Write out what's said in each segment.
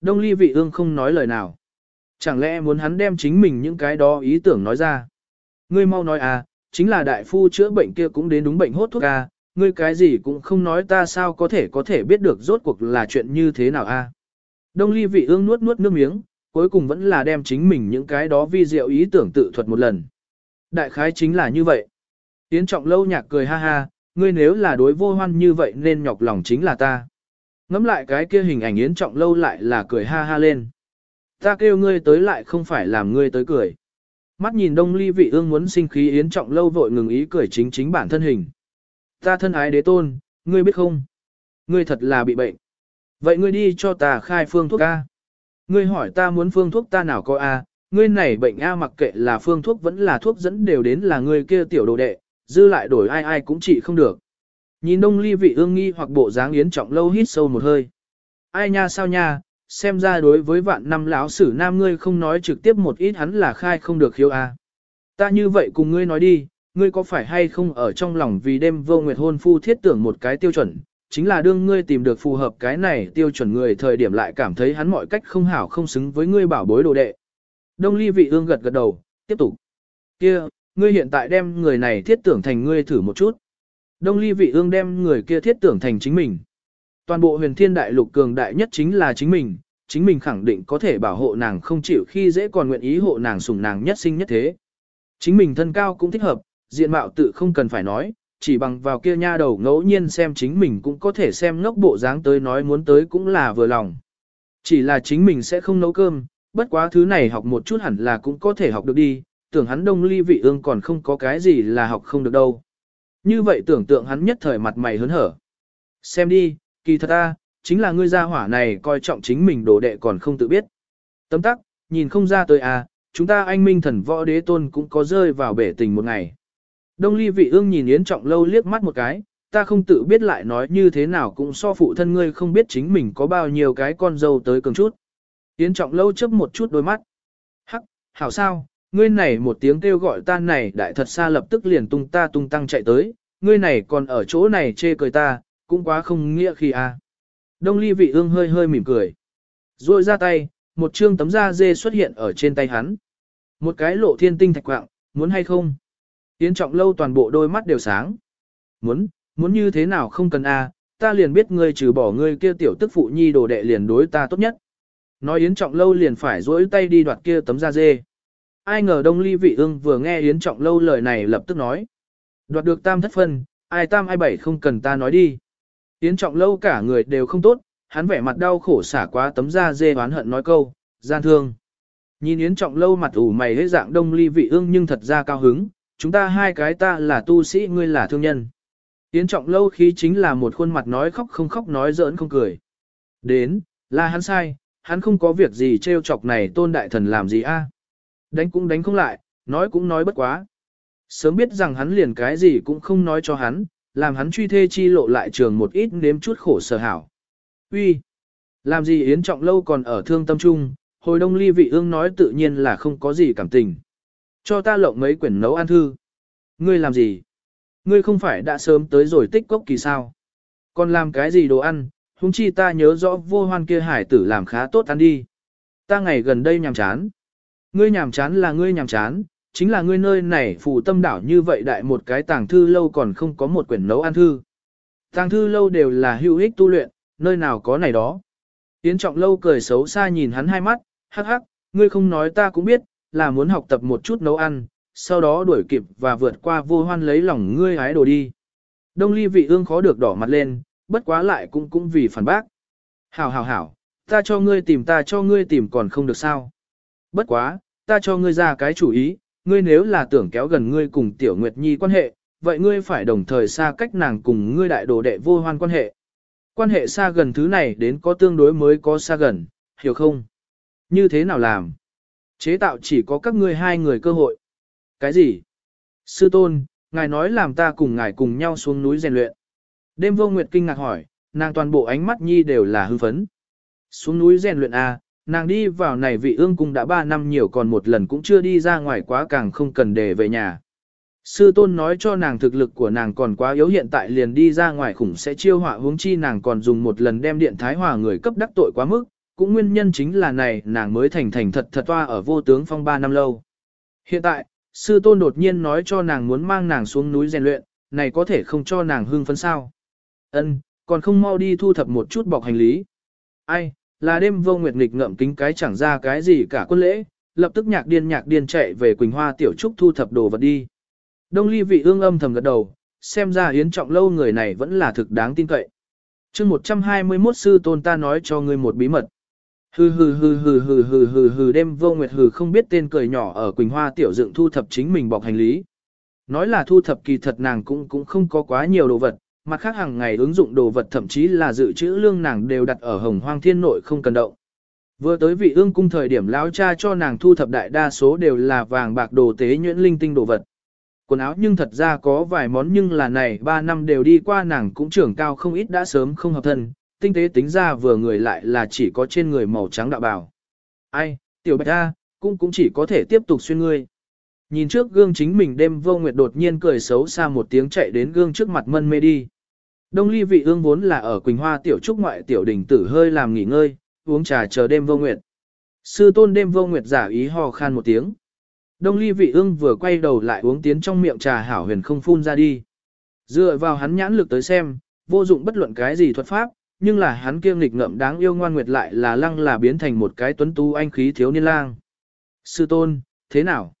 Đông ly vị ương không nói lời nào. Chẳng lẽ muốn hắn đem chính mình những cái đó ý tưởng nói ra. Ngươi mau nói à, chính là đại phu chữa bệnh kia cũng đến đúng bệnh hốt thuốc à, ngươi cái gì cũng không nói ta sao có thể có thể biết được rốt cuộc là chuyện như thế nào a à. Đông ly vị ương nuốt nuốt nước miếng, cuối cùng vẫn là đem chính mình những cái đó vi diệu ý tưởng tự thuật một lần. Đại khái chính là như vậy. Tiến trọng lâu nhạc cười ha ha, ngươi nếu là đối vô hoan như vậy nên nhọc lòng chính là ta. Ngắm lại cái kia hình ảnh Yến trọng lâu lại là cười ha ha lên. Ta kêu ngươi tới lại không phải làm ngươi tới cười. Mắt nhìn đông ly vị ương muốn sinh khí Yến trọng lâu vội ngừng ý cười chính chính bản thân hình. Ta thân ái đế tôn, ngươi biết không? Ngươi thật là bị bệnh. Vậy ngươi đi cho ta khai phương thuốc A. Ngươi hỏi ta muốn phương thuốc ta nào có A, ngươi này bệnh A mặc kệ là phương thuốc vẫn là thuốc dẫn đều đến là ngươi kia tiểu đồ đệ, dư lại đổi ai ai cũng trị không được. Nhìn đông ly vị ương nghi hoặc bộ dáng yến trọng lâu hít sâu một hơi. Ai nha sao nha, xem ra đối với vạn năm lão sử nam ngươi không nói trực tiếp một ít hắn là khai không được hiếu a. Ta như vậy cùng ngươi nói đi, ngươi có phải hay không ở trong lòng vì đêm vô nguyệt hôn phu thiết tưởng một cái tiêu chuẩn, chính là đương ngươi tìm được phù hợp cái này tiêu chuẩn người thời điểm lại cảm thấy hắn mọi cách không hảo không xứng với ngươi bảo bối đồ đệ. Đông ly vị ương gật gật đầu, tiếp tục. kia ngươi hiện tại đem người này thiết tưởng thành ngươi thử một chút. Đông ly vị ương đem người kia thiết tưởng thành chính mình. Toàn bộ huyền thiên đại lục cường đại nhất chính là chính mình, chính mình khẳng định có thể bảo hộ nàng không chịu khi dễ còn nguyện ý hộ nàng sủng nàng nhất sinh nhất thế. Chính mình thân cao cũng thích hợp, diện mạo tự không cần phải nói, chỉ bằng vào kia nha đầu ngẫu nhiên xem chính mình cũng có thể xem ngốc bộ dáng tới nói muốn tới cũng là vừa lòng. Chỉ là chính mình sẽ không nấu cơm, bất quá thứ này học một chút hẳn là cũng có thể học được đi, tưởng hắn đông ly vị ương còn không có cái gì là học không được đâu. Như vậy tưởng tượng hắn nhất thời mặt mày hớn hở. Xem đi, kỳ thật ta, chính là ngươi gia hỏa này coi trọng chính mình đồ đệ còn không tự biết. Tấm tắc, nhìn không ra tới à, chúng ta anh minh thần võ đế tôn cũng có rơi vào bể tình một ngày. Đông ly vị ương nhìn Yến Trọng Lâu liếc mắt một cái, ta không tự biết lại nói như thế nào cũng so phụ thân ngươi không biết chính mình có bao nhiêu cái con dâu tới cường chút. Yến Trọng Lâu chớp một chút đôi mắt. Hắc, hảo sao, ngươi này một tiếng kêu gọi ta này đại thật xa lập tức liền tung ta tung tăng chạy tới, ngươi này còn ở chỗ này chê cười ta, cũng quá không nghĩa khi a. À. Đông ly vị ương hơi hơi mỉm cười. Rồi ra tay, một trương tấm da dê xuất hiện ở trên tay hắn. Một cái lộ thiên tinh thạch quạng, muốn hay không? Yến trọng lâu toàn bộ đôi mắt đều sáng. Muốn, muốn như thế nào không cần a, ta liền biết ngươi trừ bỏ ngươi kia tiểu tức phụ nhi đồ đệ liền đối ta tốt nhất. Nói Yến trọng lâu liền phải rỗi tay đi đoạt kia tấm da dê. Ai ngờ đông ly vị ương vừa nghe Yến trọng lâu lời này lập tức nói. Đoạt được tam thất phân, ai tam ai bảy không cần ta nói đi. Yến trọng lâu cả người đều không tốt, hắn vẻ mặt đau khổ xả quá tấm da dê oán hận nói câu, gian thương. Nhìn Yến trọng lâu mặt ủ mày hết dạng đông ly vị ương nhưng thật ra cao hứng, chúng ta hai cái ta là tu sĩ ngươi là thương nhân. Yến trọng lâu khí chính là một khuôn mặt nói khóc không khóc nói giỡn không cười. Đến, là hắn sai, hắn không có việc gì trêu chọc này tôn đại thần làm gì a? Đánh cũng đánh không lại, nói cũng nói bất quá. Sớm biết rằng hắn liền cái gì cũng không nói cho hắn, làm hắn truy thê chi lộ lại trường một ít nếm chút khổ sở hảo. Uy, Làm gì Yến Trọng Lâu còn ở thương tâm trung, hồi đông ly vị ương nói tự nhiên là không có gì cảm tình. Cho ta lộng mấy quyển nấu ăn thư. Ngươi làm gì? Ngươi không phải đã sớm tới rồi tích cốc kỳ sao? Còn làm cái gì đồ ăn? húng chi ta nhớ rõ vô hoan kia hải tử làm khá tốt ăn đi. Ta ngày gần đây nhàm chán. Ngươi nhàm chán là ngươi nhàm chán, chính là ngươi nơi này phù tâm đảo như vậy đại một cái tàng thư lâu còn không có một quyển nấu ăn thư. Tàng thư lâu đều là hữu ích tu luyện, nơi nào có này đó. Yến trọng lâu cười xấu xa nhìn hắn hai mắt, hắc hắc, ngươi không nói ta cũng biết, là muốn học tập một chút nấu ăn, sau đó đuổi kịp và vượt qua vô hoan lấy lòng ngươi hái đồ đi. Đông ly vị ương khó được đỏ mặt lên, bất quá lại cũng cũng vì phản bác. Hảo hảo hảo, ta cho ngươi tìm ta cho ngươi tìm còn không được sao. Bất quá, ta cho ngươi ra cái chủ ý, ngươi nếu là tưởng kéo gần ngươi cùng tiểu nguyệt nhi quan hệ, vậy ngươi phải đồng thời xa cách nàng cùng ngươi đại đồ đệ vô hoan quan hệ. Quan hệ xa gần thứ này đến có tương đối mới có xa gần, hiểu không? Như thế nào làm? Chế tạo chỉ có các ngươi hai người cơ hội. Cái gì? Sư tôn, ngài nói làm ta cùng ngài cùng nhau xuống núi rèn luyện. Đêm vô nguyệt kinh ngạc hỏi, nàng toàn bộ ánh mắt nhi đều là hư phấn. Xuống núi rèn luyện à, nàng đi vào này vị ương cung đã 3 năm nhiều còn một lần cũng chưa đi ra ngoài quá càng không cần để về nhà. Sư tôn nói cho nàng thực lực của nàng còn quá yếu hiện tại liền đi ra ngoài khủng sẽ chiêu họa huống chi nàng còn dùng một lần đem điện thái hòa người cấp đắc tội quá mức, cũng nguyên nhân chính là này nàng mới thành thành thật thật toa ở vô tướng phong ba năm lâu. Hiện tại, sư tôn đột nhiên nói cho nàng muốn mang nàng xuống núi rèn luyện, này có thể không cho nàng hưng phấn sao. Ân, còn không mau đi thu thập một chút bọc hành lý. Ai, là đêm vô nguyệt nghịch ngậm kính cái chẳng ra cái gì cả quân lễ, lập tức nhạc điên nhạc điên chạy về Quỳnh Hoa tiểu trúc thu thập đồ vật đi. Đông ly vị ương âm thầm gật đầu, xem ra yến trọng lâu người này vẫn là thực đáng tin cậy. chương 121 sư tôn ta nói cho ngươi một bí mật. Hừ hừ hừ hừ hừ hừ hừ hừ đêm vô nguyệt hừ không biết tên cười nhỏ ở Quỳnh Hoa tiểu dựng thu thập chính mình bọc hành lý. Nói là thu thập kỳ thật nàng cũng cũng không có quá nhiều đồ vật, mặt khác hàng ngày ứng dụng đồ vật thậm chí là dự trữ lương nàng đều đặt ở hồng hoang thiên nội không cần động. Vừa tới vị ương cung thời điểm lão cha cho nàng thu thập đại đa số đều là vàng bạc đồ tế nhuyễn linh tinh đồ vật. Quần áo nhưng thật ra có vài món nhưng là này 3 năm đều đi qua nàng cũng trưởng cao không ít đã sớm không hợp thân, tinh tế tính ra vừa người lại là chỉ có trên người màu trắng đạo bào. Ai, tiểu bạch A, cũng cũng chỉ có thể tiếp tục xuyên ngươi. Nhìn trước gương chính mình đêm vô nguyệt đột nhiên cười xấu xa một tiếng chạy đến gương trước mặt mân mê đi. Đông ly vị ương vốn là ở Quỳnh Hoa tiểu trúc ngoại tiểu đình tử hơi làm nghỉ ngơi, uống trà chờ đêm vô nguyệt. Sư tôn đêm vô nguyệt giả ý hò khan một tiếng. Đông ly vị ương vừa quay đầu lại uống tiến trong miệng trà hảo huyền không phun ra đi. Dựa vào hắn nhãn lực tới xem, vô dụng bất luận cái gì thuật pháp, nhưng là hắn kiêm nghịch ngậm đáng yêu ngoan nguyệt lại là lăng là biến thành một cái tuấn tú anh khí thiếu niên lang. Sư tôn, thế nào?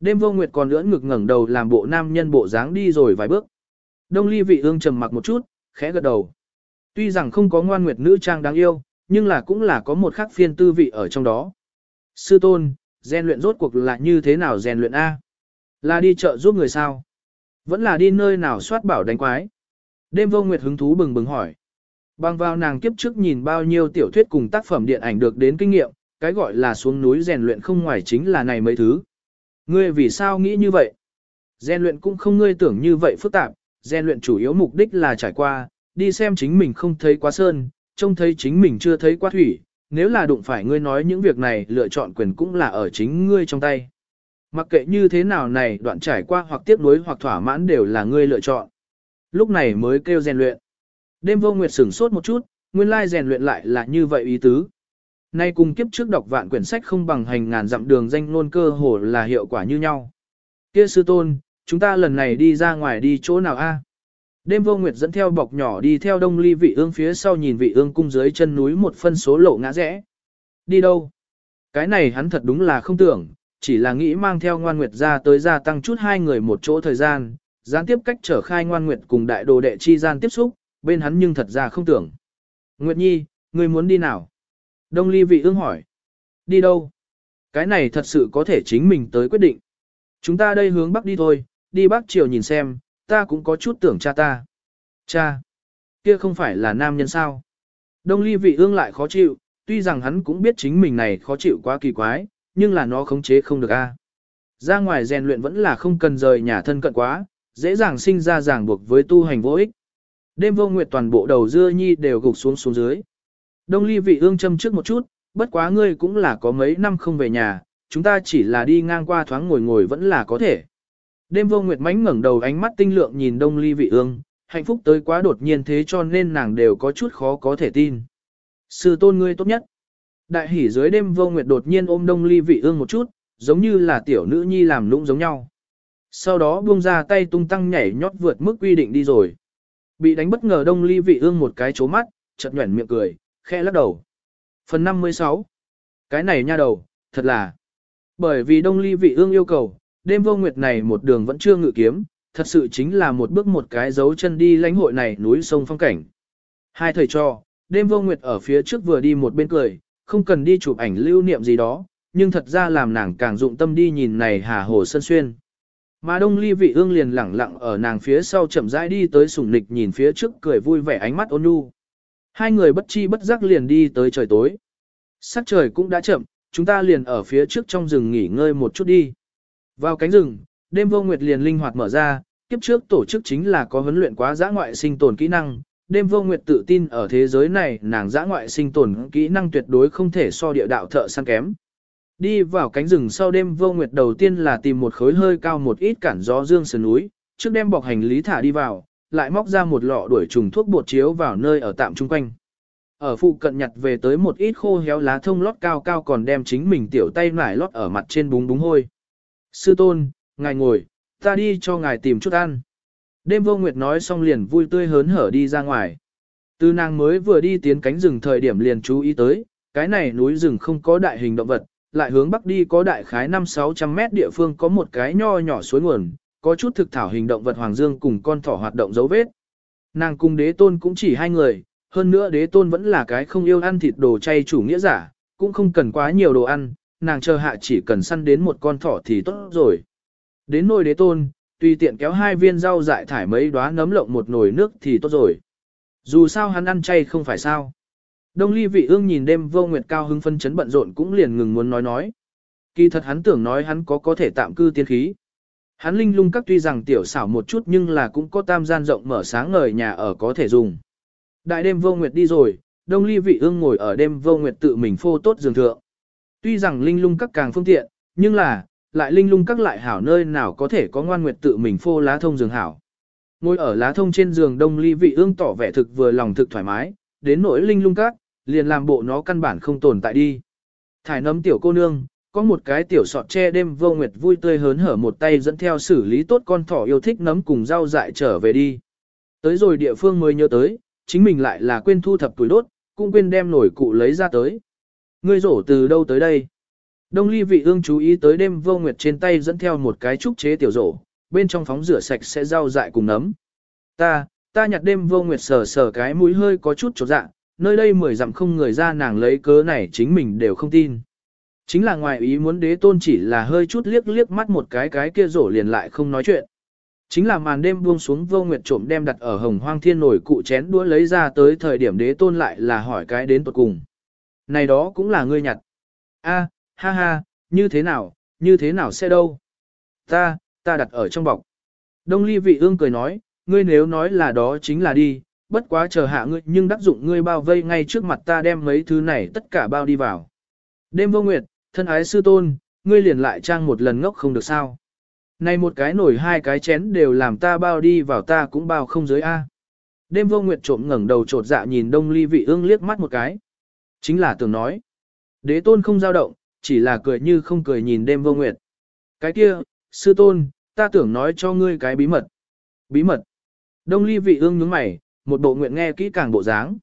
Đêm vô nguyệt còn ưỡn ngực ngẩng đầu làm bộ nam nhân bộ dáng đi rồi vài bước. Đông ly vị ương trầm mặc một chút, khẽ gật đầu. Tuy rằng không có ngoan nguyệt nữ trang đáng yêu, nhưng là cũng là có một khắc phiên tư vị ở trong đó. Sư tôn, rèn luyện rốt cuộc là như thế nào rèn luyện A? Là đi chợ giúp người sao? Vẫn là đi nơi nào soát bảo đánh quái? Đêm vô nguyệt hứng thú bừng bừng hỏi. Bằng vào nàng kiếp trước nhìn bao nhiêu tiểu thuyết cùng tác phẩm điện ảnh được đến kinh nghiệm, cái gọi là xuống núi rèn luyện không ngoài chính là này mấy thứ. Ngươi vì sao nghĩ như vậy? Rèn luyện cũng không ngươi tưởng như vậy phức tạp, rèn luyện chủ yếu mục đích là trải qua, đi xem chính mình không thấy quá sơn, trông thấy chính mình chưa thấy quá thủy, nếu là đụng phải ngươi nói những việc này lựa chọn quyền cũng là ở chính ngươi trong tay. Mặc kệ như thế nào này đoạn trải qua hoặc tiếp nối hoặc thỏa mãn đều là ngươi lựa chọn. Lúc này mới kêu rèn luyện. Đêm vô nguyệt sửng sốt một chút, nguyên lai rèn luyện lại là như vậy ý tứ. Nay cùng kiếp trước đọc vạn quyển sách không bằng hành ngàn dặm đường danh luôn cơ hồ là hiệu quả như nhau. Kia sư tôn, chúng ta lần này đi ra ngoài đi chỗ nào a? Đêm vô nguyệt dẫn theo bọc nhỏ đi theo đông ly vị ương phía sau nhìn vị ương cung dưới chân núi một phân số lộ ngã rẽ. Đi đâu? Cái này hắn thật đúng là không tưởng, chỉ là nghĩ mang theo ngoan nguyệt ra tới gia tăng chút hai người một chỗ thời gian, gián tiếp cách trở khai ngoan nguyệt cùng đại đồ đệ chi gian tiếp xúc, bên hắn nhưng thật ra không tưởng. Nguyệt Nhi, ngươi muốn đi nào? Đông ly vị ương hỏi. Đi đâu? Cái này thật sự có thể chính mình tới quyết định. Chúng ta đây hướng bắc đi thôi, đi bắc triều nhìn xem, ta cũng có chút tưởng cha ta. Cha, kia không phải là nam nhân sao? Đông ly vị ương lại khó chịu, tuy rằng hắn cũng biết chính mình này khó chịu quá kỳ quái, nhưng là nó khống chế không được a. Ra ngoài rèn luyện vẫn là không cần rời nhà thân cận quá, dễ dàng sinh ra ràng buộc với tu hành vô ích. Đêm vô nguyệt toàn bộ đầu dưa nhi đều gục xuống xuống dưới. Đông ly vị ương châm trước một chút, bất quá ngươi cũng là có mấy năm không về nhà, chúng ta chỉ là đi ngang qua thoáng ngồi ngồi vẫn là có thể. Đêm vô nguyệt mánh ngẩng đầu ánh mắt tinh lượng nhìn đông ly vị ương, hạnh phúc tới quá đột nhiên thế cho nên nàng đều có chút khó có thể tin. Sư tôn ngươi tốt nhất. Đại hỉ dưới đêm vô nguyệt đột nhiên ôm đông ly vị ương một chút, giống như là tiểu nữ nhi làm lũng giống nhau. Sau đó buông ra tay tung tăng nhảy nhót vượt mức quy định đi rồi. Bị đánh bất ngờ đông ly vị ương một cái chố mắt, chợt nhuẩn miệng cười, khẽ lắc đầu. Phần 56 Cái này nha đầu, thật là bởi vì đông ly vị ương yêu cầu, đêm vô nguyệt này một đường vẫn chưa ngự kiếm, thật sự chính là một bước một cái dấu chân đi lãnh hội này núi sông phong cảnh. Hai thầy cho, đêm vô nguyệt ở phía trước vừa đi một bên cười, không cần đi chụp ảnh lưu niệm gì đó, nhưng thật ra làm nàng càng dụng tâm đi nhìn này hà hồ sân xuyên. Mà đông ly vị ương liền lẳng lặng ở nàng phía sau chậm rãi đi tới sủng nịch nhìn phía trước cười vui vẻ ánh mắt ôn nhu. Hai người bất chi bất giác liền đi tới trời tối. Sắc trời cũng đã chậm, chúng ta liền ở phía trước trong rừng nghỉ ngơi một chút đi. Vào cánh rừng, đêm vô nguyệt liền linh hoạt mở ra, kiếp trước tổ chức chính là có huấn luyện quá giã ngoại sinh tồn kỹ năng. Đêm vô nguyệt tự tin ở thế giới này nàng giã ngoại sinh tồn kỹ năng tuyệt đối không thể so địa đạo thợ săn kém. Đi vào cánh rừng sau đêm vô nguyệt đầu tiên là tìm một khối hơi cao một ít cản gió dương sườn núi, trước đem bọc hành lý thả đi vào, lại móc ra một lọ đuổi trùng thuốc bột chiếu vào nơi ở tạm chung quanh. ở phụ cận nhặt về tới một ít khô héo lá thông lót cao cao còn đem chính mình tiểu tay nải lót ở mặt trên búng búng hôi. Sư tôn, ngài ngồi, ta đi cho ngài tìm chút ăn. Đêm vô nguyệt nói xong liền vui tươi hớn hở đi ra ngoài. Từ nàng mới vừa đi tiến cánh rừng thời điểm liền chú ý tới, cái này núi rừng không có đại hình động vật, lại hướng bắc đi có đại khái 5-600 mét địa phương có một cái nho nhỏ suối nguồn, có chút thực thảo hình động vật hoàng dương cùng con thỏ hoạt động dấu vết. Nàng cùng đế tôn cũng chỉ hai người, hơn nữa đế tôn vẫn là cái không yêu ăn thịt đồ chay chủ nghĩa giả, cũng không cần quá nhiều đồ ăn, nàng chờ hạ chỉ cần săn đến một con thỏ thì tốt rồi. Đến nồi đế tôn, tùy tiện kéo hai viên rau dại thải mấy đóa nấm lộng một nồi nước thì tốt rồi. Dù sao hắn ăn chay không phải sao. Đông ly vị ương nhìn đêm vô nguyệt cao hưng phân chấn bận rộn cũng liền ngừng muốn nói nói. Kỳ thật hắn tưởng nói hắn có có thể tạm cư tiên khí. Hắn linh lung các tuy rằng tiểu xảo một chút nhưng là cũng có tam gian rộng mở sáng ngời nhà ở có thể dùng. Đại đêm vô nguyệt đi rồi, đông ly vị ương ngồi ở đêm vô nguyệt tự mình phô tốt giường thượng. Tuy rằng linh lung các càng phương tiện, nhưng là, lại linh lung các lại hảo nơi nào có thể có ngoan nguyệt tự mình phô lá thông giường hảo. Ngồi ở lá thông trên giường đông ly vị ương tỏ vẻ thực vừa lòng thực thoải mái, đến nỗi linh lung các, liền làm bộ nó căn bản không tồn tại đi. Thải nấm tiểu cô nương, có một cái tiểu sọt che đêm vô nguyệt vui tươi hớn hở một tay dẫn theo xử lý tốt con thỏ yêu thích nấm cùng rau dại trở về đi. Tới rồi địa phương mới nhớ tới, chính mình lại là quên thu thập túi đốt, cũng quên đem nổi cụ lấy ra tới. Ngươi rổ từ đâu tới đây? Đông ly vị ương chú ý tới đêm vô nguyệt trên tay dẫn theo một cái trúc chế tiểu rổ, bên trong phóng rửa sạch sẽ rau dại cùng nấm. Ta, ta nhặt đêm vô nguyệt sờ sờ cái mũi hơi có chút chột dạ, nơi đây mười dặm không người ra nàng lấy cớ này chính mình đều không tin. Chính là ngoài ý muốn đế tôn chỉ là hơi chút liếc liếc mắt một cái cái kia rổ liền lại không nói chuyện. Chính là màn đêm buông xuống vô nguyệt trộm đem đặt ở hồng hoang thiên nổi cụ chén đũa lấy ra tới thời điểm đế tôn lại là hỏi cái đến tuột cùng. Này đó cũng là ngươi nhặt. a ha ha, như thế nào, như thế nào sẽ đâu. Ta, ta đặt ở trong bọc. Đông ly vị ương cười nói, ngươi nếu nói là đó chính là đi, bất quá chờ hạ ngươi nhưng đắc dụng ngươi bao vây ngay trước mặt ta đem mấy thứ này tất cả bao đi vào. Đêm vô nguyệt, thân ái sư tôn, ngươi liền lại trang một lần ngốc không được sao. Này một cái nổi hai cái chén đều làm ta bao đi vào ta cũng bao không dưới A. Đêm vô nguyệt trộm ngẩng đầu trột dạ nhìn đông ly vị ương liếc mắt một cái. Chính là tưởng nói. Đế tôn không dao động, chỉ là cười như không cười nhìn đêm vô nguyệt. Cái kia, sư tôn, ta tưởng nói cho ngươi cái bí mật. Bí mật. Đông ly vị ương nhướng mày, một bộ nguyện nghe kỹ càng bộ dáng.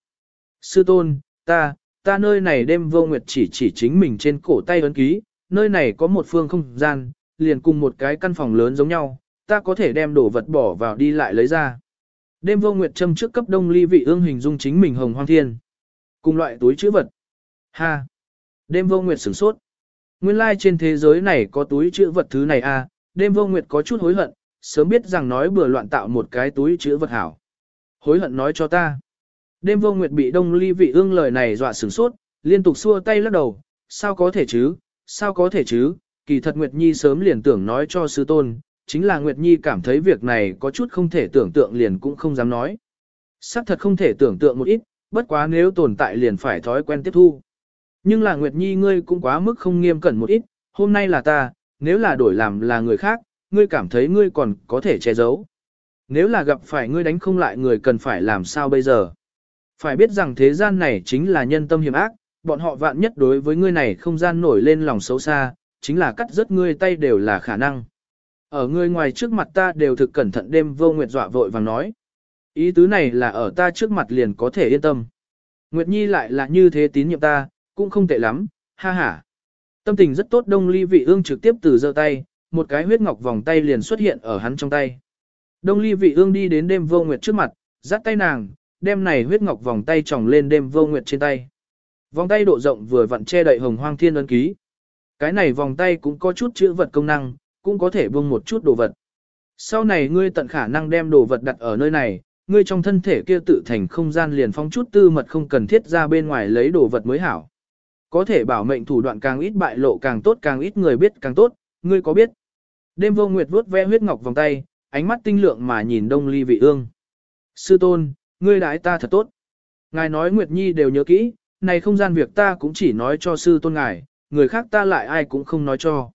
Sư tôn, ta, ta nơi này đêm vô nguyệt chỉ chỉ chính mình trên cổ tay ấn ký, nơi này có một phương không gian, liền cùng một cái căn phòng lớn giống nhau, ta có thể đem đồ vật bỏ vào đi lại lấy ra. Đêm vô nguyệt châm trước cấp đông ly vị ương hình dung chính mình hồng hoang thiên. Cùng loại túi chữ vật. Ha! Đêm vô nguyệt sửng sốt. Nguyên lai like trên thế giới này có túi chữ vật thứ này à, đêm vô nguyệt có chút hối hận, sớm biết rằng nói bừa loạn tạo một cái túi chữ vật hảo. Hối hận nói cho ta. Đêm vô nguyệt bị đông ly vị ương lời này dọa sửng sốt, liên tục xua tay lắc đầu, sao có thể chứ, sao có thể chứ, kỳ thật Nguyệt Nhi sớm liền tưởng nói cho sư tôn, chính là Nguyệt Nhi cảm thấy việc này có chút không thể tưởng tượng liền cũng không dám nói. Sắc thật không thể tưởng tượng một ít, bất quá nếu tồn tại liền phải thói quen tiếp thu. Nhưng là Nguyệt Nhi ngươi cũng quá mức không nghiêm cẩn một ít, hôm nay là ta, nếu là đổi làm là người khác, ngươi cảm thấy ngươi còn có thể che giấu. Nếu là gặp phải ngươi đánh không lại người cần phải làm sao bây giờ? Phải biết rằng thế gian này chính là nhân tâm hiểm ác, bọn họ vạn nhất đối với ngươi này không gian nổi lên lòng xấu xa, chính là cắt rớt ngươi tay đều là khả năng. Ở ngươi ngoài trước mặt ta đều thực cẩn thận đêm vô nguyệt dọa vội vàng nói. Ý tứ này là ở ta trước mặt liền có thể yên tâm. Nguyệt Nhi lại là như thế tín nhiệm ta, cũng không tệ lắm, ha ha. Tâm tình rất tốt đông ly vị ương trực tiếp từ giơ tay, một cái huyết ngọc vòng tay liền xuất hiện ở hắn trong tay. Đông ly vị ương đi đến đêm vô nguyệt trước mặt, dắt tay nàng, đem này huyết ngọc vòng tay tròng lên đêm vô nguyệt trên tay. Vòng tay độ rộng vừa vặn che đậy hồng hoang thiên ấn ký. Cái này vòng tay cũng có chút chữ vật công năng, cũng có thể buông một chút đồ vật. Sau này ngươi tận khả năng đem đồ vật đặt ở nơi này, ngươi trong thân thể kia tự thành không gian liền phóng chút tư mật không cần thiết ra bên ngoài lấy đồ vật mới hảo. Có thể bảo mệnh thủ đoạn càng ít bại lộ càng tốt càng ít người biết càng tốt, ngươi có biết. Đêm vô nguyệt vuốt ve huyết ngọc vòng tay, ánh mắt tinh lượng mà nhìn đông ly vị ương. Sư tôn, ngươi đãi ta thật tốt. Ngài nói Nguyệt Nhi đều nhớ kỹ, này không gian việc ta cũng chỉ nói cho sư tôn ngài, người khác ta lại ai cũng không nói cho.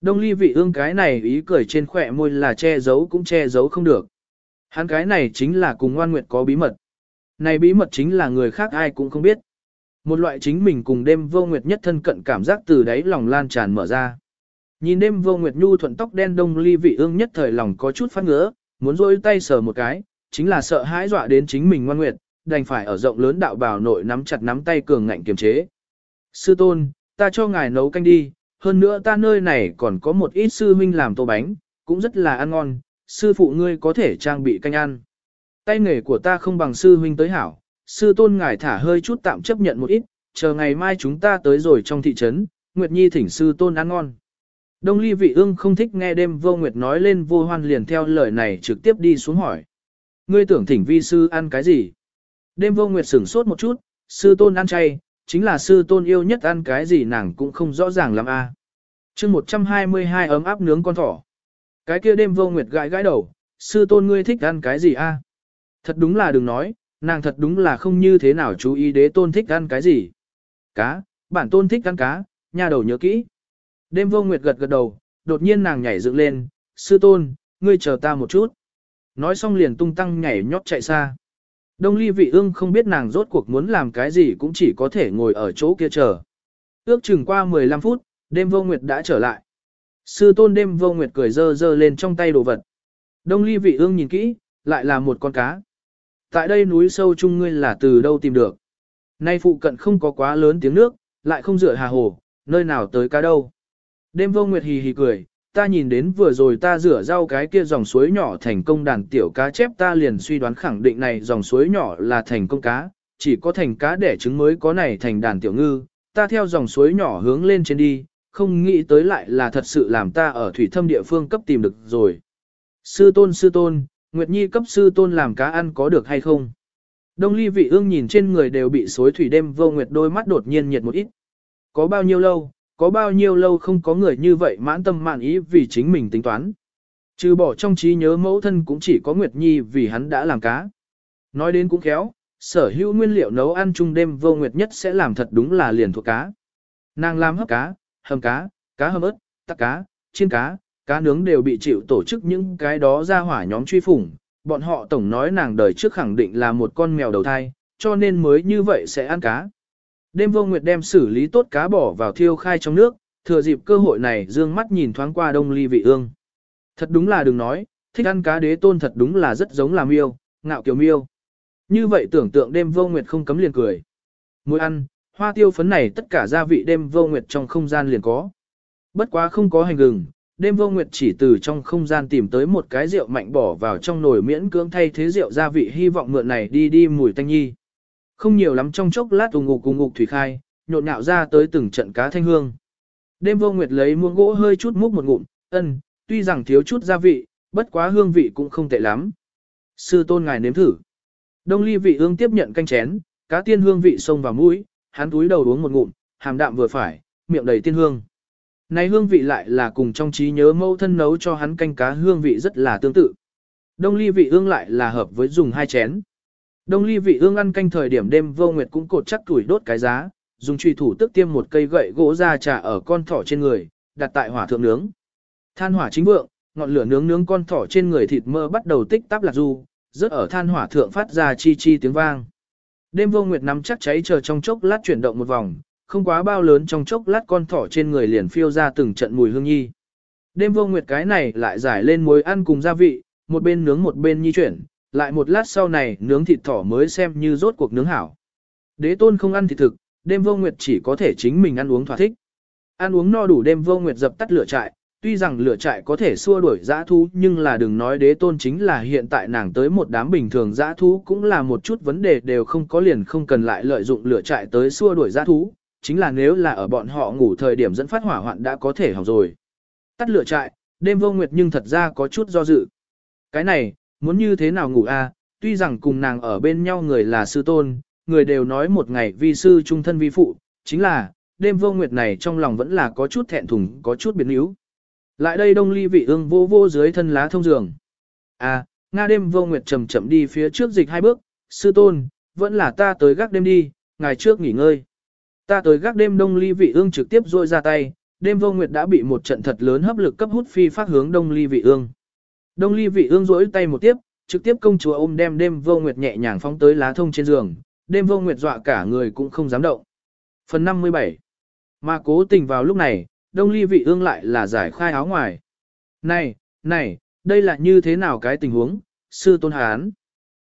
Đông ly vị ương cái này ý cười trên khỏe môi là che giấu cũng che giấu không được. Hắn cái này chính là cùng ngoan nguyện có bí mật. Này bí mật chính là người khác ai cũng không biết. Một loại chính mình cùng đêm vô nguyệt nhất thân cận cảm giác từ đáy lòng lan tràn mở ra. Nhìn đêm vô nguyệt nhu thuận tóc đen đông ly vị ương nhất thời lòng có chút phát ngứa, muốn rôi tay sờ một cái, chính là sợ hãi dọa đến chính mình ngoan nguyệt, đành phải ở rộng lớn đạo bào nội nắm chặt nắm tay cường ngạnh kiềm chế. Sư tôn, ta cho ngài nấu canh đi, hơn nữa ta nơi này còn có một ít sư huynh làm tô bánh, cũng rất là ăn ngon, sư phụ ngươi có thể trang bị canh ăn. Tay nghề của ta không bằng sư huynh tới hảo, sư tôn ngài thả hơi chút tạm chấp nhận một ít, chờ ngày mai chúng ta tới rồi trong thị trấn, Nguyệt Nhi thỉnh sư tôn ăn ngon. Đông ly vị ương không thích nghe đêm vô Nguyệt nói lên vô hoan liền theo lời này trực tiếp đi xuống hỏi. Ngươi tưởng thỉnh vi sư ăn cái gì? Đêm vô Nguyệt sửng sốt một chút, sư tôn ăn chay, chính là sư tôn yêu nhất ăn cái gì nàng cũng không rõ ràng lắm a. À. chương 122 ấm áp nướng con thỏ. Cái kia đêm vô Nguyệt gãi gãi đầu, sư tôn ngươi thích ăn cái gì a? Thật đúng là đừng nói, nàng thật đúng là không như thế nào chú ý đế tôn thích ăn cái gì. Cá, bản tôn thích ăn cá, nhà đầu nhớ kỹ. Đêm vô nguyệt gật gật đầu, đột nhiên nàng nhảy dựng lên, sư tôn, ngươi chờ ta một chút. Nói xong liền tung tăng nhảy nhót chạy xa. Đông ly vị ương không biết nàng rốt cuộc muốn làm cái gì cũng chỉ có thể ngồi ở chỗ kia chờ. Ước chừng qua 15 phút, đêm vô nguyệt đã trở lại. Sư tôn đêm vô nguyệt cười dơ dơ lên trong tay đồ vật. Đông ly vị ương nhìn kỹ, lại là một con cá. Tại đây núi sâu chung ngươi là từ đâu tìm được. Nay phụ cận không có quá lớn tiếng nước, lại không dựa hà hồ, nơi nào tới cá đâu. Đêm vô nguyệt hì hì cười, ta nhìn đến vừa rồi ta rửa rau cái kia dòng suối nhỏ thành công đàn tiểu cá chép ta liền suy đoán khẳng định này dòng suối nhỏ là thành công cá, chỉ có thành cá đẻ trứng mới có này thành đàn tiểu ngư, ta theo dòng suối nhỏ hướng lên trên đi, không nghĩ tới lại là thật sự làm ta ở thủy thâm địa phương cấp tìm được rồi. Sư tôn sư tôn, Nguyệt Nhi cấp sư tôn làm cá ăn có được hay không? Đông ly vị ương nhìn trên người đều bị xối thủy đêm vô nguyệt đôi mắt đột nhiên nhiệt một ít. Có bao nhiêu lâu, có bao nhiêu lâu không có người như vậy mãn tâm mạn ý vì chính mình tính toán. Trừ bỏ trong trí nhớ mẫu thân cũng chỉ có Nguyệt Nhi vì hắn đã làm cá. Nói đến cũng khéo, sở hữu nguyên liệu nấu ăn chung đêm vô nguyệt nhất sẽ làm thật đúng là liền thuộc cá. Nàng làm hấp cá, hầm cá, cá hầm ớt, tắc cá, chiên cá, cá nướng đều bị chịu tổ chức những cái đó ra hỏa nhóm truy phủng, bọn họ tổng nói nàng đời trước khẳng định là một con mèo đầu thai, cho nên mới như vậy sẽ ăn cá. Đêm vô nguyệt đem xử lý tốt cá bỏ vào thiêu khai trong nước, thừa dịp cơ hội này dương mắt nhìn thoáng qua đông ly vị ương. Thật đúng là đừng nói, thích ăn cá đế tôn thật đúng là rất giống là miêu, ngạo kiều miêu. Như vậy tưởng tượng đêm vô nguyệt không cấm liền cười. Mùi ăn, hoa tiêu phấn này tất cả gia vị đêm vô nguyệt trong không gian liền có. Bất quá không có hành gừng, đêm vô nguyệt chỉ từ trong không gian tìm tới một cái rượu mạnh bỏ vào trong nồi miễn cưỡng thay thế rượu gia vị hy vọng mượn này đi đi mùi tanh nhi. Không nhiều lắm trong chốc lát ù ngục ù ngục thủy khai, nhộn nhạo ra tới từng trận cá thanh hương. Đêm vô nguyệt lấy muỗng gỗ hơi chút múc một ngụm, ân, tuy rằng thiếu chút gia vị, bất quá hương vị cũng không tệ lắm. Sư tôn ngài nếm thử. Đông ly vị ương tiếp nhận canh chén, cá tiên hương vị xông vào mũi, hắn túi đầu uống một ngụm, hàm đạm vừa phải, miệng đầy tiên hương. Này hương vị lại là cùng trong trí nhớ mâu thân nấu cho hắn canh cá hương vị rất là tương tự. Đông ly vị ương lại là hợp với dùng hai chén. Đông ly vị ương ăn canh thời điểm đêm vô nguyệt cũng cột chắc tuổi đốt cái giá, dùng truy thủ tức tiêm một cây gậy gỗ ra trà ở con thỏ trên người, đặt tại hỏa thượng nướng. Than hỏa chính vượng, ngọn lửa nướng nướng con thỏ trên người thịt mơ bắt đầu tích tắp lạc du, rất ở than hỏa thượng phát ra chi chi tiếng vang. Đêm vô nguyệt nắm chắc cháy chờ trong chốc lát chuyển động một vòng, không quá bao lớn trong chốc lát con thỏ trên người liền phiêu ra từng trận mùi hương nhi. Đêm vô nguyệt cái này lại giải lên muối ăn cùng gia vị, một bên nướng một bên nhi chuyển, lại một lát sau này nướng thịt thỏ mới xem như rốt cuộc nướng hảo. Đế tôn không ăn thịt thực, đêm vô nguyệt chỉ có thể chính mình ăn uống thỏa thích. Ăn uống no đủ đêm vô nguyệt dập tắt lửa trại, tuy rằng lửa trại có thể xua đuổi dã thú nhưng là đừng nói đế tôn chính là hiện tại nàng tới một đám bình thường dã thú cũng là một chút vấn đề đều không có liền không cần lại lợi dụng lửa trại tới xua đuổi dã thú, chính là nếu là ở bọn họ ngủ thời điểm dẫn phát hỏa hoạn đã có thể hỏng rồi. Tắt lửa trại, đêm vô nguyệt nhưng thật ra có chút do dự. Cái này, muốn như thế nào ngủ a? tuy rằng cùng nàng ở bên nhau người là sư tôn, người đều nói một ngày vi sư trung thân vi phụ, chính là, đêm vô nguyệt này trong lòng vẫn là có chút thẹn thùng, có chút biến yếu. Lại đây đông ly vị ương vô vô dưới thân lá thông giường. À, Nga đêm vô nguyệt chậm chậm đi phía trước dịch hai bước, sư tôn, vẫn là ta tới gác đêm đi, ngày trước nghỉ ngơi. Ta tới gác đêm đông ly vị ương trực tiếp rôi ra tay, đêm vô nguyệt đã bị một trận thật lớn hấp lực cấp hút phi phát hướng đông ly vị ương. Đông ly vị ương rỗi tay một tiếp, trực tiếp công chúa ôm đem đêm vô nguyệt nhẹ nhàng phóng tới lá thông trên giường, đêm vô nguyệt dọa cả người cũng không dám động. Phần 57 Mà cố tình vào lúc này, đông ly vị ương lại là giải khai áo ngoài. Này, này, đây là như thế nào cái tình huống, sư tôn hán.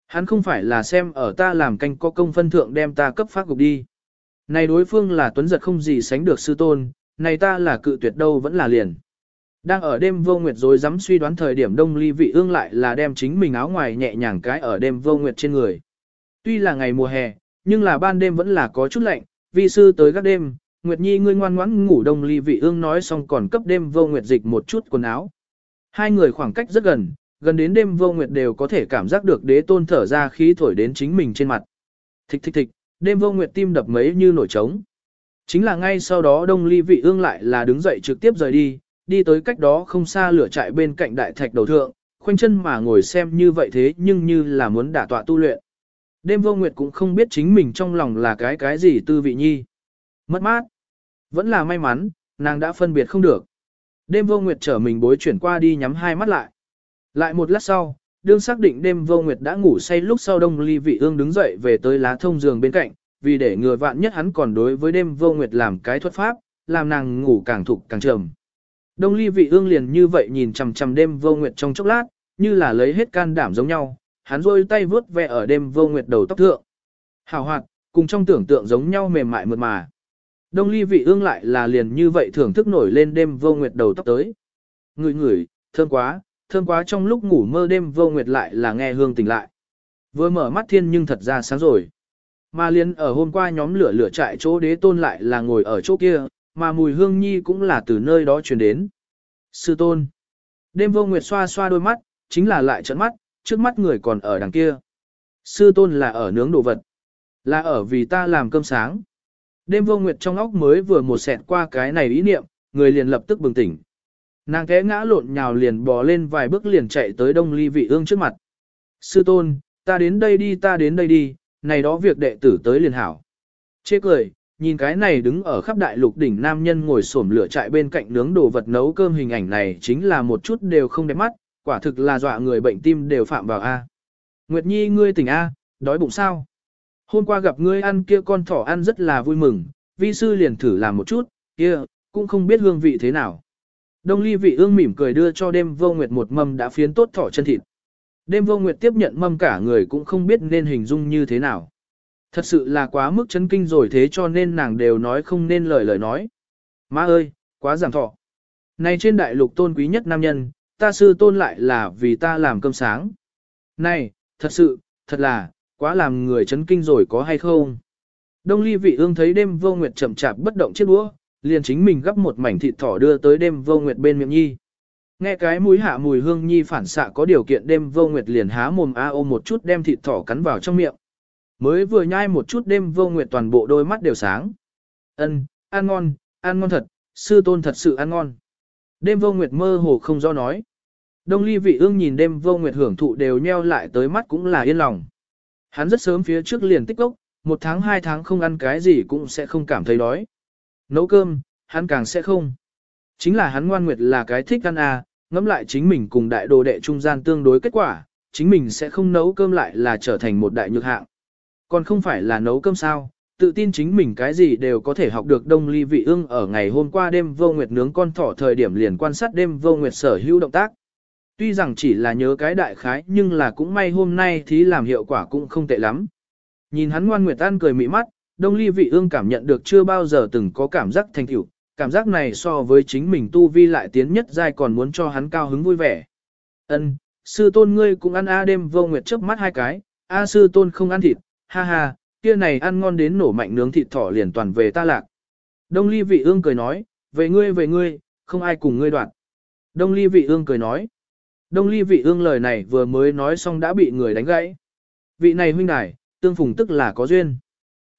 Hắn không phải là xem ở ta làm canh có công phân thượng đem ta cấp phát gục đi. Này đối phương là tuấn giật không gì sánh được sư tôn, này ta là cự tuyệt đâu vẫn là liền. Đang ở đêm vô nguyệt rồi dám suy đoán thời điểm đông ly vị ương lại là đem chính mình áo ngoài nhẹ nhàng cái ở đêm vô nguyệt trên người. Tuy là ngày mùa hè, nhưng là ban đêm vẫn là có chút lạnh, vi sư tới các đêm, Nguyệt Nhi ngươi ngoan ngoãn ngủ đông ly vị ương nói xong còn cấp đêm vô nguyệt dịch một chút quần áo. Hai người khoảng cách rất gần, gần đến đêm vô nguyệt đều có thể cảm giác được đế tôn thở ra khí thổi đến chính mình trên mặt. Thịch thịch thịch, đêm vô nguyệt tim đập mấy như nổi trống. Chính là ngay sau đó đông ly vị ương lại là đứng dậy trực tiếp rời đi, đi tới cách đó không xa lửa trại bên cạnh đại thạch đầu thượng, khoanh chân mà ngồi xem như vậy thế nhưng như là muốn đả tọa tu luyện. Đêm vô nguyệt cũng không biết chính mình trong lòng là cái cái gì tư vị nhi. Mất mát. Vẫn là may mắn, nàng đã phân biệt không được. Đêm vô nguyệt trở mình bối chuyển qua đi nhắm hai mắt lại. Lại một lát sau, đương xác định đêm vô nguyệt đã ngủ say lúc sau đông ly vị ương đứng dậy về tới lá thông giường bên cạnh, vì để ngừa vạn nhất hắn còn đối với đêm vô nguyệt làm cái thuật pháp, làm nàng ngủ càng thục càng trầm. Đông ly vị ương liền như vậy nhìn chằm chằm đêm vô nguyệt trong chốc lát, như là lấy hết can đảm giống nhau, hắn rôi tay vướt ve ở đêm vô nguyệt đầu tóc thượng. Hào hoạt, cùng trong tưởng tượng giống nhau mềm mại mượt mà. Đông ly vị ương lại là liền như vậy thưởng thức nổi lên đêm vô nguyệt đầu tóc tới. Ngửi ngửi, thơm quá, thơm quá trong lúc ngủ mơ đêm vô nguyệt lại là nghe hương tỉnh lại. Vừa mở mắt thiên nhưng thật ra sáng rồi. Mà liền ở hôm qua nhóm lửa lửa trại chỗ đế tôn lại là ngồi ở chỗ kia, mà mùi hương nhi cũng là từ nơi đó truyền đến. Sư tôn. Đêm vô nguyệt xoa xoa đôi mắt, chính là lại trận mắt, trước mắt người còn ở đằng kia. Sư tôn là ở nướng đồ vật. Là ở vì ta làm cơm sáng. Đêm vô nguyệt trong óc mới vừa một xẹt qua cái này ý niệm, người liền lập tức bừng tỉnh. Nàng té ngã lộn nhào liền bò lên vài bước liền chạy tới đông ly vị ương trước mặt. Sư tôn, ta đến đây đi ta đến đây đi, này đó việc đệ tử tới liền hảo. Chê cười, nhìn cái này đứng ở khắp đại lục đỉnh nam nhân ngồi xổm lửa trại bên cạnh nướng đồ vật nấu cơm hình ảnh này chính là một chút đều không đẹp mắt, quả thực là dọa người bệnh tim đều phạm vào A. Nguyệt Nhi ngươi tỉnh A, đói bụng sao? Hôm qua gặp ngươi ăn kia con thỏ ăn rất là vui mừng, vi sư liền thử làm một chút, kia, cũng không biết hương vị thế nào. Đông ly vị ương mỉm cười đưa cho đêm vô nguyệt một mâm đã phiến tốt thỏ chân thịt. Đêm vô nguyệt tiếp nhận mâm cả người cũng không biết nên hình dung như thế nào. Thật sự là quá mức chấn kinh rồi thế cho nên nàng đều nói không nên lời lời nói. Má ơi, quá giảm thọ. Này trên đại lục tôn quý nhất nam nhân, ta sư tôn lại là vì ta làm cơm sáng. Này, thật sự, thật là, quá làm người chấn kinh rồi có hay không? Đông ly vị ương thấy đêm vô nguyệt chậm chạp bất động chiếc đũa, liền chính mình gấp một mảnh thịt thỏ đưa tới đêm vô nguyệt bên miệng nhi. Nghe cái mũi hạ mùi hương nhi phản xạ có điều kiện đêm vô nguyệt liền há mồm a ôm một chút đem thịt thỏ cắn vào trong miệng. Mới vừa nhai một chút đêm vô nguyệt toàn bộ đôi mắt đều sáng. Ân, ăn ngon, ăn ngon thật, sư tôn thật sự ăn ngon. Đêm vô nguyệt mơ hồ không do nói. Đông ly vị ương nhìn đêm vô nguyệt hưởng thụ đều nheo lại tới mắt cũng là yên lòng. Hắn rất sớm phía trước liền tích ốc, một tháng hai tháng không ăn cái gì cũng sẽ không cảm thấy đói. Nấu cơm, hắn càng sẽ không. Chính là hắn ngoan nguyệt là cái thích ăn à, ngẫm lại chính mình cùng đại đồ đệ trung gian tương đối kết quả, chính mình sẽ không nấu cơm lại là trở thành một đại nhược hạng. Còn không phải là nấu cơm sao, tự tin chính mình cái gì đều có thể học được đông ly vị ương ở ngày hôm qua đêm vô nguyệt nướng con thỏ thời điểm liền quan sát đêm vô nguyệt sở hữu động tác. Tuy rằng chỉ là nhớ cái đại khái nhưng là cũng may hôm nay thì làm hiệu quả cũng không tệ lắm. Nhìn hắn ngoan nguyệt An cười mị mắt, đông ly vị ương cảm nhận được chưa bao giờ từng có cảm giác thành tựu, cảm giác này so với chính mình tu vi lại tiến nhất giai còn muốn cho hắn cao hứng vui vẻ. Ân, sư tôn ngươi cũng ăn a đêm vô nguyệt chớp mắt hai cái, a sư tôn không ăn thịt, ha ha, kia này ăn ngon đến nổ mạnh nướng thịt thỏ liền toàn về ta lạc. Đông ly vị ương cười nói, về ngươi về ngươi, không ai cùng ngươi đoạn. Đông ly vị ương cười nói. Đông ly vị ương lời này vừa mới nói xong đã bị người đánh gãy. Vị này huynh đài, tương phùng tức là có duyên.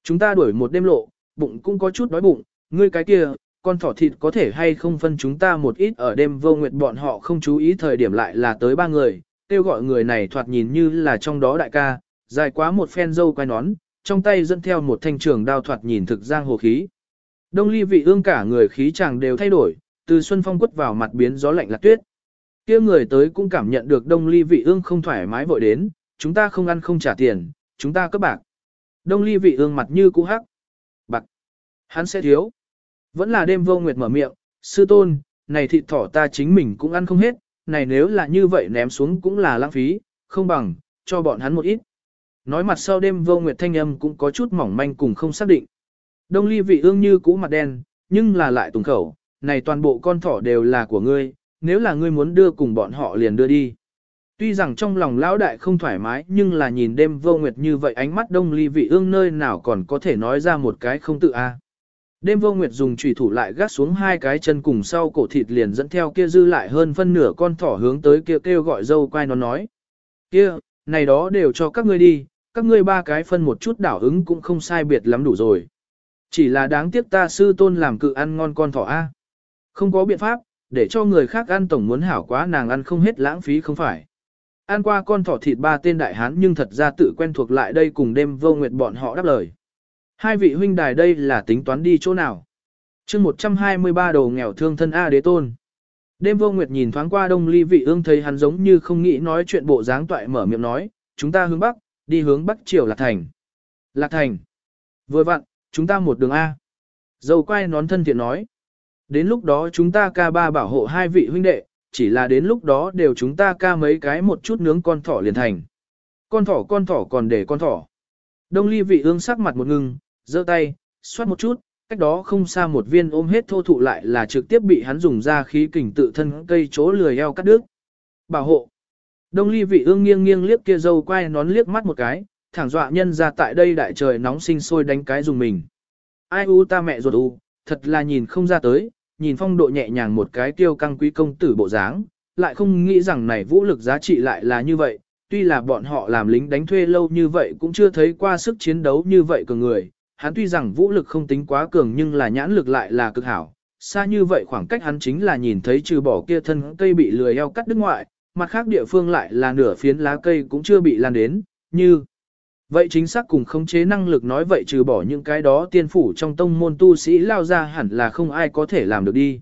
Chúng ta đuổi một đêm lộ, bụng cũng có chút đói bụng, ngươi cái kia, con thỏ thịt có thể hay không phân chúng ta một ít ở đêm vô nguyệt bọn họ không chú ý thời điểm lại là tới ba người, kêu gọi người này thoạt nhìn như là trong đó đại ca, dài quá một phen dâu quai nón, trong tay dẫn theo một thanh trường đao thoạt nhìn thực giang hồ khí. Đông ly vị ương cả người khí chàng đều thay đổi, từ xuân phong quất vào mặt biến gió lạnh lạc tuyết kia người tới cũng cảm nhận được đông ly vị ương không thoải mái vội đến, chúng ta không ăn không trả tiền, chúng ta cấp bạc. Đông ly vị ương mặt như cũ hắc. Bạc. Hắn sẽ thiếu. Vẫn là đêm vô nguyệt mở miệng, sư tôn, này thịt thỏ ta chính mình cũng ăn không hết, này nếu là như vậy ném xuống cũng là lãng phí, không bằng, cho bọn hắn một ít. Nói mặt sau đêm vô nguyệt thanh âm cũng có chút mỏng manh cùng không xác định. Đông ly vị ương như cũ mặt đen, nhưng là lại tùng khẩu, này toàn bộ con thỏ đều là của ngươi, nếu là ngươi muốn đưa cùng bọn họ liền đưa đi. Tuy rằng trong lòng lão đại không thoải mái nhưng là nhìn đêm vô nguyệt như vậy ánh mắt đông ly vị ương nơi nào còn có thể nói ra một cái không tự a. Đêm vô nguyệt dùng trùy thủ lại gác xuống hai cái chân cùng sau cổ thịt liền dẫn theo kia dư lại hơn phân nửa con thỏ hướng tới kia kêu gọi dâu quay nó nói. Kia, này đó đều cho các ngươi đi, các ngươi ba cái phân một chút đảo ứng cũng không sai biệt lắm đủ rồi. Chỉ là đáng tiếc ta sư tôn làm cự ăn ngon con thỏ A. Không có biện pháp, để cho người khác ăn tổng muốn hảo quá nàng ăn không hết lãng phí không phải. Ăn qua con thỏ thịt ba tên đại hán nhưng thật ra tự quen thuộc lại đây cùng đêm vô nguyệt bọn họ đáp lời. Hai vị huynh đài đây là tính toán đi chỗ nào? chương 123 đồ nghèo thương thân A đế tôn. Đêm vô nguyệt nhìn thoáng qua đông ly vị ương thấy hắn giống như không nghĩ nói chuyện bộ dáng toại mở miệng nói, chúng ta hướng bắc, đi hướng bắc triều Lạc Thành. Lạc Thành. Vừa vặn, chúng ta một đường A. Dầu quay nón thân thiện nói. Đến lúc đó chúng ta ca ba bảo hộ hai vị huynh đệ, chỉ là đến lúc đó đều chúng ta ca mấy cái một chút nướng con thỏ liền thành. Con thỏ con thỏ còn để con thỏ. Đông ly vị ương sắc mặt một ngưng, giơ tay, xoát một chút, cách đó không xa một viên ôm hết thô thụ lại là trực tiếp bị hắn dùng ra khí kình tự thân cây chỗ lười eo cắt đứt. Bảo hộ. Đông ly vị ương nghiêng nghiêng liếc kia dâu quay nón liếc mắt một cái, thẳng dọa nhân ra tại đây đại trời nóng sinh sôi đánh cái dùng mình. Ai u ta mẹ ruột u, thật là nhìn không ra tới, nhìn phong độ nhẹ nhàng một cái tiêu căng quý công tử bộ dáng, lại không nghĩ rằng này vũ lực giá trị lại là như vậy, tuy là bọn họ làm lính đánh thuê lâu như vậy cũng chưa thấy qua sức chiến đấu như vậy của người, hắn tuy rằng vũ lực không tính quá cường nhưng là nhãn lực lại là cực hảo, xa như vậy khoảng cách hắn chính là nhìn thấy trừ bỏ kia thân cây bị lười eo cắt đứt ngoại, mặt khác địa phương lại là nửa phiến lá cây cũng chưa bị lan đến, như Vậy chính xác cùng khống chế năng lực nói vậy trừ bỏ những cái đó tiên phủ trong tông môn tu sĩ lao ra hẳn là không ai có thể làm được đi.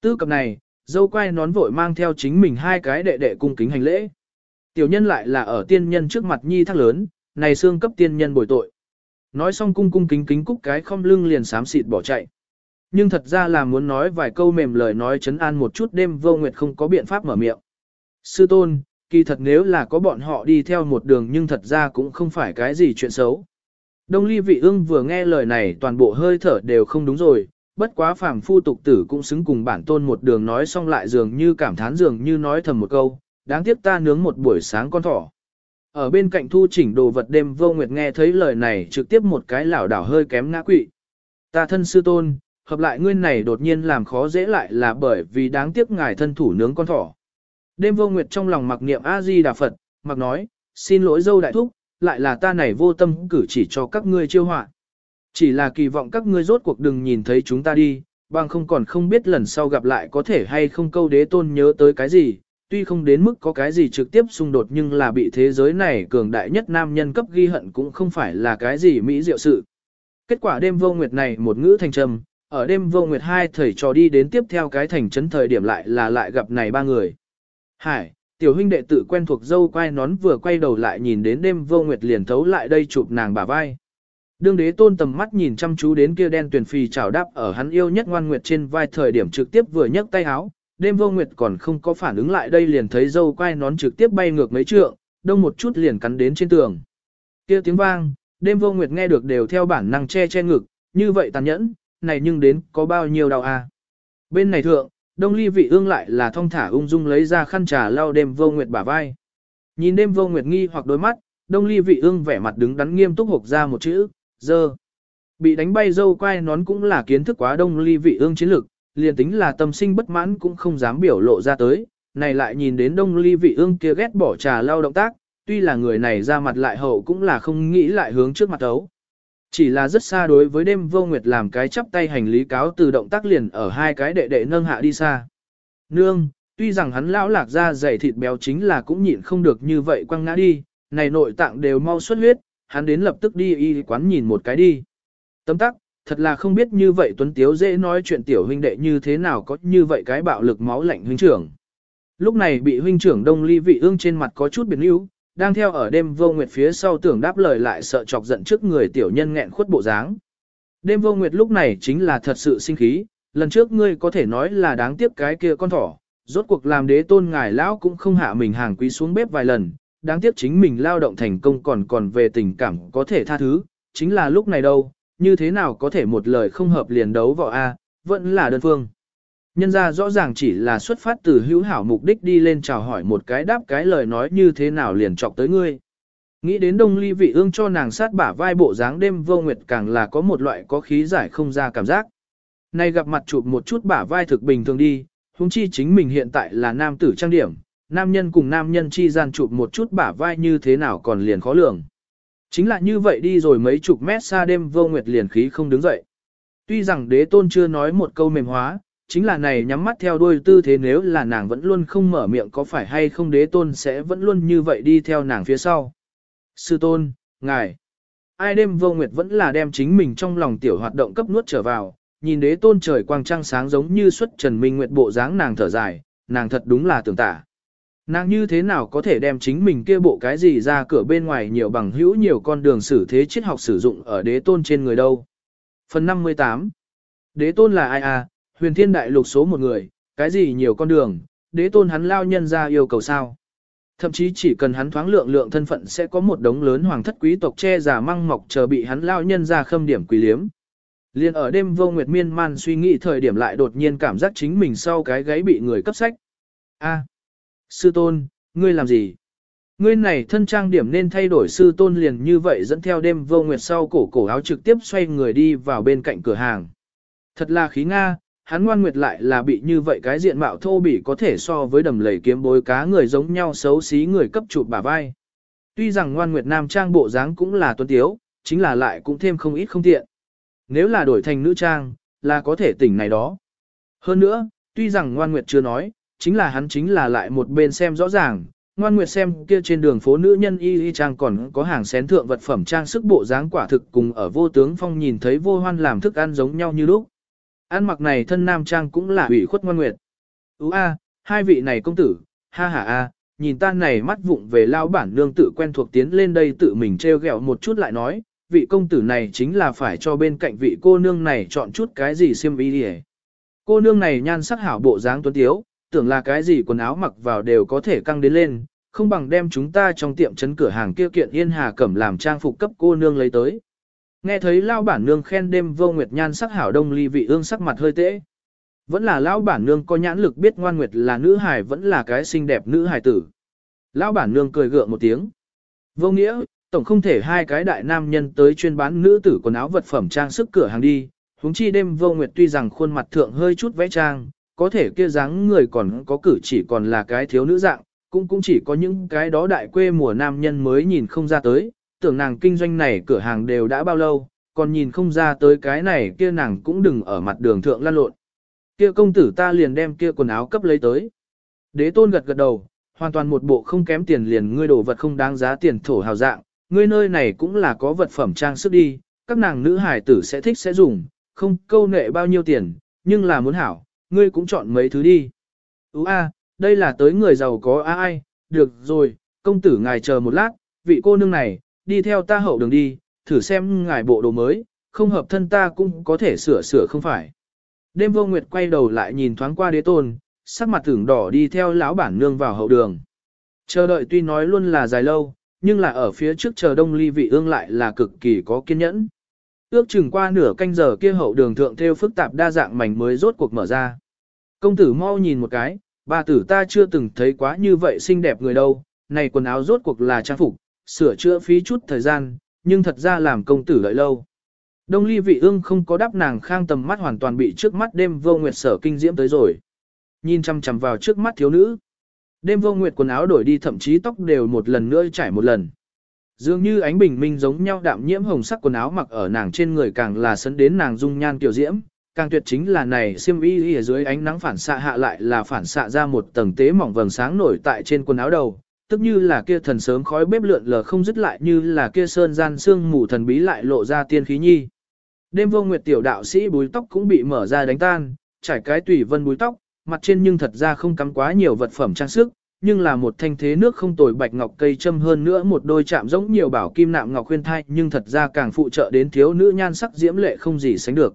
Tư cập này, dâu quay nón vội mang theo chính mình hai cái đệ đệ cung kính hành lễ. Tiểu nhân lại là ở tiên nhân trước mặt nhi thác lớn, này xương cấp tiên nhân bồi tội. Nói xong cung cung kính kính cúc cái không lưng liền sám xịt bỏ chạy. Nhưng thật ra là muốn nói vài câu mềm lời nói chấn an một chút đêm vô nguyệt không có biện pháp mở miệng. Sư tôn, kỳ thật nếu là có bọn họ đi theo một đường nhưng thật ra cũng không phải cái gì chuyện xấu. Đông ly vị ương vừa nghe lời này toàn bộ hơi thở đều không đúng rồi, bất quá phàm phu tục tử cũng xứng cùng bản tôn một đường nói xong lại dường như cảm thán dường như nói thầm một câu, đáng tiếc ta nướng một buổi sáng con thỏ. Ở bên cạnh thu chỉnh đồ vật đêm vô nguyệt nghe thấy lời này trực tiếp một cái lảo đảo hơi kém ngã quỵ. Ta thân sư tôn, hợp lại ngươi này đột nhiên làm khó dễ lại là bởi vì đáng tiếc ngài thân thủ nướng con thỏ. Đêm vô nguyệt trong lòng mặc niệm A-di Đà Phật, mặc nói, xin lỗi dâu đại thúc, lại là ta này vô tâm cử chỉ cho các ngươi chiêu họa. Chỉ là kỳ vọng các ngươi rốt cuộc đừng nhìn thấy chúng ta đi, bằng không còn không biết lần sau gặp lại có thể hay không câu đế tôn nhớ tới cái gì, tuy không đến mức có cái gì trực tiếp xung đột nhưng là bị thế giới này cường đại nhất nam nhân cấp ghi hận cũng không phải là cái gì mỹ diệu sự. Kết quả đêm vô nguyệt này một ngữ thành trầm, ở đêm vô nguyệt hai thầy trò đi đến tiếp theo cái thành trấn thời điểm lại là lại gặp này ba người. Hải, tiểu huynh đệ tự quen thuộc dâu quay nón vừa quay đầu lại nhìn đến đêm vô nguyệt liền thấu lại đây chụp nàng bả vai. Đương đế tôn tầm mắt nhìn chăm chú đến kia đen tuyển phì chảo đáp ở hắn yêu nhất ngoan nguyệt trên vai thời điểm trực tiếp vừa nhấc tay áo, đêm vô nguyệt còn không có phản ứng lại đây liền thấy dâu quay nón trực tiếp bay ngược mấy trượng, đông một chút liền cắn đến trên tường. Kia tiếng vang, đêm vô nguyệt nghe được đều theo bản năng che che ngực, như vậy tàn nhẫn, này nhưng đến có bao nhiêu đau à. Bên này thượng, Đông ly vị ương lại là thong thả ung dung lấy ra khăn trà lau đêm vô nguyệt bả vai. Nhìn đêm vô nguyệt nghi hoặc đôi mắt, đông ly vị ương vẻ mặt đứng đắn nghiêm túc hộp ra một chữ, dơ. Bị đánh bay dâu quay nón cũng là kiến thức quá đông ly vị ương chiến lược, liền tính là tâm sinh bất mãn cũng không dám biểu lộ ra tới. Này lại nhìn đến đông ly vị ương kia ghét bỏ trà lau động tác, tuy là người này ra mặt lại hậu cũng là không nghĩ lại hướng trước mặt ấu. Chỉ là rất xa đối với đêm vô nguyệt làm cái chắp tay hành lý cáo từ động tác liền ở hai cái đệ đệ nâng hạ đi xa. Nương, tuy rằng hắn lão lạc ra dày thịt béo chính là cũng nhịn không được như vậy quăng ngã đi, này nội tạng đều mau xuất huyết, hắn đến lập tức đi y quán nhìn một cái đi. Tấm tắc, thật là không biết như vậy Tuấn Tiếu dễ nói chuyện tiểu huynh đệ như thế nào có như vậy cái bạo lực máu lạnh huynh trưởng. Lúc này bị huynh trưởng Đông Ly vị ương trên mặt có chút biến yếu, đang theo ở đêm vô nguyệt phía sau tưởng đáp lời lại sợ chọc giận trước người tiểu nhân nghẹn khuất bộ dáng. Đêm vô nguyệt lúc này chính là thật sự sinh khí, lần trước ngươi có thể nói là đáng tiếc cái kia con thỏ, rốt cuộc làm đế tôn ngài lão cũng không hạ mình hàng quý xuống bếp vài lần, đáng tiếc chính mình lao động thành công còn còn về tình cảm có thể tha thứ, chính là lúc này đâu, như thế nào có thể một lời không hợp liền đấu võ A, vẫn là đơn phương. Nhân ra rõ ràng chỉ là xuất phát từ hữu hảo mục đích đi lên chào hỏi một cái đáp cái lời nói như thế nào liền chọc tới ngươi. Nghĩ đến đông ly vị ương cho nàng sát bả vai bộ dáng đêm vô nguyệt càng là có một loại có khí giải không ra cảm giác. Này gặp mặt chụp một chút bả vai thực bình thường đi, huống chi chính mình hiện tại là nam tử trang điểm, nam nhân cùng nam nhân chi gian chụp một chút bả vai như thế nào còn liền khó lường. Chính là như vậy đi rồi mấy chục mét xa đêm vô nguyệt liền khí không đứng dậy. Tuy rằng đế tôn chưa nói một câu mềm hóa, chính là này nhắm mắt theo đuôi tư thế nếu là nàng vẫn luôn không mở miệng có phải hay không đế tôn sẽ vẫn luôn như vậy đi theo nàng phía sau. Sư tôn, ngài, ai đêm vô nguyệt vẫn là đem chính mình trong lòng tiểu hoạt động cấp nuốt trở vào, nhìn đế tôn trời quang trăng sáng giống như xuất trần minh nguyệt bộ dáng nàng thở dài, nàng thật đúng là tưởng tả. Nàng như thế nào có thể đem chính mình kia bộ cái gì ra cửa bên ngoài nhiều bằng hữu nhiều con đường xử thế triết học sử dụng ở đế tôn trên người đâu. Phần 58 Đế tôn là ai à, huyền thiên đại lục số một người, cái gì nhiều con đường, đế tôn hắn lao nhân ra yêu cầu sao. Thậm chí chỉ cần hắn thoáng lượng lượng thân phận sẽ có một đống lớn hoàng thất quý tộc che giả măng mọc chờ bị hắn lao nhân ra khâm điểm quý liếm. Liên ở đêm vô nguyệt miên man suy nghĩ thời điểm lại đột nhiên cảm giác chính mình sau cái gáy bị người cấp sách. A, sư tôn, ngươi làm gì? Ngươi này thân trang điểm nên thay đổi sư tôn liền như vậy dẫn theo đêm vô nguyệt sau cổ cổ áo trực tiếp xoay người đi vào bên cạnh cửa hàng. Thật là khí Nga, hắn ngoan nguyệt lại là bị như vậy cái diện mạo thô bỉ có thể so với đầm lầy kiếm bối cá người giống nhau xấu xí người cấp chụp bả vai. Tuy rằng ngoan nguyệt nam trang bộ dáng cũng là tuấn tiếu, chính là lại cũng thêm không ít không tiện. Nếu là đổi thành nữ trang, là có thể tỉnh này đó. Hơn nữa, tuy rằng ngoan nguyệt chưa nói, chính là hắn chính là lại một bên xem rõ ràng, ngoan nguyệt xem kia trên đường phố nữ nhân y y trang còn có hàng xén thượng vật phẩm trang sức bộ dáng quả thực cùng ở vô tướng phong nhìn thấy vô hoan làm thức ăn giống nhau như lúc. Ăn mặc này thân nam trang cũng là ủy khuất ngoan nguyệt. Ú a, hai vị này công tử, ha ha a, nhìn ta này mắt vụng về lao bản nương tự quen thuộc tiến lên đây tự mình treo gẹo một chút lại nói, vị công tử này chính là phải cho bên cạnh vị cô nương này chọn chút cái gì xiêm y đi Cô nương này nhan sắc hảo bộ dáng tuấn tiếu, tưởng là cái gì quần áo mặc vào đều có thể căng đến lên, không bằng đem chúng ta trong tiệm chấn cửa hàng kia kiện yên hà cẩm làm trang phục cấp cô nương lấy tới. Nghe thấy lao bản nương khen đêm vô nguyệt nhan sắc hảo đông ly vị ương sắc mặt hơi tễ. Vẫn là lão bản nương có nhãn lực biết ngoan nguyệt là nữ hài vẫn là cái xinh đẹp nữ hài tử. Lão bản nương cười gượng một tiếng. Vô nghĩa, tổng không thể hai cái đại nam nhân tới chuyên bán nữ tử quần áo vật phẩm trang sức cửa hàng đi. Húng chi đêm vô nguyệt tuy rằng khuôn mặt thượng hơi chút vẽ trang, có thể kia dáng người còn có cử chỉ còn là cái thiếu nữ dạng, cũng cũng chỉ có những cái đó đại quê mùa nam nhân mới nhìn không ra tới, tưởng nàng kinh doanh này cửa hàng đều đã bao lâu, còn nhìn không ra tới cái này kia nàng cũng đừng ở mặt đường thượng lan lộn. Kia công tử ta liền đem kia quần áo cấp lấy tới. Đế tôn gật gật đầu, hoàn toàn một bộ không kém tiền liền ngươi đồ vật không đáng giá tiền thổ hào dạng, ngươi nơi này cũng là có vật phẩm trang sức đi, các nàng nữ hải tử sẽ thích sẽ dùng, không câu nệ bao nhiêu tiền, nhưng là muốn hảo, ngươi cũng chọn mấy thứ đi. Ú a, đây là tới người giàu có ai, được rồi, công tử ngài chờ một lát, vị cô nương này, đi theo ta hậu đường đi, thử xem ngài bộ đồ mới, không hợp thân ta cũng có thể sửa sửa không phải. Đêm vô nguyệt quay đầu lại nhìn thoáng qua đế tôn, sắc mặt tưởng đỏ đi theo lão bản nương vào hậu đường. Chờ đợi tuy nói luôn là dài lâu, nhưng là ở phía trước chờ đông ly vị ương lại là cực kỳ có kiên nhẫn. Ước chừng qua nửa canh giờ kia hậu đường thượng theo phức tạp đa dạng mảnh mới rốt cuộc mở ra. Công tử mau nhìn một cái, bà tử ta chưa từng thấy quá như vậy xinh đẹp người đâu, này quần áo rốt cuộc là trang phục, sửa chữa phí chút thời gian, nhưng thật ra làm công tử lợi lâu. Đông ly vị ương không có đáp nàng khang tầm mắt hoàn toàn bị trước mắt đêm vô nguyệt sở kinh diễm tới rồi. Nhìn chăm chăm vào trước mắt thiếu nữ. Đêm vô nguyệt quần áo đổi đi thậm chí tóc đều một lần nữa trải một lần. Dường như ánh bình minh giống nhau đạm nhiễm hồng sắc quần áo mặc ở nàng trên người càng là sấn đến nàng dung nhan kiều diễm, càng tuyệt chính là này xiêm y ở dưới ánh nắng phản xạ hạ lại là phản xạ ra một tầng tế mỏng vầng sáng nổi tại trên quần áo đầu, tức như là kia thần sớm khói bếp lượn lờ không dứt lại như là kia sơn gian xương mù thần bí lại lộ ra tiên khí nhi. Đêm vô nguyệt tiểu đạo sĩ búi tóc cũng bị mở ra đánh tan, trải cái tùy vân búi tóc, mặt trên nhưng thật ra không cắm quá nhiều vật phẩm trang sức, nhưng là một thanh thế nước không tồi bạch ngọc cây châm hơn nữa một đôi chạm giống nhiều bảo kim nạm ngọc khuyên thai nhưng thật ra càng phụ trợ đến thiếu nữ nhan sắc diễm lệ không gì sánh được.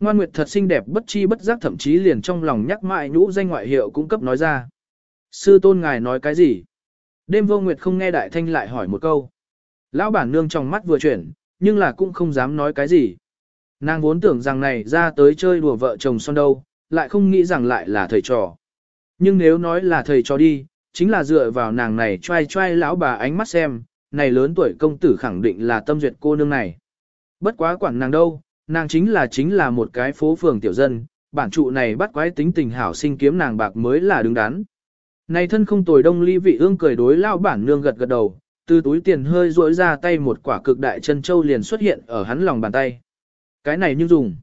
Ngoan Nguyệt thật xinh đẹp bất chi bất giác thậm chí liền trong lòng nhắc mãi nhũ danh ngoại hiệu cũng cấp nói ra. Sư tôn ngài nói cái gì? Đêm vô Nguyệt không nghe đại thanh lại hỏi một câu. Lão bản nương trong mắt vừa chuyển, nhưng là cũng không dám nói cái gì. Nàng vốn tưởng rằng này ra tới chơi đùa vợ chồng son đâu, lại không nghĩ rằng lại là thầy trò. Nhưng nếu nói là thầy trò đi, chính là dựa vào nàng này trai trai lão bà ánh mắt xem, này lớn tuổi công tử khẳng định là tâm duyệt cô nương này. Bất quá quản nàng đâu, nàng chính là chính là một cái phố phường tiểu dân, bản trụ này bắt quái tính tình hảo sinh kiếm nàng bạc mới là đứng đắn. Này thân không tồi đông ly vị ương cười đối lao bản nương gật gật đầu, từ túi tiền hơi rỗi ra tay một quả cực đại chân châu liền xuất hiện ở hắn lòng bàn tay. Cái này nhưng dùng.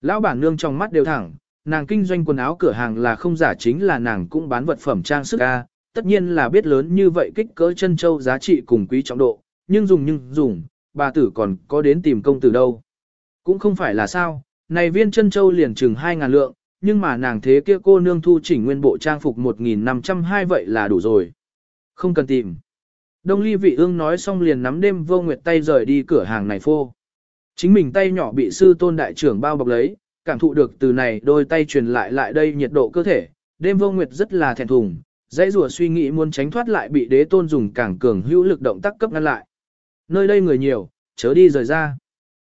Lão bản nương trong mắt đều thẳng, nàng kinh doanh quần áo cửa hàng là không giả chính là nàng cũng bán vật phẩm trang sức A, tất nhiên là biết lớn như vậy kích cỡ chân châu giá trị cùng quý trọng độ, nhưng dùng nhưng dùng, bà tử còn có đến tìm công tử đâu. Cũng không phải là sao, này viên chân châu liền chừng 2.000 lượng, nhưng mà nàng thế kia cô nương thu chỉnh nguyên bộ trang phục 1.502 vậy là đủ rồi. Không cần tìm. Đông ly vị ương nói xong liền nắm đêm vô nguyệt tay rời đi cửa hàng này phô. Chính mình tay nhỏ bị sư tôn đại trưởng bao bọc lấy, cảm thụ được từ này đôi tay truyền lại lại đây nhiệt độ cơ thể. Đêm vô nguyệt rất là thẹn thùng, dãy rùa suy nghĩ muốn tránh thoát lại bị đế tôn dùng càng cường hữu lực động tác cấp ngăn lại. Nơi đây người nhiều, chớ đi rời ra.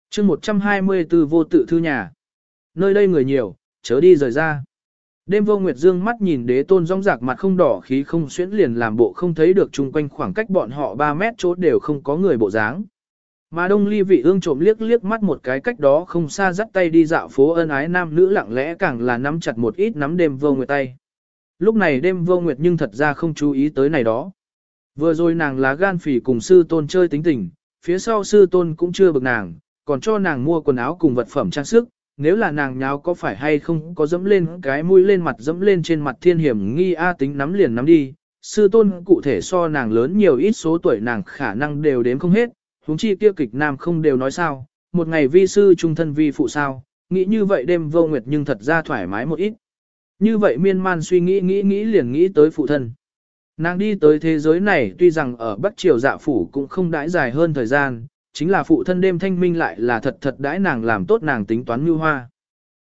chương 124 vô tự thư nhà. Nơi đây người nhiều, chớ đi rời ra. Đêm vô nguyệt dương mắt nhìn đế tôn rong rạc mặt không đỏ khí không xuyễn liền làm bộ không thấy được chung quanh khoảng cách bọn họ 3 mét chỗ đều không có người bộ dáng. Mà đông ly vị ương trộm liếc liếc mắt một cái cách đó không xa dắt tay đi dạo phố ân ái nam nữ lặng lẽ càng là nắm chặt một ít nắm đêm vô nguyệt tay. Lúc này đêm vô nguyệt nhưng thật ra không chú ý tới này đó. Vừa rồi nàng lá gan phỉ cùng sư tôn chơi tính tình, phía sau sư tôn cũng chưa bực nàng, còn cho nàng mua quần áo cùng vật phẩm trang sức, nếu là nàng nháo có phải hay không có dẫm lên cái mũi lên mặt dẫm lên trên mặt thiên hiểm nghi A tính nắm liền nắm đi. Sư tôn cụ thể so nàng lớn nhiều ít số tuổi nàng khả năng đều đếm không hết, huống chi kia kịch nam không đều nói sao, một ngày vi sư trung thân vi phụ sao, nghĩ như vậy đêm vô nguyệt nhưng thật ra thoải mái một ít. Như vậy miên man suy nghĩ nghĩ nghĩ liền nghĩ tới phụ thân. Nàng đi tới thế giới này tuy rằng ở Bắc Triều dạ phủ cũng không đãi dài hơn thời gian, chính là phụ thân đêm thanh minh lại là thật thật đãi nàng làm tốt nàng tính toán mưu hoa.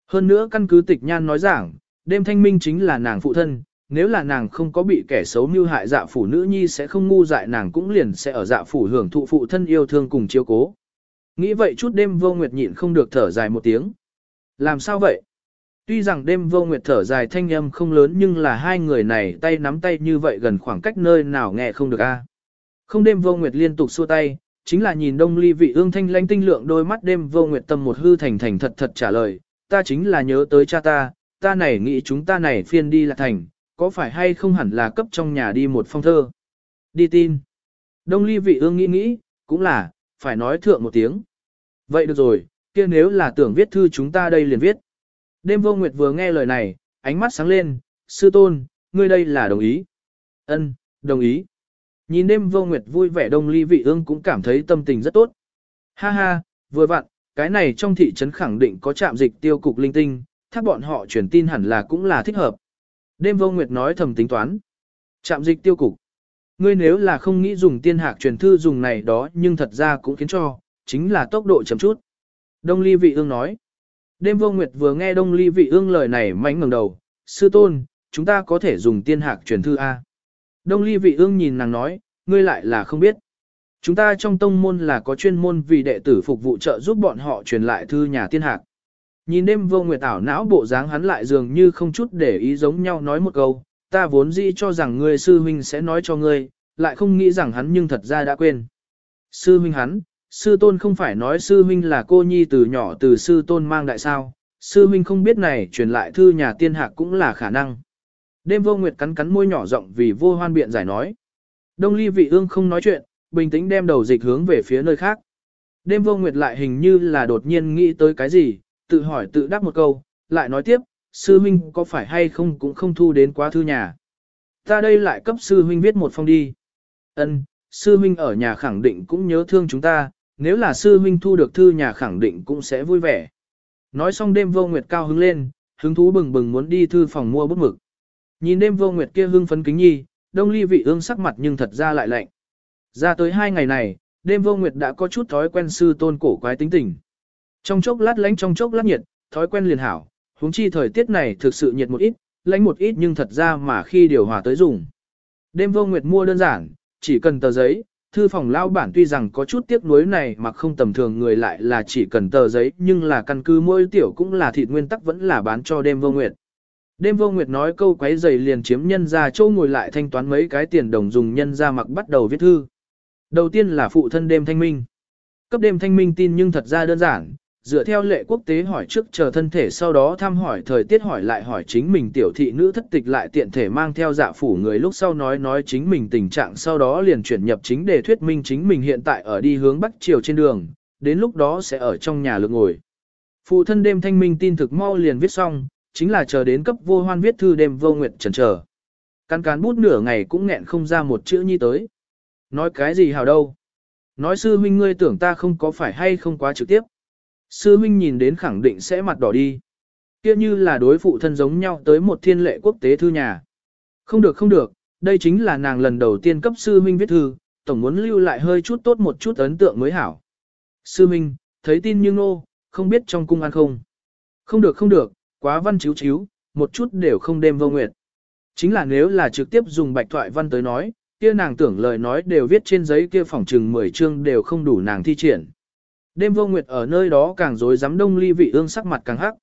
Hơn nữa căn cứ tịch nhan nói giảng, đêm thanh minh chính là nàng phụ thân, nếu là nàng không có bị kẻ xấu mưu hại dạ phủ nữ nhi sẽ không ngu dại nàng cũng liền sẽ ở dạ phủ hưởng thụ phụ thân yêu thương cùng chiếu cố. Nghĩ vậy chút đêm vô nguyệt nhịn không được thở dài một tiếng. Làm sao vậy? Tuy rằng đêm vô nguyệt thở dài thanh âm không lớn nhưng là hai người này tay nắm tay như vậy gần khoảng cách nơi nào nghe không được a. Không đêm vô nguyệt liên tục xua tay, chính là nhìn đông ly vị ương thanh lãnh tinh lượng đôi mắt đêm vô nguyệt tâm một hư thành thành thật thật trả lời, ta chính là nhớ tới cha ta, ta này nghĩ chúng ta này phiên đi là thành, có phải hay không hẳn là cấp trong nhà đi một phong thơ. Đi tin. Đông ly vị ương nghĩ nghĩ, cũng là, phải nói thượng một tiếng. Vậy được rồi, kia nếu là tưởng viết thư chúng ta đây liền viết. Đêm vô nguyệt vừa nghe lời này, ánh mắt sáng lên, sư tôn, ngươi đây là đồng ý. Ân, đồng ý. Nhìn đêm vô nguyệt vui vẻ đông ly vị ương cũng cảm thấy tâm tình rất tốt. Ha ha, vừa vặn, cái này trong thị trấn khẳng định có trạm dịch tiêu cục linh tinh, thác bọn họ truyền tin hẳn là cũng là thích hợp. Đêm vô nguyệt nói thầm tính toán. Trạm dịch tiêu cục. Ngươi nếu là không nghĩ dùng tiên hạc truyền thư dùng này đó nhưng thật ra cũng khiến cho, chính là tốc độ chậm chút. Đông ly vị ương nói. Đêm vô nguyệt vừa nghe đông ly vị ương lời này mánh ngẩng đầu, sư tôn, chúng ta có thể dùng tiên hạc truyền thư A. Đông ly vị ương nhìn nàng nói, ngươi lại là không biết. Chúng ta trong tông môn là có chuyên môn vì đệ tử phục vụ trợ giúp bọn họ truyền lại thư nhà tiên hạc. Nhìn đêm vô nguyệt ảo não bộ dáng hắn lại dường như không chút để ý giống nhau nói một câu, ta vốn dĩ cho rằng ngươi sư huynh sẽ nói cho ngươi, lại không nghĩ rằng hắn nhưng thật ra đã quên. Sư huynh hắn, sư tôn không phải nói sư huynh là cô nhi từ nhỏ từ sư tôn mang đại sao, sư huynh không biết này truyền lại thư nhà tiên hạc cũng là khả năng. Đêm vô nguyệt cắn cắn môi nhỏ rộng vì vô hoan biện giải nói. Đông ly vị ương không nói chuyện, bình tĩnh đem đầu dịch hướng về phía nơi khác. Đêm vô nguyệt lại hình như là đột nhiên nghĩ tới cái gì, tự hỏi tự đáp một câu, lại nói tiếp, sư huynh có phải hay không cũng không thu đến quá thư nhà. Ta đây lại cấp sư huynh viết một phong đi. Ân, sư huynh ở nhà khẳng định cũng nhớ thương chúng ta, nếu là sư huynh thu được thư nhà khẳng định cũng sẽ vui vẻ. Nói xong đêm vô nguyệt cao hứng lên, hứng thú bừng bừng muốn đi thư phòng mua bút mực. Nhìn đêm vô nguyệt kia hưng phấn kính nhi, đông ly vị ương sắc mặt nhưng thật ra lại lạnh. Ra tới hai ngày này, đêm vô nguyệt đã có chút thói quen sư tôn cổ quái tính tình. Trong chốc lát lánh trong chốc lát nhiệt, thói quen liền hảo, huống chi thời tiết này thực sự nhiệt một ít, lánh một ít nhưng thật ra mà khi điều hòa tới dùng. Đêm vô nguyệt mua đơn giản, chỉ cần tờ giấy, thư phòng lao bản tuy rằng có chút tiếc nuối này mà không tầm thường người lại là chỉ cần tờ giấy nhưng là căn cứ mỗi tiểu cũng là thịt nguyên tắc vẫn là bán cho đêm vô nguyệt. Đêm vô nguyệt nói câu quấy giày liền chiếm nhân ra châu ngồi lại thanh toán mấy cái tiền đồng dùng nhân ra mặc bắt đầu viết thư. Đầu tiên là phụ thân đêm thanh minh. Cấp đêm thanh minh tin nhưng thật ra đơn giản, dựa theo lệ quốc tế hỏi trước chờ thân thể sau đó thăm hỏi thời tiết hỏi lại hỏi chính mình tiểu thị nữ thất tịch lại tiện thể mang theo dạ phủ người lúc sau nói nói chính mình tình trạng sau đó liền chuyển nhập chính để thuyết minh chính mình hiện tại ở đi hướng bắc chiều trên đường, đến lúc đó sẽ ở trong nhà lượng ngồi. Phụ thân đêm thanh minh tin thực mau liền viết xong, chính là chờ đến cấp vô hoan viết thư đêm vô nguyệt trần chờ. Căn cán bút nửa ngày cũng nghẹn không ra một chữ nhi tới. Nói cái gì hào đâu. Nói sư huynh ngươi tưởng ta không có phải hay không quá trực tiếp. Sư huynh nhìn đến khẳng định sẽ mặt đỏ đi. Kia như là đối phụ thân giống nhau tới một thiên lệ quốc tế thư nhà. Không được không được, đây chính là nàng lần đầu tiên cấp sư huynh viết thư, tổng muốn lưu lại hơi chút tốt một chút ấn tượng mới hảo. Sư huynh, thấy tin nhưng nô, không biết trong cung ăn không. Không được không được, quá văn chiếu chiếu, một chút đều không đêm vô nguyệt. Chính là nếu là trực tiếp dùng bạch thoại văn tới nói, kia nàng tưởng lời nói đều viết trên giấy kia phòng trừng 10 chương đều không đủ nàng thi triển. Đêm vô nguyệt ở nơi đó càng rối rắm đông ly vị ương sắc mặt càng hắc.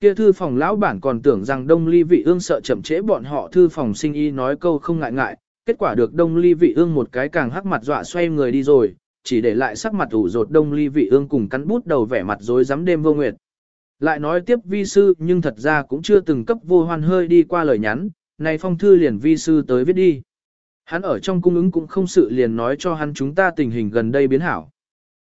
Kia thư phòng lão bản còn tưởng rằng đông ly vị ương sợ chậm trễ bọn họ thư phòng sinh y nói câu không ngại ngại, kết quả được đông ly vị ương một cái càng hắc mặt dọa xoay người đi rồi, chỉ để lại sắc mặt ủ rột đông ly vị ương cùng cắn bút đầu vẻ mặt rối rắm đêm vô nguyệt. Lại nói tiếp vi sư nhưng thật ra cũng chưa từng cấp vô hoan hơi đi qua lời nhắn, này phong thư liền vi sư tới viết đi. Hắn ở trong cung ứng cũng không sự liền nói cho hắn chúng ta tình hình gần đây biến hảo.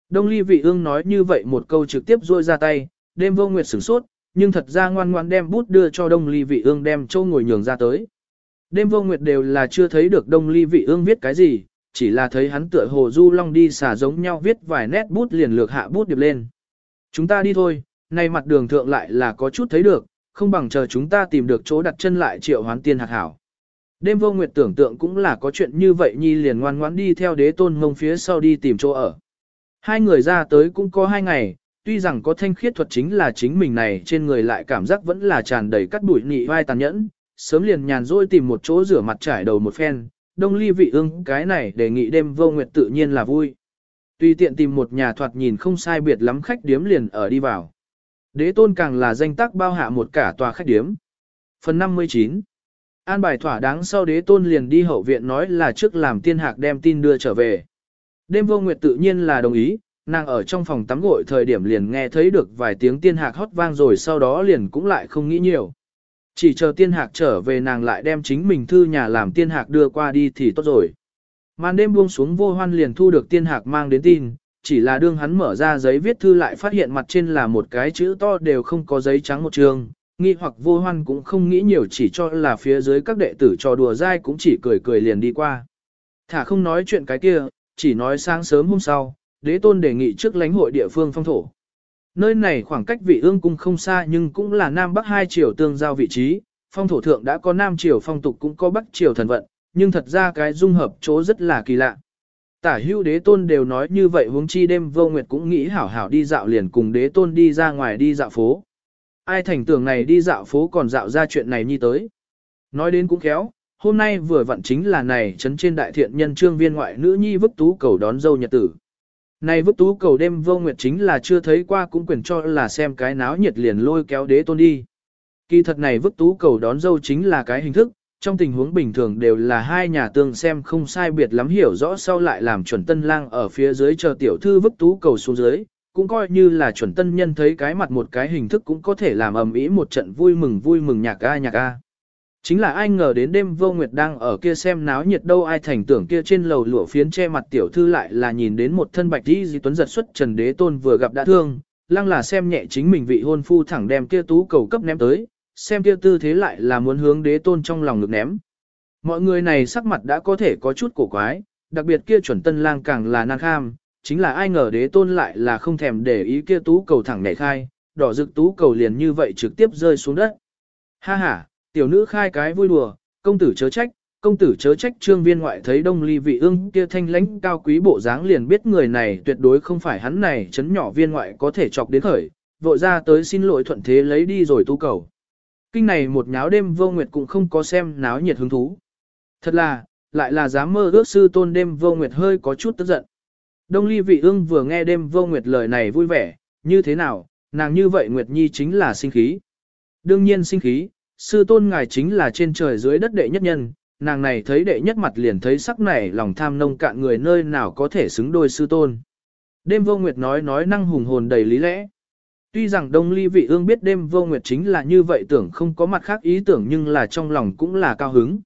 Đông ly vị ương nói như vậy một câu trực tiếp ruôi ra tay, đêm vô nguyệt sửng sốt, nhưng thật ra ngoan ngoan đem bút đưa cho đông ly vị ương đem châu ngồi nhường ra tới. Đêm vô nguyệt đều là chưa thấy được đông ly vị ương viết cái gì, chỉ là thấy hắn tựa hồ du long đi xả giống nhau viết vài nét bút liền lược hạ bút điệp lên. Chúng ta đi thôi, nay mặt đường thượng lại là có chút thấy được, không bằng chờ chúng ta tìm được chỗ đặt chân lại triệu hoán tiên hạt hảo. Đêm vô nguyệt tưởng tượng cũng là có chuyện như vậy nhi liền ngoan ngoãn đi theo đế tôn ngông phía sau đi tìm chỗ ở. Hai người ra tới cũng có hai ngày, tuy rằng có thanh khiết thuật chính là chính mình này trên người lại cảm giác vẫn là tràn đầy cắt bụi nị vai tàn nhẫn, sớm liền nhàn rỗi tìm một chỗ rửa mặt trải đầu một phen, đông ly vị ương cái này đề nghị đêm vô nguyệt tự nhiên là vui. Tuy tiện tìm một nhà thoạt nhìn không sai biệt lắm khách điếm liền ở đi vào. Đế tôn càng là danh tác bao hạ một cả tòa khách điếm. Phần 59 An bài thỏa đáng sau đế tôn liền đi hậu viện nói là trước làm tiên hạc đem tin đưa trở về. Đêm vô nguyệt tự nhiên là đồng ý, nàng ở trong phòng tắm gội thời điểm liền nghe thấy được vài tiếng tiên hạc hót vang rồi sau đó liền cũng lại không nghĩ nhiều. Chỉ chờ tiên hạc trở về nàng lại đem chính mình thư nhà làm tiên hạc đưa qua đi thì tốt rồi. Màn đêm buông xuống vô hoan liền thu được tiên hạc mang đến tin, chỉ là đương hắn mở ra giấy viết thư lại phát hiện mặt trên là một cái chữ to đều không có giấy trắng một trường, nghi hoặc vô hoan cũng không nghĩ nhiều chỉ cho là phía dưới các đệ tử trò đùa dai cũng chỉ cười cười liền đi qua. Thả không nói chuyện cái kia, chỉ nói sáng sớm hôm sau, đế tôn đề nghị trước lãnh hội địa phương phong thổ. Nơi này khoảng cách vị ương cung không xa nhưng cũng là Nam Bắc hai triều tương giao vị trí, phong thổ thượng đã có Nam triều phong tục cũng có Bắc triều thần vận, nhưng thật ra cái dung hợp chỗ rất là kỳ lạ. Tả hưu đế tôn đều nói như vậy huống chi đêm vô nguyệt cũng nghĩ hảo hảo đi dạo liền cùng đế tôn đi ra ngoài đi dạo phố. Ai thành tưởng này đi dạo phố còn dạo ra chuyện này như tới. Nói đến cũng khéo, hôm nay vừa vặn chính là này chấn trên đại thiện nhân trương viên ngoại nữ nhi vức tú cầu đón dâu nhật tử. Này vức tú cầu đêm vô nguyệt chính là chưa thấy qua cũng quyền cho là xem cái náo nhiệt liền lôi kéo đế tôn đi. Kỳ thật này vức tú cầu đón dâu chính là cái hình thức, trong tình huống bình thường đều là hai nhà tương xem không sai biệt lắm hiểu rõ sau lại làm chuẩn tân lang ở phía dưới chờ tiểu thư vức tú cầu xuống dưới, cũng coi như là chuẩn tân nhân thấy cái mặt một cái hình thức cũng có thể làm ầm ĩ một trận vui mừng vui mừng nhạc a nhạc a. Chính là ai ngờ đến đêm vô nguyệt đang ở kia xem náo nhiệt đâu ai thành tưởng kia trên lầu lụa phiến che mặt tiểu thư lại là nhìn đến một thân bạch đi di tuấn giật xuất trần đế tôn vừa gặp đã thương, lăng là xem nhẹ chính mình vị hôn phu thẳng đem kia tú cầu cấp ném tới, xem kia tư thế lại là muốn hướng đế tôn trong lòng ngực ném. Mọi người này sắc mặt đã có thể có chút cổ quái, đặc biệt kia chuẩn tân lang càng là nan kham, chính là ai ngờ đế tôn lại là không thèm để ý kia tú cầu thẳng nhảy khai, đỏ rực tú cầu liền như vậy trực tiếp rơi xuống đất. Ha ha, tiểu nữ khai cái vui đùa, công tử chớ trách, công tử chớ trách trương viên ngoại thấy đông ly vị ương kia thanh lãnh cao quý bộ dáng liền biết người này tuyệt đối không phải hắn này chấn nhỏ viên ngoại có thể chọc đến khởi, vội ra tới xin lỗi thuận thế lấy đi rồi tu cầu. Kinh này một nháo đêm vô nguyệt cũng không có xem náo nhiệt hứng thú. Thật là, lại là dám mơ ước sư tôn đêm vô nguyệt hơi có chút tức giận. Đông ly vị ương vừa nghe đêm vô nguyệt lời này vui vẻ, như thế nào, nàng như vậy nguyệt nhi chính là sinh khí. Đương nhiên sinh khí, sư tôn ngài chính là trên trời dưới đất đệ nhất nhân, nàng này thấy đệ nhất mặt liền thấy sắc này lòng tham nông cạn người nơi nào có thể xứng đôi sư tôn. Đêm vô nguyệt nói nói năng hùng hồn đầy lý lẽ. Tuy rằng đông ly vị ương biết đêm vô nguyệt chính là như vậy tưởng không có mặt khác ý tưởng nhưng là trong lòng cũng là cao hứng.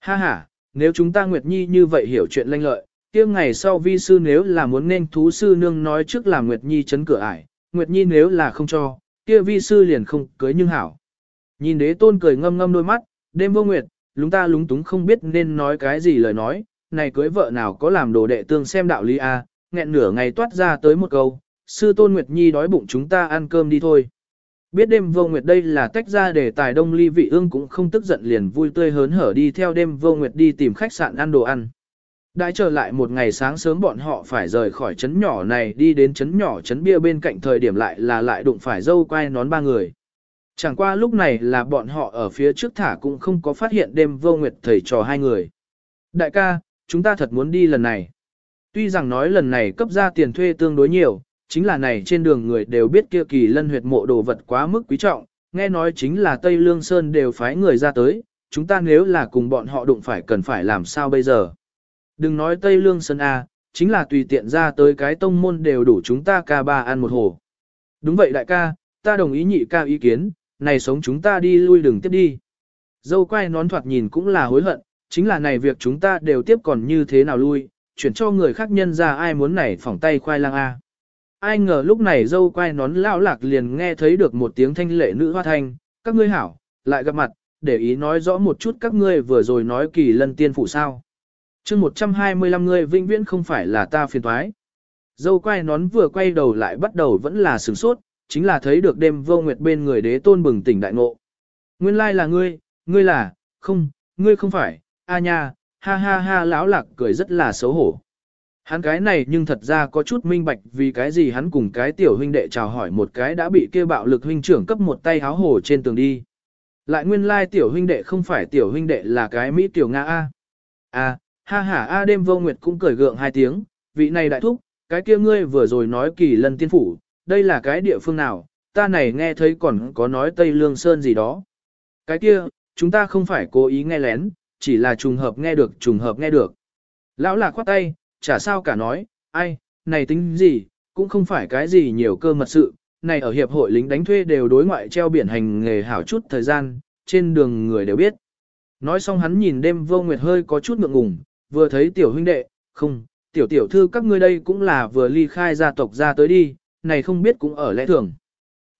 Ha ha, nếu chúng ta Nguyệt Nhi như vậy hiểu chuyện lanh lợi, kia ngày sau vi sư nếu là muốn nên thú sư nương nói trước là Nguyệt Nhi chấn cửa ải, Nguyệt Nhi nếu là không cho, kia vi sư liền không cưới nhưng hảo. Nhìn đế tôn cười ngâm ngâm đôi mắt, đêm vô nguyệt, lúng ta lúng túng không biết nên nói cái gì lời nói, này cưới vợ nào có làm đồ đệ tương xem đạo lý a, à, nghẹn nửa ngày toát ra tới một câu, sư tôn Nguyệt Nhi đói bụng chúng ta ăn cơm đi thôi. Biết đêm vô nguyệt đây là tách ra để tài đông ly vị ương cũng không tức giận liền vui tươi hớn hở đi theo đêm vô nguyệt đi tìm khách sạn ăn đồ ăn. Đã trở lại một ngày sáng sớm bọn họ phải rời khỏi trấn nhỏ này đi đến trấn nhỏ trấn bia bên cạnh thời điểm lại là lại đụng phải dâu quay nón ba người. Chẳng qua lúc này là bọn họ ở phía trước thả cũng không có phát hiện đêm vô nguyệt thầy trò hai người. Đại ca, chúng ta thật muốn đi lần này. Tuy rằng nói lần này cấp ra tiền thuê tương đối nhiều, chính là này trên đường người đều biết kia kỳ lân huyệt mộ đồ vật quá mức quý trọng, nghe nói chính là Tây Lương Sơn đều phái người ra tới, chúng ta nếu là cùng bọn họ đụng phải cần phải làm sao bây giờ. Đừng nói Tây Lương Sơn A, chính là tùy tiện ra tới cái tông môn đều đủ chúng ta ca ba ăn một hồ. Đúng vậy đại ca, ta đồng ý nhị ca ý kiến, này sống chúng ta đi lui đừng tiếp đi. Dâu quay nón thoạt nhìn cũng là hối hận, chính là này việc chúng ta đều tiếp còn như thế nào lui, chuyển cho người khác nhân ra ai muốn này phỏng tay khoai lang A ai ngờ lúc này dâu quay nón lao lạc liền nghe thấy được một tiếng thanh lệ nữ hoa thanh, các ngươi hảo, lại gặp mặt, để ý nói rõ một chút các ngươi vừa rồi nói kỳ lân tiên phụ sao. chương 125 người vinh viễn không phải là ta phiền thoái. Dâu quay nón vừa quay đầu lại bắt đầu vẫn là sửng sốt, chính là thấy được đêm vô nguyệt bên người đế tôn bừng tỉnh đại ngộ. Nguyên lai là ngươi, ngươi là, không, ngươi không phải, a nha, ha ha ha lão lạc cười rất là xấu hổ. Hắn cái này nhưng thật ra có chút minh bạch vì cái gì hắn cùng cái tiểu huynh đệ chào hỏi một cái đã bị kia bạo lực huynh trưởng cấp một tay háo hổ trên tường đi. Lại nguyên lai tiểu huynh đệ không phải tiểu huynh đệ là cái Mỹ tiểu Nga A. A, ha ha A đêm vô nguyệt cũng cười gượng hai tiếng, vị này đại thúc, cái kia ngươi vừa rồi nói kỳ lân tiên phủ, đây là cái địa phương nào, ta này nghe thấy còn có nói Tây Lương Sơn gì đó. Cái kia, chúng ta không phải cố ý nghe lén, chỉ là trùng hợp nghe được trùng hợp nghe được. Lão lạc khoát tay, chả sao cả nói, ai, này tính gì, cũng không phải cái gì nhiều cơ mật sự, này ở hiệp hội lính đánh thuê đều đối ngoại treo biển hành nghề hảo chút thời gian, trên đường người đều biết. Nói xong hắn nhìn đêm vô nguyệt hơi có chút ngượng ngùng, vừa thấy tiểu huynh đệ, không, tiểu tiểu thư các ngươi đây cũng là vừa ly khai gia tộc ra tới đi, này không biết cũng ở lẽ thường.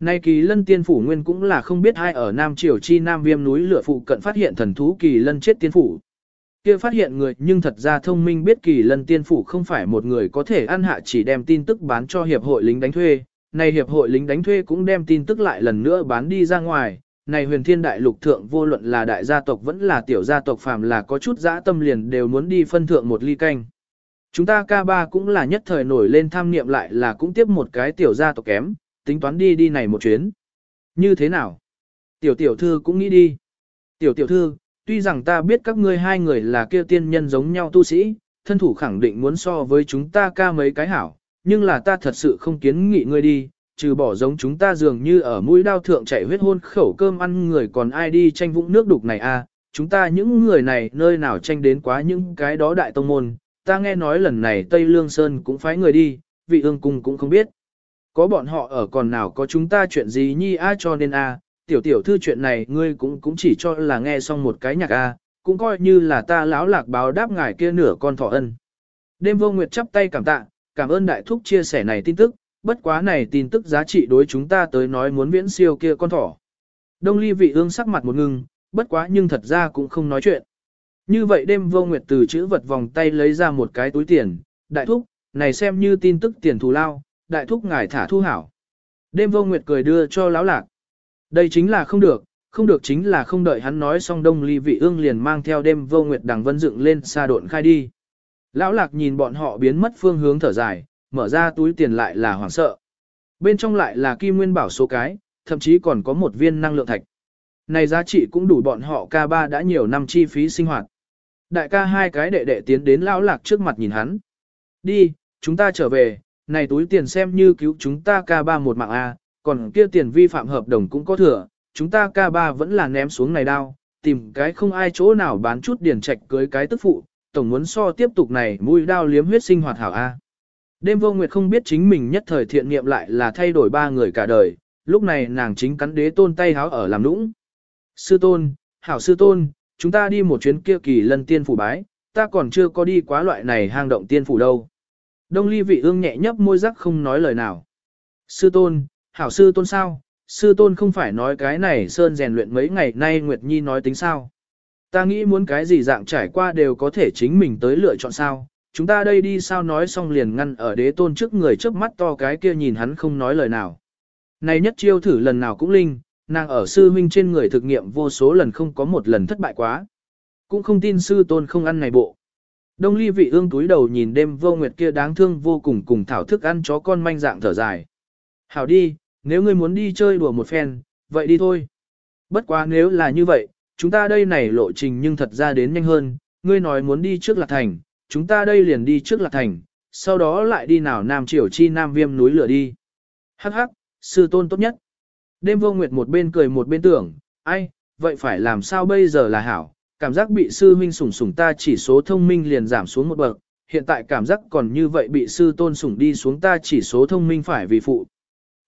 Này kỳ lân tiên phủ nguyên cũng là không biết ai ở Nam Triều Chi Nam Viêm núi lửa phụ cận phát hiện thần thú kỳ lân chết tiên phủ kia phát hiện người nhưng thật ra thông minh biết kỳ lân tiên phủ không phải một người có thể ăn hạ chỉ đem tin tức bán cho hiệp hội lính đánh thuê. Này hiệp hội lính đánh thuê cũng đem tin tức lại lần nữa bán đi ra ngoài. Này huyền thiên đại lục thượng vô luận là đại gia tộc vẫn là tiểu gia tộc phàm là có chút dã tâm liền đều muốn đi phân thượng một ly canh. Chúng ta ca ba cũng là nhất thời nổi lên tham niệm lại là cũng tiếp một cái tiểu gia tộc kém, tính toán đi đi này một chuyến. Như thế nào? Tiểu tiểu thư cũng nghĩ đi. Tiểu tiểu thư, Tuy rằng ta biết các ngươi hai người là kia tiên nhân giống nhau tu sĩ, thân thủ khẳng định muốn so với chúng ta ca mấy cái hảo, nhưng là ta thật sự không kiến nghị ngươi đi, trừ bỏ giống chúng ta dường như ở mũi đao thượng chạy huyết hôn khẩu cơm ăn người còn ai đi tranh vũng nước đục này à, chúng ta những người này nơi nào tranh đến quá những cái đó đại tông môn, ta nghe nói lần này Tây Lương Sơn cũng phái người đi, vị ương cung cũng không biết. Có bọn họ ở còn nào có chúng ta chuyện gì nhi a cho nên a tiểu tiểu thư chuyện này ngươi cũng cũng chỉ cho là nghe xong một cái nhạc a, cũng coi như là ta lão lạc báo đáp ngài kia nửa con thỏ ân. Đêm vô nguyệt chắp tay cảm tạ, cảm ơn đại thúc chia sẻ này tin tức, bất quá này tin tức giá trị đối chúng ta tới nói muốn viễn siêu kia con thỏ. Đông ly vị ương sắc mặt một ngưng, bất quá nhưng thật ra cũng không nói chuyện. Như vậy đêm vô nguyệt từ chữ vật vòng tay lấy ra một cái túi tiền, đại thúc, này xem như tin tức tiền thù lao, đại thúc ngài thả thu hảo. Đêm vô nguyệt cười đưa cho lão lạc. Đây chính là không được, không được chính là không đợi hắn nói xong đông ly vị ương liền mang theo đêm vô nguyệt đằng vân dựng lên xa độn khai đi. Lão lạc nhìn bọn họ biến mất phương hướng thở dài, mở ra túi tiền lại là hoảng sợ. Bên trong lại là kim nguyên bảo số cái, thậm chí còn có một viên năng lượng thạch. Này giá trị cũng đủ bọn họ ca ba đã nhiều năm chi phí sinh hoạt. Đại ca hai cái đệ đệ tiến đến lão lạc trước mặt nhìn hắn. Đi, chúng ta trở về, này túi tiền xem như cứu chúng ta ca ba một mạng A, còn kia tiền vi phạm hợp đồng cũng có thừa, chúng ta ca ba vẫn là ném xuống này đao, tìm cái không ai chỗ nào bán chút điển trạch cưới cái tức phụ, tổng muốn so tiếp tục này mũi đao liếm huyết sinh hoạt hảo A. Đêm vô nguyệt không biết chính mình nhất thời thiện nghiệm lại là thay đổi ba người cả đời, lúc này nàng chính cắn đế tôn tay háo ở làm nũng. Sư tôn, hảo sư tôn, chúng ta đi một chuyến kia kỳ lân tiên phủ bái, ta còn chưa có đi quá loại này hang động tiên phủ đâu. Đông ly vị ương nhẹ nhấp môi rắc không nói lời nào. Sư tôn, hảo sư tôn sao, sư tôn không phải nói cái này sơn rèn luyện mấy ngày nay Nguyệt Nhi nói tính sao. Ta nghĩ muốn cái gì dạng trải qua đều có thể chính mình tới lựa chọn sao, chúng ta đây đi sao nói xong liền ngăn ở đế tôn trước người trước mắt to cái kia nhìn hắn không nói lời nào. Này nhất chiêu thử lần nào cũng linh, nàng ở sư huynh trên người thực nghiệm vô số lần không có một lần thất bại quá. Cũng không tin sư tôn không ăn này bộ. Đông ly vị ương túi đầu nhìn đêm vô nguyệt kia đáng thương vô cùng cùng thảo thức ăn chó con manh dạng thở dài. Hảo đi, nếu ngươi muốn đi chơi đùa một phen, vậy đi thôi. Bất quá nếu là như vậy, chúng ta đây này lộ trình nhưng thật ra đến nhanh hơn, ngươi nói muốn đi trước Lạc Thành, chúng ta đây liền đi trước Lạc Thành, sau đó lại đi nào Nam Triều Chi Nam Viêm núi lửa đi. Hắc hắc, sư tôn tốt nhất. Đêm vô nguyệt một bên cười một bên tưởng, ai, vậy phải làm sao bây giờ là hảo, cảm giác bị sư huynh sủng sủng ta chỉ số thông minh liền giảm xuống một bậc, hiện tại cảm giác còn như vậy bị sư tôn sủng đi xuống ta chỉ số thông minh phải vì phụ.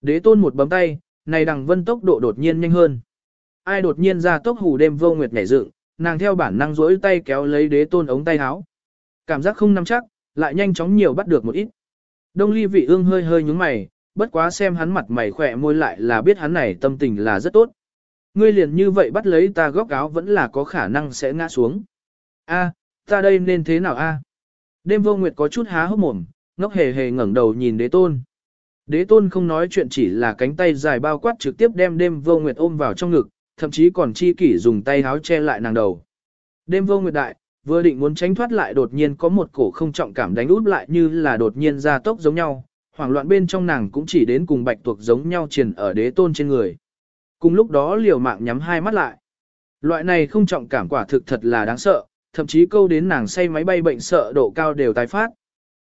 Đế tôn một bấm tay, này đằng vân tốc độ đột nhiên nhanh hơn. Ai đột nhiên ra tốc hù đêm vô nguyệt nhảy dựng, nàng theo bản năng duỗi tay kéo lấy đế tôn ống tay áo. Cảm giác không nắm chắc, lại nhanh chóng nhiều bắt được một ít. Đông ly vị ương hơi hơi nhúng mày, bất quá xem hắn mặt mày khỏe môi lại là biết hắn này tâm tình là rất tốt. Ngươi liền như vậy bắt lấy ta góc áo vẫn là có khả năng sẽ ngã xuống. A, ta đây nên thế nào a? Đêm vô nguyệt có chút há hốc mồm, ngốc hề hề ngẩng đầu nhìn đế tôn. Đế tôn không nói chuyện chỉ là cánh tay dài bao quát trực tiếp đem đêm vô nguyệt ôm vào trong ngực, thậm chí còn chi kỷ dùng tay háo che lại nàng đầu. Đêm vô nguyệt đại, vừa định muốn tránh thoát lại đột nhiên có một cổ không trọng cảm đánh út lại như là đột nhiên ra tốc giống nhau, hoảng loạn bên trong nàng cũng chỉ đến cùng bạch tuộc giống nhau triền ở đế tôn trên người. Cùng lúc đó liều mạng nhắm hai mắt lại. Loại này không trọng cảm quả thực thật là đáng sợ, thậm chí câu đến nàng say máy bay bệnh sợ độ cao đều tái phát.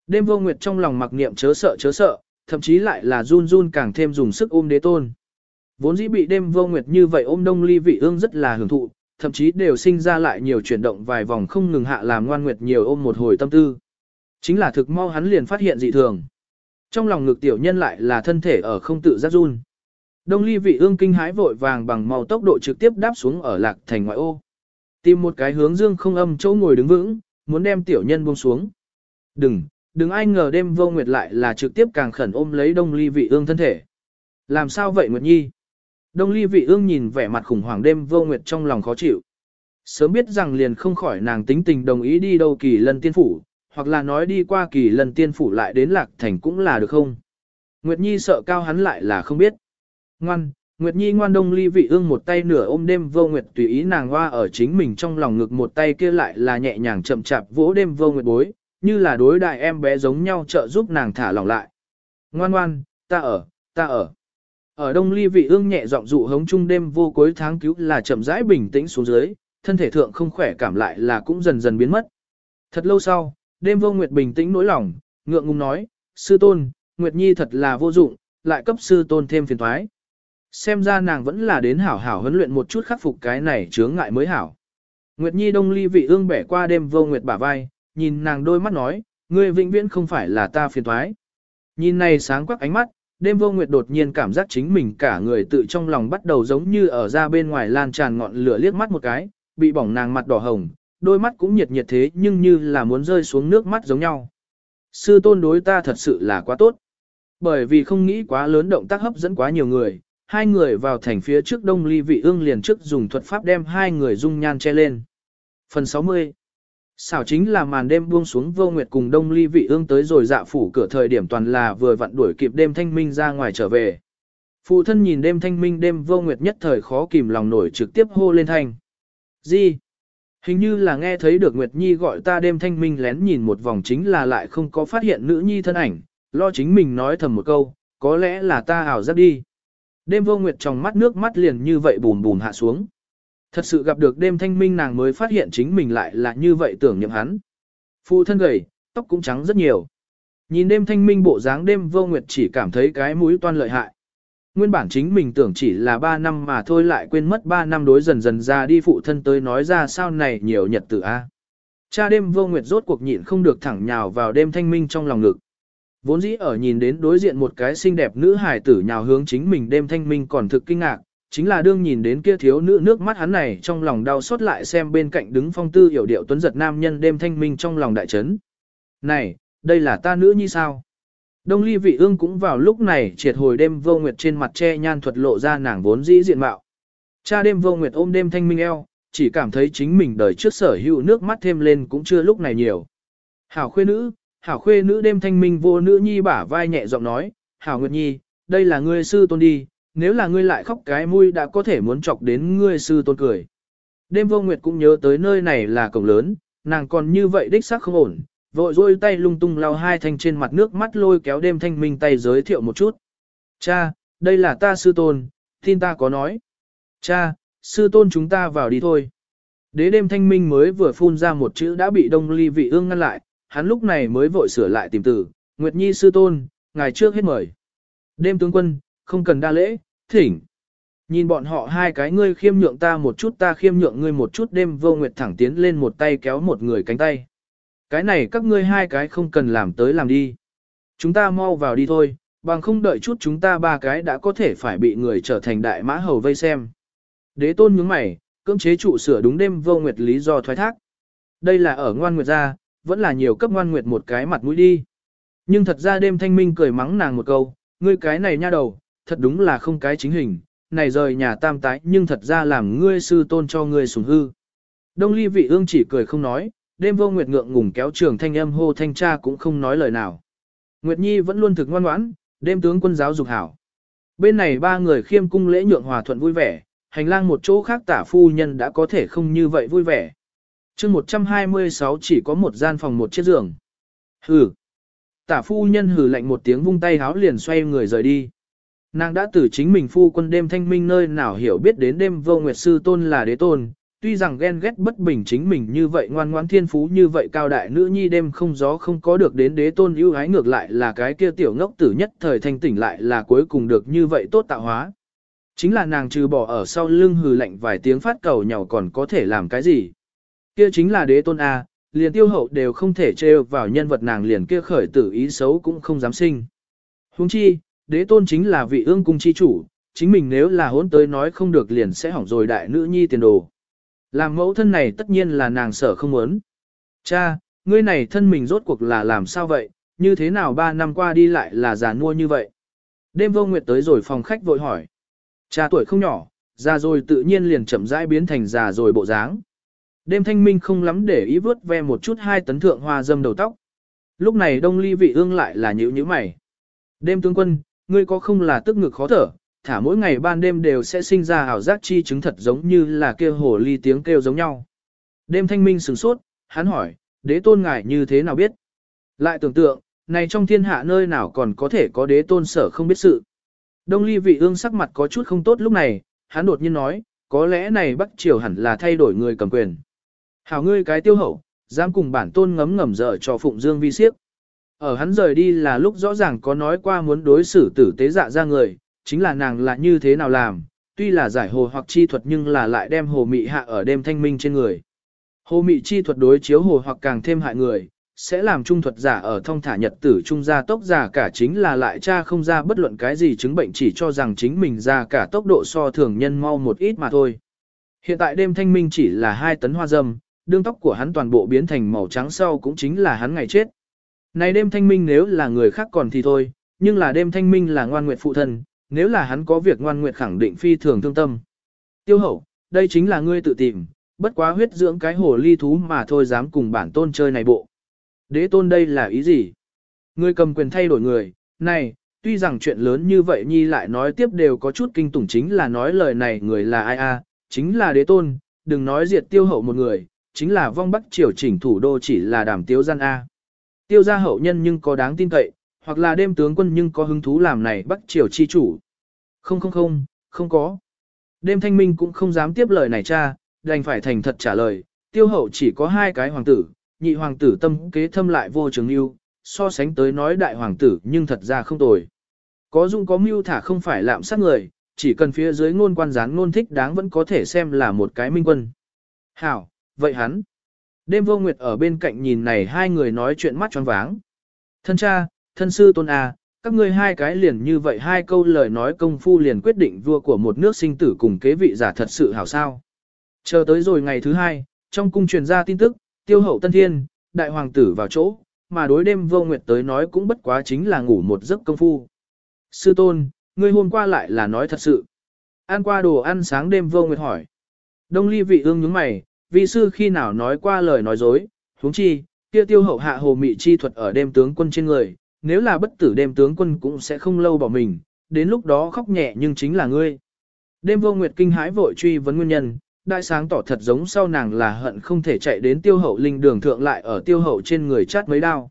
Đêm vô nguyệt trong lòng mặc niệm chớ sợ chớ sợ, thậm chí lại là run run càng thêm dùng sức ôm đế tôn. Vốn dĩ bị đêm vô nguyệt như vậy ôm đông ly vị ương rất là hưởng thụ, thậm chí đều sinh ra lại nhiều chuyển động vài vòng không ngừng hạ làm ngoan nguyệt nhiều ôm một hồi tâm tư. Chính là thực mau hắn liền phát hiện dị thường. Trong lòng ngực tiểu nhân lại là thân thể ở không tự giác run. Đông ly vị ương kinh hái vội vàng bằng màu tốc độ trực tiếp đáp xuống ở lạc thành ngoại ô. Tìm một cái hướng dương không âm chỗ ngồi đứng vững, muốn đem tiểu nhân buông xuống. Đừng, đừng ai ngờ đêm vô nguyệt lại là trực tiếp càng khẩn ôm lấy đông ly vị ương thân thể. Làm sao vậy Nguyệt Nhi? Đông ly vị ương nhìn vẻ mặt khủng hoảng đêm vô nguyệt trong lòng khó chịu. Sớm biết rằng liền không khỏi nàng tính tình đồng ý đi đâu kỳ lần tiên phủ, hoặc là nói đi qua kỳ lần tiên phủ lại đến lạc thành cũng là được không? Nguyệt Nhi sợ cao hắn lại là không biết. Ngoan, Nguyệt Nhi ngoan đông ly vị ương một tay nửa ôm đêm vô nguyệt tùy ý nàng hoa ở chính mình trong lòng ngực một tay kia lại là nhẹ nhàng chậm chạp vỗ đêm vô nguyệt bối, như là đối đại em bé giống nhau trợ giúp nàng thả lỏng lại. Ngoan ngoan, ta ở, ta ở. Ở đông ly vị ương nhẹ giọng dụ hống chung đêm vô cuối tháng cứu là chậm rãi bình tĩnh xuống dưới, thân thể thượng không khỏe cảm lại là cũng dần dần biến mất. Thật lâu sau, đêm vô nguyệt bình tĩnh nỗi lòng, ngượng ngùng nói, sư tôn, Nguyệt Nhi thật là vô dụng, lại cấp sư tôn thêm phiền thoái. Xem ra nàng vẫn là đến hảo hảo huấn luyện một chút khắc phục cái này chướng ngại mới hảo. Nguyệt Nhi đông ly vị ương bẻ qua đêm vô nguyệt bả vai, nhìn nàng đôi mắt nói, ngươi vĩnh viễn không phải là ta phiền thoái. Nhìn này sáng quắc ánh mắt, đêm vô nguyệt đột nhiên cảm giác chính mình cả người tự trong lòng bắt đầu giống như ở ra bên ngoài lan tràn ngọn lửa liếc mắt một cái, bị bỏng nàng mặt đỏ hồng, đôi mắt cũng nhiệt nhiệt thế nhưng như là muốn rơi xuống nước mắt giống nhau. Sư tôn đối ta thật sự là quá tốt. Bởi vì không nghĩ quá lớn động tác hấp dẫn quá nhiều người, hai người vào thành phía trước đông ly vị ương liền trước dùng thuật pháp đem hai người dung nhan che lên. Phần 60 Xảo chính là màn đêm buông xuống vô nguyệt cùng đông ly vị ương tới rồi dạ phủ cửa thời điểm toàn là vừa vặn đuổi kịp đêm thanh minh ra ngoài trở về. Phụ thân nhìn đêm thanh minh đêm vô nguyệt nhất thời khó kìm lòng nổi trực tiếp hô lên thanh. Gì? Hình như là nghe thấy được Nguyệt Nhi gọi ta đêm thanh minh lén nhìn một vòng chính là lại không có phát hiện nữ nhi thân ảnh, lo chính mình nói thầm một câu, có lẽ là ta ảo giác đi. Đêm vô nguyệt trong mắt nước mắt liền như vậy bùm bùm hạ xuống. Thật sự gặp được đêm thanh minh nàng mới phát hiện chính mình lại là như vậy tưởng niệm hắn. Phụ thân gầy, tóc cũng trắng rất nhiều. Nhìn đêm thanh minh bộ dáng đêm vô nguyệt chỉ cảm thấy cái mũi toan lợi hại. Nguyên bản chính mình tưởng chỉ là 3 năm mà thôi lại quên mất 3 năm đối dần dần ra đi phụ thân tới nói ra sao này nhiều nhật tử a. Cha đêm vô nguyệt rốt cuộc nhịn không được thẳng nhào vào đêm thanh minh trong lòng ngực. Vốn dĩ ở nhìn đến đối diện một cái xinh đẹp nữ hài tử nhào hướng chính mình đêm thanh minh còn thực kinh ngạc, chính là đương nhìn đến kia thiếu nữ nước mắt hắn này trong lòng đau xót lại xem bên cạnh đứng phong tư hiểu điệu tuấn giật nam nhân đêm thanh minh trong lòng đại chấn. Này, đây là ta nữ như sao? Đông ly vị ương cũng vào lúc này triệt hồi đêm vô nguyệt trên mặt che nhan thuật lộ ra nàng vốn dĩ diện mạo. Cha đêm vô nguyệt ôm đêm thanh minh eo, chỉ cảm thấy chính mình đời trước sở hữu nước mắt thêm lên cũng chưa lúc này nhiều. Hảo khuê nữ, hảo khuê nữ đêm thanh minh vô nữ nhi bả vai nhẹ giọng nói, hảo nguyệt nhi, đây là ngươi sư tôn đi, nếu là ngươi lại khóc cái mũi đã có thể muốn chọc đến ngươi sư tôn cười. Đêm vô nguyệt cũng nhớ tới nơi này là cổng lớn, nàng còn như vậy đích xác không ổn, vội rôi tay lung tung lau hai thanh trên mặt nước mắt lôi kéo đêm thanh minh tay giới thiệu một chút. Cha, đây là ta sư tôn, tin ta có nói. Cha, sư tôn chúng ta vào đi thôi. Đế đêm thanh minh mới vừa phun ra một chữ đã bị đông ly vị ương ngăn lại, hắn lúc này mới vội sửa lại tìm từ, Nguyệt Nhi sư tôn, ngài trước hết mời. Đêm tướng quân, không cần đa lễ, thỉnh. Nhìn bọn họ hai cái ngươi khiêm nhượng ta một chút ta khiêm nhượng ngươi một chút đêm vô nguyệt thẳng tiến lên một tay kéo một người cánh tay. Cái này các ngươi hai cái không cần làm tới làm đi. Chúng ta mau vào đi thôi, bằng không đợi chút chúng ta ba cái đã có thể phải bị người trở thành đại mã hầu vây xem. Đế tôn nhướng mày, cưỡng chế trụ sửa đúng đêm vô nguyệt lý do thoái thác. Đây là ở ngoan nguyệt gia, vẫn là nhiều cấp ngoan nguyệt một cái mặt mũi đi. Nhưng thật ra đêm thanh minh cười mắng nàng một câu, ngươi cái này nha đầu, thật đúng là không cái chính hình, này rời nhà tam tái nhưng thật ra làm ngươi sư tôn cho ngươi sủng hư. Đông ly vị ương chỉ cười không nói, đêm vô nguyệt ngượng ngùng kéo trường thanh âm hô thanh cha cũng không nói lời nào. Nguyệt Nhi vẫn luôn thực ngoan ngoãn, đêm tướng quân giáo dục hảo. Bên này ba người khiêm cung lễ nhượng hòa thuận vui vẻ, hành lang một chỗ khác tả phu nhân đã có thể không như vậy vui vẻ. chương 126 chỉ có một gian phòng một chiếc giường. Hừ. Tả phu nhân hừ lạnh một tiếng vung tay háo liền xoay người rời đi. Nàng đã từ chính mình phu quân đêm thanh minh nơi nào hiểu biết đến đêm vô nguyệt sư tôn là đế tôn, tuy rằng ghen ghét bất bình chính mình như vậy ngoan ngoãn thiên phú như vậy cao đại nữ nhi đêm không gió không có được đến đế tôn ưu ái ngược lại là cái kia tiểu ngốc tử nhất thời thanh tỉnh lại là cuối cùng được như vậy tốt tạo hóa. Chính là nàng trừ bỏ ở sau lưng hừ lạnh vài tiếng phát cầu nhỏ còn có thể làm cái gì. Kia chính là đế tôn A, liền tiêu hậu đều không thể trêu vào nhân vật nàng liền kia khởi tử ý xấu cũng không dám sinh. Huống chi, đế tôn chính là vị ương cung chi chủ, chính mình nếu là hỗn tới nói không được liền sẽ hỏng rồi đại nữ nhi tiền đồ. Làm mẫu thân này tất nhiên là nàng sợ không muốn. Cha, ngươi này thân mình rốt cuộc là làm sao vậy, như thế nào ba năm qua đi lại là già nua như vậy. Đêm vô nguyệt tới rồi phòng khách vội hỏi. Cha tuổi không nhỏ, già rồi tự nhiên liền chậm rãi biến thành già rồi bộ dáng. Đêm thanh minh không lắm để ý vớt ve một chút hai tấn thượng hoa dâm đầu tóc. Lúc này đông ly vị ương lại là nhữ như mày. Đêm tướng quân, ngươi có không là tức ngực khó thở, thả mỗi ngày ban đêm đều sẽ sinh ra ảo giác chi chứng thật giống như là kêu hồ ly tiếng kêu giống nhau. Đêm thanh minh sửng sốt, hắn hỏi, đế tôn ngài như thế nào biết? Lại tưởng tượng, này trong thiên hạ nơi nào còn có thể có đế tôn sở không biết sự. Đông ly vị ương sắc mặt có chút không tốt lúc này, hắn đột nhiên nói, có lẽ này Bắc Triều hẳn là thay đổi người cầm quyền. Hảo ngươi cái tiêu hậu, dám cùng bản tôn ngấm ngầm dở cho Phụng Dương vi siếc. Ở hắn rời đi là lúc rõ ràng có nói qua muốn đối xử tử tế dạ ra người, chính là nàng là như thế nào làm, tuy là giải hồ hoặc chi thuật nhưng là lại đem hồ mị hạ ở đêm thanh minh trên người. Hồ mị chi thuật đối chiếu hồ hoặc càng thêm hại người, sẽ làm trung thuật giả ở thông thả nhật tử trung gia tốc giả cả chính là lại cha không ra bất luận cái gì chứng bệnh chỉ cho rằng chính mình ra cả tốc độ so thường nhân mau một ít mà thôi. Hiện tại đêm thanh minh chỉ là hai tấn hoa dâm, đương tóc của hắn toàn bộ biến thành màu trắng sau cũng chính là hắn ngày chết. Này đêm thanh minh nếu là người khác còn thì thôi, nhưng là đêm thanh minh là ngoan nguyện phụ thân, nếu là hắn có việc ngoan nguyện khẳng định phi thường thương tâm. Tiêu hậu, đây chính là ngươi tự tìm, bất quá huyết dưỡng cái hồ ly thú mà thôi dám cùng bản tôn chơi này bộ. Đế tôn đây là ý gì? Ngươi cầm quyền thay đổi người, này, tuy rằng chuyện lớn như vậy nhi lại nói tiếp đều có chút kinh tủng chính là nói lời này người là ai a, chính là đế tôn, đừng nói diệt tiêu hậu một người, chính là vong bắc triều chỉnh thủ đô chỉ là đàm tiêu gian a. Tiêu gia hậu nhân nhưng có đáng tin cậy, hoặc là đêm tướng quân nhưng có hứng thú làm này bắc triều chi chủ. Không không không, không có. Đêm thanh minh cũng không dám tiếp lời này cha, đành phải thành thật trả lời, tiêu hậu chỉ có hai cái hoàng tử, nhị hoàng tử tâm kế thâm lại vô trường lưu, so sánh tới nói đại hoàng tử nhưng thật ra không tồi. Có dung có mưu thả không phải lạm sát người, chỉ cần phía dưới ngôn quan gián ngôn thích đáng vẫn có thể xem là một cái minh quân. Hảo, vậy hắn. Đêm vô nguyệt ở bên cạnh nhìn này hai người nói chuyện mắt tròn váng. Thân cha, thân sư tôn A, các ngươi hai cái liền như vậy hai câu lời nói công phu liền quyết định vua của một nước sinh tử cùng kế vị giả thật sự hảo sao. Chờ tới rồi ngày thứ hai, trong cung truyền ra tin tức, tiêu hậu tân thiên, đại hoàng tử vào chỗ, mà đối đêm vô nguyệt tới nói cũng bất quá chính là ngủ một giấc công phu. Sư tôn, ngươi hôm qua lại là nói thật sự. Ăn qua đồ ăn sáng đêm vô nguyệt hỏi. Đông ly vị ương nhướng mày, vi sư khi nào nói qua lời nói dối, huống chi, kia tiêu hậu hạ hồ mị chi thuật ở đêm tướng quân trên người, nếu là bất tử đêm tướng quân cũng sẽ không lâu bỏ mình, đến lúc đó khóc nhẹ nhưng chính là ngươi. Đêm vô nguyệt kinh hãi vội truy vấn nguyên nhân, đại sáng tỏ thật giống sau nàng là hận không thể chạy đến tiêu hậu linh đường thượng lại ở tiêu hậu trên người chát mấy đao.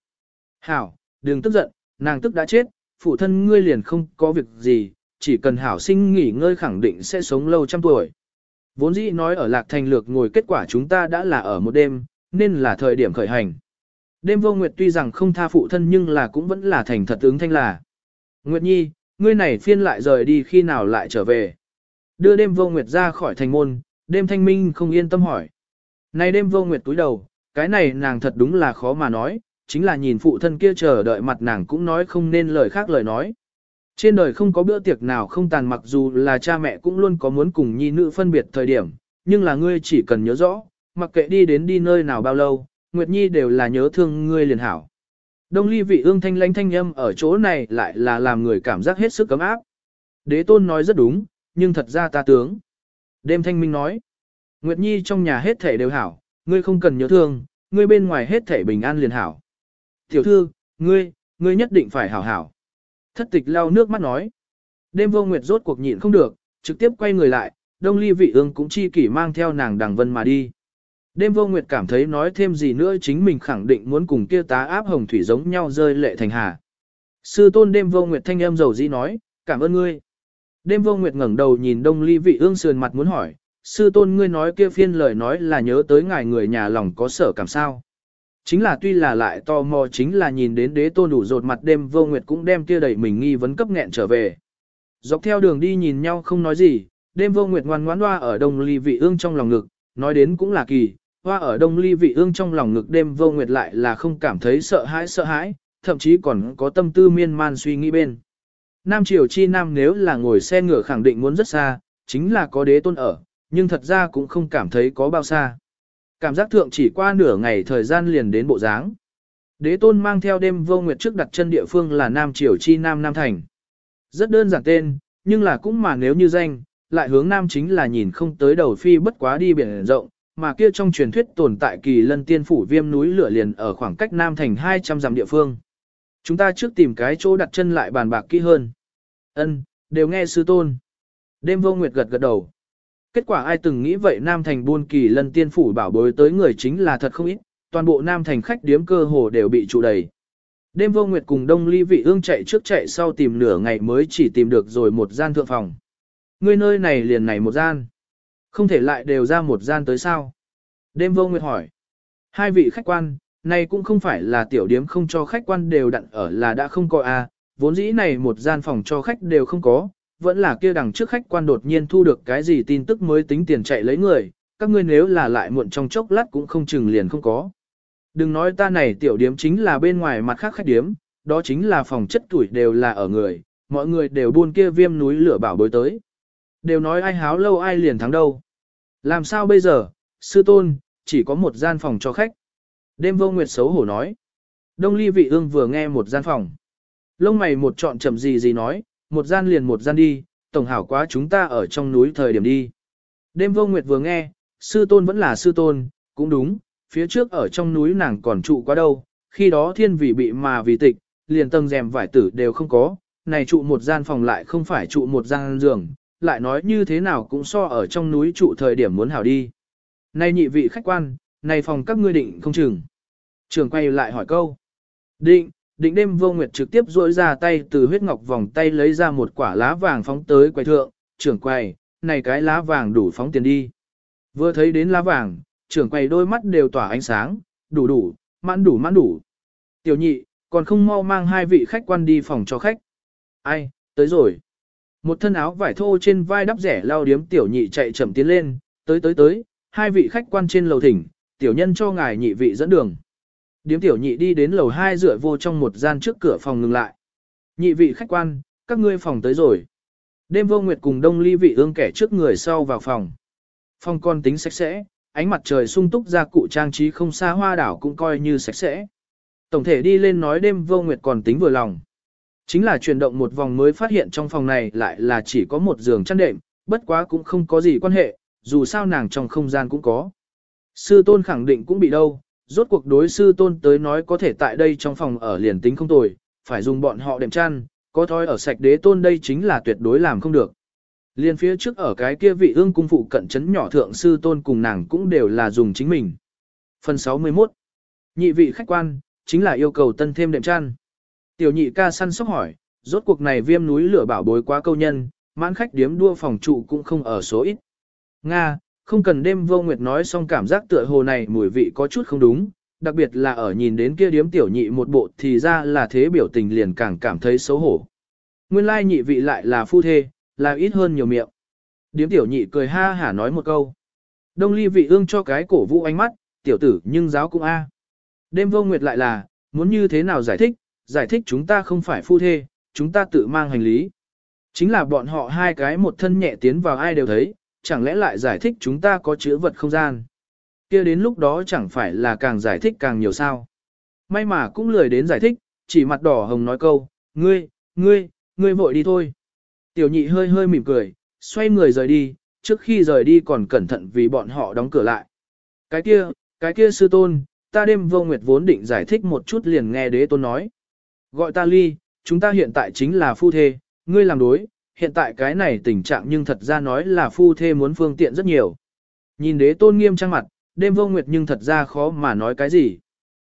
Hảo, đừng tức giận, nàng tức đã chết, phụ thân ngươi liền không có việc gì, chỉ cần hảo sinh nghỉ ngơi khẳng định sẽ sống lâu trăm tuổi. Vốn dĩ nói ở lạc thành lược ngồi kết quả chúng ta đã là ở một đêm, nên là thời điểm khởi hành. Đêm vô nguyệt tuy rằng không tha phụ thân nhưng là cũng vẫn là thành thật ứng thanh là. Nguyệt nhi, ngươi này phiên lại rời đi khi nào lại trở về. Đưa đêm vô nguyệt ra khỏi thành môn, đêm thanh minh không yên tâm hỏi. Này đêm vô nguyệt túi đầu, cái này nàng thật đúng là khó mà nói, chính là nhìn phụ thân kia chờ đợi mặt nàng cũng nói không nên lời khác lời nói. Trên đời không có bữa tiệc nào không tàn mặc dù là cha mẹ cũng luôn có muốn cùng nhi nữ phân biệt thời điểm, nhưng là ngươi chỉ cần nhớ rõ, mặc kệ đi đến đi nơi nào bao lâu, Nguyệt Nhi đều là nhớ thương ngươi liền hảo. Đông ly vị ương thanh lãnh thanh âm ở chỗ này lại là làm người cảm giác hết sức cấm áp. Đế tôn nói rất đúng, nhưng thật ra ta tướng. Đêm thanh minh nói, Nguyệt Nhi trong nhà hết thể đều hảo, ngươi không cần nhớ thương, ngươi bên ngoài hết thể bình an liền hảo. Tiểu thư, ngươi, ngươi nhất định phải hảo hảo. Thất tịch lau nước mắt nói. Đêm vô nguyệt rốt cuộc nhịn không được, trực tiếp quay người lại, đông ly vị ương cũng chi kỷ mang theo nàng đằng vân mà đi. Đêm vô nguyệt cảm thấy nói thêm gì nữa chính mình khẳng định muốn cùng kia tá áp hồng thủy giống nhau rơi lệ thành hà. Sư tôn đêm vô nguyệt thanh âm dầu dĩ nói, cảm ơn ngươi. Đêm vô nguyệt ngẩng đầu nhìn đông ly vị ương sườn mặt muốn hỏi, sư tôn ngươi nói kia phiên lời nói là nhớ tới ngài người nhà lòng có sở cảm sao. Chính là tuy là lại tò mò chính là nhìn đến đế tôn đủ rột mặt đêm vô nguyệt cũng đem kia đẩy mình nghi vấn cấp nghẹn trở về. Dọc theo đường đi nhìn nhau không nói gì, đêm vô nguyệt ngoan ngoãn hoa ở đông ly vị ương trong lòng ngực, nói đến cũng là kỳ, hoa ở đông ly vị ương trong lòng ngực đêm vô nguyệt lại là không cảm thấy sợ hãi sợ hãi, thậm chí còn có tâm tư miên man suy nghĩ bên. Nam Triều Chi Nam nếu là ngồi xe ngựa khẳng định muốn rất xa, chính là có đế tôn ở, nhưng thật ra cũng không cảm thấy có bao xa. Cảm giác thượng chỉ qua nửa ngày thời gian liền đến bộ dáng. Đế tôn mang theo đêm vô nguyệt trước đặt chân địa phương là Nam Triều Chi Nam Nam Thành. Rất đơn giản tên, nhưng là cũng mà nếu như danh, lại hướng Nam chính là nhìn không tới đầu phi bất quá đi biển rộng, mà kia trong truyền thuyết tồn tại kỳ lân tiên phủ viêm núi lửa liền ở khoảng cách Nam Thành 200 dặm địa phương. Chúng ta trước tìm cái chỗ đặt chân lại bàn bạc kỹ hơn. Ân, đều nghe sư tôn. Đêm vô nguyệt gật gật đầu. Kết quả ai từng nghĩ vậy Nam Thành buôn kỳ lân tiên phủ bảo bối tới người chính là thật không ít, toàn bộ Nam Thành khách điếm cơ hồ đều bị trụ đầy. Đêm vô nguyệt cùng đông ly vị ương chạy trước chạy sau tìm nửa ngày mới chỉ tìm được rồi một gian thượng phòng. Ngươi nơi này liền này một gian. Không thể lại đều ra một gian tới sao. Đêm vô nguyệt hỏi. Hai vị khách quan, này cũng không phải là tiểu điếm không cho khách quan đều đặn ở là đã không có a à, vốn dĩ này một gian phòng cho khách đều không có, vẫn là kia đằng trước khách quan đột nhiên thu được cái gì tin tức mới tính tiền chạy lấy người, các ngươi nếu là lại muộn trong chốc lát cũng không chừng liền không có. Đừng nói ta này tiểu điếm chính là bên ngoài mặt khác khách điếm, đó chính là phòng chất tuổi đều là ở người, mọi người đều buôn kia viêm núi lửa bảo bối tới. Đều nói ai háo lâu ai liền thắng đâu. Làm sao bây giờ, sư tôn, chỉ có một gian phòng cho khách. Đêm vô nguyệt xấu hổ nói. Đông ly vị ương vừa nghe một gian phòng. Lông mày một chọn chậm gì gì nói, một gian liền một gian đi, tổng hảo quá chúng ta ở trong núi thời điểm đi. Đêm vô nguyệt vừa nghe, sư tôn vẫn là sư tôn, cũng đúng, phía trước ở trong núi nàng còn trụ quá đâu, khi đó thiên vị bị mà vì tịch, liền tầng rèm vải tử đều không có, này trụ một gian phòng lại không phải trụ một gian giường, lại nói như thế nào cũng so ở trong núi trụ thời điểm muốn hảo đi. Này nhị vị khách quan, này phòng các ngươi định không chừng. Trường quay lại hỏi câu. Định, định đêm vô nguyệt trực tiếp duỗi ra tay từ huyết ngọc vòng tay lấy ra một quả lá vàng phóng tới quầy thượng, trưởng quầy, này cái lá vàng đủ phóng tiền đi. Vừa thấy đến lá vàng, trưởng quầy đôi mắt đều tỏa ánh sáng, đủ đủ, mãn đủ mãn đủ. Tiểu nhị, còn không mau mang hai vị khách quan đi phòng cho khách. Ai, tới rồi. Một thân áo vải thô trên vai đắp rẻ lao điếm tiểu nhị chạy chậm tiến lên, tới tới tới, hai vị khách quan trên lầu thỉnh, tiểu nhân cho ngài nhị vị dẫn đường. Điếm tiểu nhị đi đến lầu hai rửa vô trong một gian trước cửa phòng ngừng lại. Nhị vị khách quan, các ngươi phòng tới rồi. Đêm vô nguyệt cùng đông ly vị ương kẻ trước người sau vào phòng. Phòng con tính sạch sẽ, ánh mặt trời sung túc ra cụ trang trí không xa hoa đảo cũng coi như sạch sẽ. Tổng thể đi lên nói đêm vô nguyệt còn tính vừa lòng. Chính là chuyển động một vòng mới phát hiện trong phòng này lại là chỉ có một giường chăn đệm, bất quá cũng không có gì quan hệ, dù sao nàng trong không gian cũng có. Sư tôn khẳng định cũng bị đâu, rốt cuộc đối sư tôn tới nói có thể tại đây trong phòng ở liền tính không tồi, phải dùng bọn họ đệm chăn, có thói ở sạch đế tôn đây chính là tuyệt đối làm không được. Liên phía trước ở cái kia vị ương cung phụ cận chấn nhỏ thượng sư tôn cùng nàng cũng đều là dùng chính mình. Phần 61 Nhị vị khách quan, chính là yêu cầu tân thêm đệm chăn. Tiểu nhị ca săn sóc hỏi, rốt cuộc này viêm núi lửa bảo bối quá câu nhân, mãn khách điếm đua phòng trụ cũng không ở số ít. Nga, không cần đêm vô nguyệt nói xong cảm giác tựa hồ này mùi vị có chút không đúng, đặc biệt là ở nhìn đến kia điếm tiểu nhị một bộ thì ra là thế biểu tình liền càng cảm thấy xấu hổ. Nguyên lai nhị vị lại là phu thê, là ít hơn nhiều miệng. Điếm tiểu nhị cười ha hả nói một câu. Đông ly vị ương cho cái cổ vũ ánh mắt, tiểu tử nhưng giáo cũng a. Đêm vô nguyệt lại là, muốn như thế nào giải thích, giải thích chúng ta không phải phu thê, chúng ta tự mang hành lý. Chính là bọn họ hai cái một thân nhẹ tiến vào ai đều thấy, chẳng lẽ lại giải thích chúng ta có chữ vật không gian. kia đến lúc đó chẳng phải là càng giải thích càng nhiều sao. May mà cũng lười đến giải thích, chỉ mặt đỏ hồng nói câu, ngươi, ngươi, ngươi vội đi thôi. Tiểu nhị hơi hơi mỉm cười, xoay người rời đi, trước khi rời đi còn cẩn thận vì bọn họ đóng cửa lại. Cái kia, cái kia sư tôn, ta đêm vô nguyệt vốn định giải thích một chút liền nghe đế tôn nói. Gọi ta ly, chúng ta hiện tại chính là phu thê, ngươi làm đối, hiện tại cái này tình trạng nhưng thật ra nói là phu thê muốn phương tiện rất nhiều. Nhìn đế tôn nghiêm trang mặt, đêm vô nguyệt nhưng thật ra khó mà nói cái gì.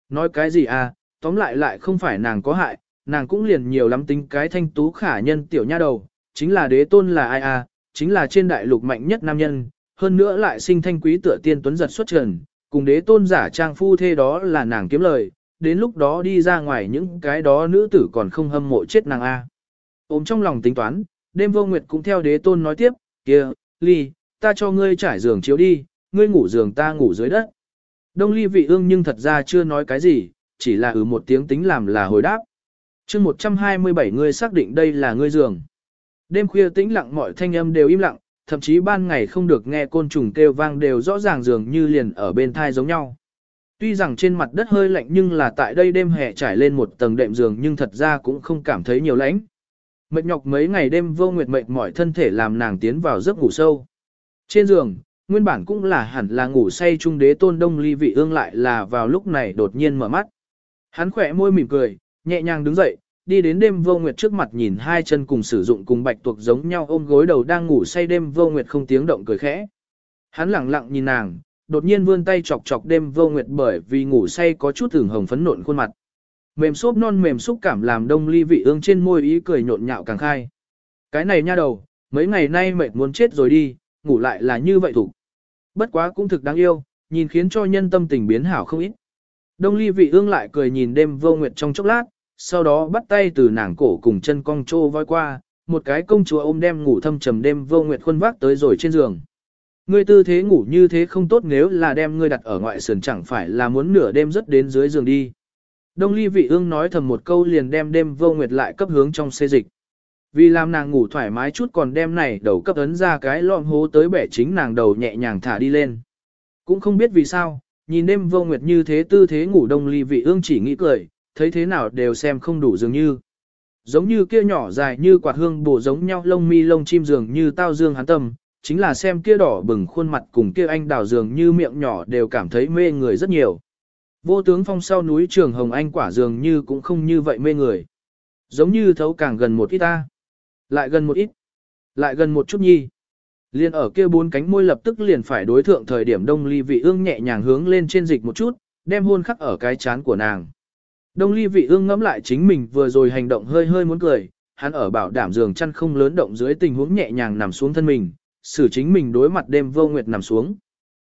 Nói cái gì à, tóm lại lại không phải nàng có hại, nàng cũng liền nhiều lắm tính cái thanh tú khả nhân tiểu nha đầu, chính là đế tôn là ai à, chính là trên đại lục mạnh nhất nam nhân, hơn nữa lại sinh thanh quý tựa tiên tuấn giật xuất trần, cùng đế tôn giả trang phu thê đó là nàng kiếm lời, đến lúc đó đi ra ngoài những cái đó nữ tử còn không hâm mộ chết nàng A. Ôm trong lòng tính toán, đêm vô nguyệt cũng theo đế tôn nói tiếp, kia, ly, ta cho ngươi trải giường chiếu đi, ngươi ngủ giường ta ngủ dưới đất. Đông ly vị ương nhưng thật ra chưa nói cái gì, chỉ là ừ một tiếng tính làm là hồi đáp. chương 127 ngươi xác định đây là ngươi giường. Đêm khuya tĩnh lặng mọi thanh âm đều im lặng, thậm chí ban ngày không được nghe côn trùng kêu vang đều rõ ràng dường như liền ở bên thai giống nhau. Tuy rằng trên mặt đất hơi lạnh nhưng là tại đây đêm hè trải lên một tầng đệm giường nhưng thật ra cũng không cảm thấy nhiều lạnh. Mệt nhọc mấy ngày đêm vô nguyệt mệt mỏi thân thể làm nàng tiến vào giấc ngủ sâu. Trên giường, nguyên bản cũng là hẳn là ngủ say trung đế tôn đông ly vị ương lại là vào lúc này đột nhiên mở mắt. Hắn khỏe môi mỉm cười, nhẹ nhàng đứng dậy, đi đến đêm vô nguyệt trước mặt nhìn hai chân cùng sử dụng cùng bạch tuộc giống nhau ôm gối đầu đang ngủ say đêm vô nguyệt không tiếng động cười khẽ. Hắn lặng lặng nhìn nàng, đột nhiên vươn tay chọc chọc đêm vô nguyệt bởi vì ngủ say có chút thường hồng phấn nộn khuôn mặt. Mềm xốp non mềm xúc cảm làm đông ly vị ương trên môi ý cười nhộn nhạo càng khai. Cái này nha đầu, mấy ngày nay mệt muốn chết rồi đi, ngủ lại là như vậy thủ. Bất quá cũng thực đáng yêu, nhìn khiến cho nhân tâm tình biến hảo không ít. Đông ly vị ương lại cười nhìn đêm vô nguyệt trong chốc lát, sau đó bắt tay từ nàng cổ cùng chân cong trô voi qua, một cái công chúa ôm đem ngủ thâm trầm đêm vô nguyệt khuôn vác tới rồi trên giường. Ngươi tư thế ngủ như thế không tốt nếu là đem ngươi đặt ở ngoại sườn chẳng phải là muốn nửa đêm rất đến dưới giường đi. Đông ly vị ương nói thầm một câu liền đem đêm vô nguyệt lại cấp hướng trong xê dịch. Vì làm nàng ngủ thoải mái chút còn đem này đầu cấp ấn ra cái lõm hố tới bẻ chính nàng đầu nhẹ nhàng thả đi lên. Cũng không biết vì sao, nhìn đêm vô nguyệt như thế tư thế ngủ đông ly vị ương chỉ nghĩ cười, thấy thế nào đều xem không đủ dường như. Giống như kia nhỏ dài như quạt hương bổ giống nhau lông mi lông chim dường như tao dương hắn tâm, chính là xem kia đỏ bừng khuôn mặt cùng kia anh đào dường như miệng nhỏ đều cảm thấy mê người rất nhiều. Vô tướng phong sau núi trường Hồng Anh quả dường như cũng không như vậy mê người. Giống như thấu càng gần một ít ta. Lại gần một ít. Lại gần một chút nhi. Liên ở kia bốn cánh môi lập tức liền phải đối thượng thời điểm đông ly vị ương nhẹ nhàng hướng lên trên dịch một chút, đem hôn khắc ở cái chán của nàng. Đông ly vị ương ngẫm lại chính mình vừa rồi hành động hơi hơi muốn cười, hắn ở bảo đảm giường chăn không lớn động dưới tình huống nhẹ nhàng nằm xuống thân mình, xử chính mình đối mặt đêm vô nguyệt nằm xuống.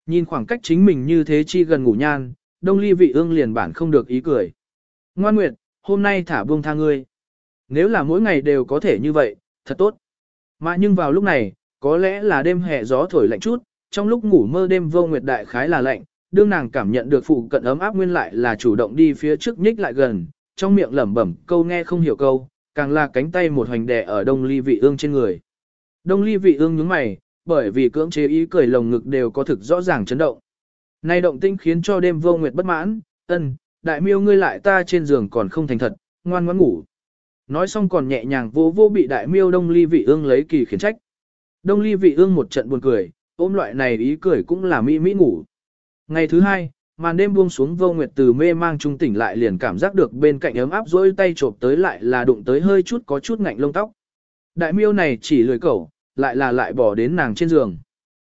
Nhìn khoảng cách chính mình như thế chi gần ngủ nhan, đông ly vị ương liền bản không được ý cười. Ngoan nguyệt, hôm nay thả buông tha ngươi. Nếu là mỗi ngày đều có thể như vậy, thật tốt. Mà nhưng vào lúc này, có lẽ là đêm hè gió thổi lạnh chút, trong lúc ngủ mơ đêm vô nguyệt đại khái là lạnh, đương nàng cảm nhận được phụ cận ấm áp nguyên lại là chủ động đi phía trước nhích lại gần, trong miệng lẩm bẩm câu nghe không hiểu câu, càng là cánh tay một hoành đè ở đông ly vị ương trên người. Đông ly vị ương nhướng mày, bởi vì cưỡng chế ý cười lồng ngực đều có thực rõ ràng chấn động nay động tinh khiến cho đêm vô nguyệt bất mãn, ân, đại miêu ngươi lại ta trên giường còn không thành thật, ngoan ngoãn ngủ. Nói xong còn nhẹ nhàng vô vô bị đại miêu đông ly vị ương lấy kỳ khiển trách. Đông ly vị ương một trận buồn cười, ôm loại này ý cười cũng là mỹ mỹ ngủ. Ngày thứ hai, màn đêm buông xuống vô nguyệt từ mê mang trung tỉnh lại liền cảm giác được bên cạnh ấm áp dỗi tay chộp tới lại là đụng tới hơi chút có chút ngạnh lông tóc. Đại miêu này chỉ lười cẩu, lại là lại bỏ đến nàng trên giường.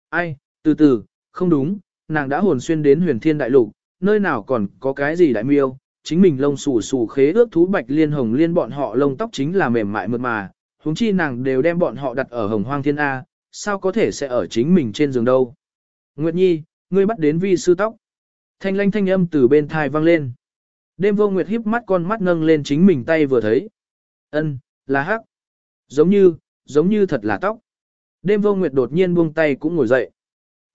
Ai, từ từ, không đúng, nàng đã hồn xuyên đến huyền thiên đại lục, nơi nào còn có cái gì đại miêu, chính mình lông xù xù khế ước thú bạch liên hồng liên bọn họ lông tóc chính là mềm mại mượt mà, huống chi nàng đều đem bọn họ đặt ở hồng hoang thiên A, sao có thể sẽ ở chính mình trên giường đâu. Nguyệt Nhi, ngươi bắt đến vi sư tóc. Thanh lanh thanh âm từ bên thai vang lên. Đêm vô Nguyệt híp mắt con mắt nâng lên chính mình tay vừa thấy. ân là hắc. Giống như, giống như thật là tóc. Đêm vô Nguyệt đột nhiên buông tay cũng ngồi dậy.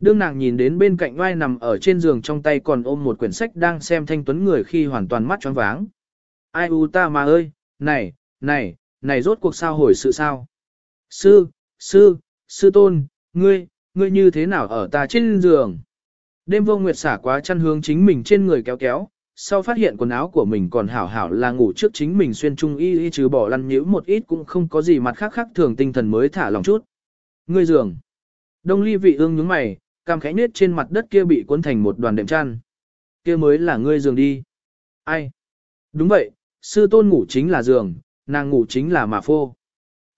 Đương nàng nhìn đến bên cạnh vai nằm ở trên giường trong tay còn ôm một quyển sách đang xem thanh tuấn người khi hoàn toàn mắt choáng váng. Ai u ta mà ơi, này, này, này rốt cuộc sao hồi sự sao? Sư, sư, sư tôn, ngươi, ngươi như thế nào ở ta trên giường? Đêm vô nguyệt xả quá chăn hướng chính mình trên người kéo kéo, sau phát hiện quần áo của mình còn hảo hảo là ngủ trước chính mình xuyên trung y y trừ bỏ lăn nhữ một ít cũng không có gì mặt khác khác thường tinh thần mới thả lòng chút. Ngươi giường. Đông ly vị ương nhướng mày, cam khẽ nết trên mặt đất kia bị cuốn thành một đoàn đệm chăn. Kia mới là ngươi giường đi. Ai? Đúng vậy, sư tôn ngủ chính là giường, nàng ngủ chính là mà phô.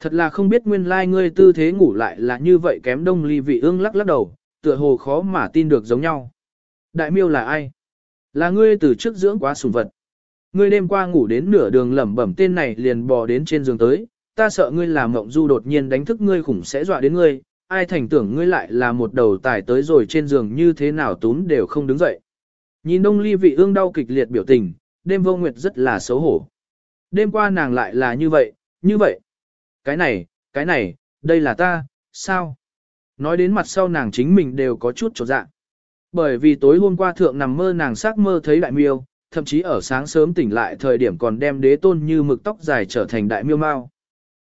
Thật là không biết nguyên lai like ngươi tư thế ngủ lại là như vậy kém đông ly vị ương lắc lắc đầu, tựa hồ khó mà tin được giống nhau. Đại miêu là ai? Là ngươi từ trước dưỡng quá sùng vật. Ngươi đêm qua ngủ đến nửa đường lẩm bẩm tên này liền bò đến trên giường tới, ta sợ ngươi làm mộng du đột nhiên đánh thức ngươi khủng sẽ dọa đến ngươi, ai thành tưởng ngươi lại là một đầu tài tới rồi trên giường như thế nào tún đều không đứng dậy. Nhìn đông ly vị ương đau kịch liệt biểu tình, đêm vô nguyệt rất là xấu hổ. Đêm qua nàng lại là như vậy, như vậy. Cái này, cái này, đây là ta, sao? Nói đến mặt sau nàng chính mình đều có chút trột dạ. Bởi vì tối hôm qua thượng nằm mơ nàng sắc mơ thấy đại miêu, thậm chí ở sáng sớm tỉnh lại thời điểm còn đem đế tôn như mực tóc dài trở thành đại miêu mau.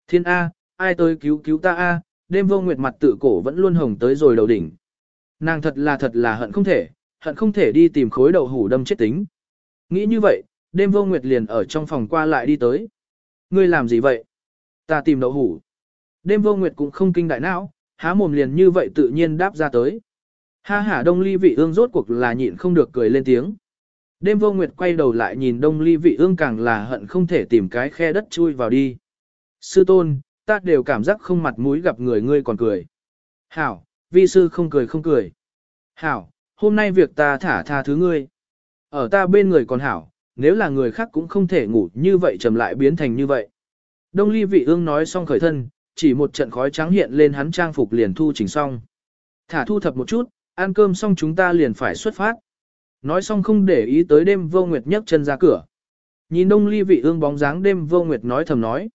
Thiên A, ai tới cứu cứu ta A, đêm vô nguyệt mặt tự cổ vẫn luôn hồng tới rồi đầu đỉnh. Nàng thật là thật là hận không thể, hận không thể đi tìm khối đậu hủ đâm chết tính. Nghĩ như vậy, đêm vô nguyệt liền ở trong phòng qua lại đi tới. Ngươi làm gì vậy? Ta tìm đậu hủ. Đêm vô nguyệt cũng không kinh đại não, há mồm liền như vậy tự nhiên đáp ra tới. Ha ha đông ly vị ương rốt cuộc là nhịn không được cười lên tiếng. Đêm vô nguyệt quay đầu lại nhìn đông ly vị ương càng là hận không thể tìm cái khe đất chui vào đi. Sư tôn, ta đều cảm giác không mặt mũi gặp người ngươi còn cười. Hảo, vi sư không cười không cười. Hảo, hôm nay việc ta thả tha thứ ngươi. Ở ta bên người còn hảo, nếu là người khác cũng không thể ngủ như vậy trầm lại biến thành như vậy. Đông ly vị ương nói xong khởi thân, chỉ một trận khói trắng hiện lên hắn trang phục liền thu chỉnh xong. Thả thu thập một chút, ăn cơm xong chúng ta liền phải xuất phát. Nói xong không để ý tới đêm vô nguyệt nhấc chân ra cửa. Nhìn đông ly vị ương bóng dáng đêm vô nguyệt nói thầm nói.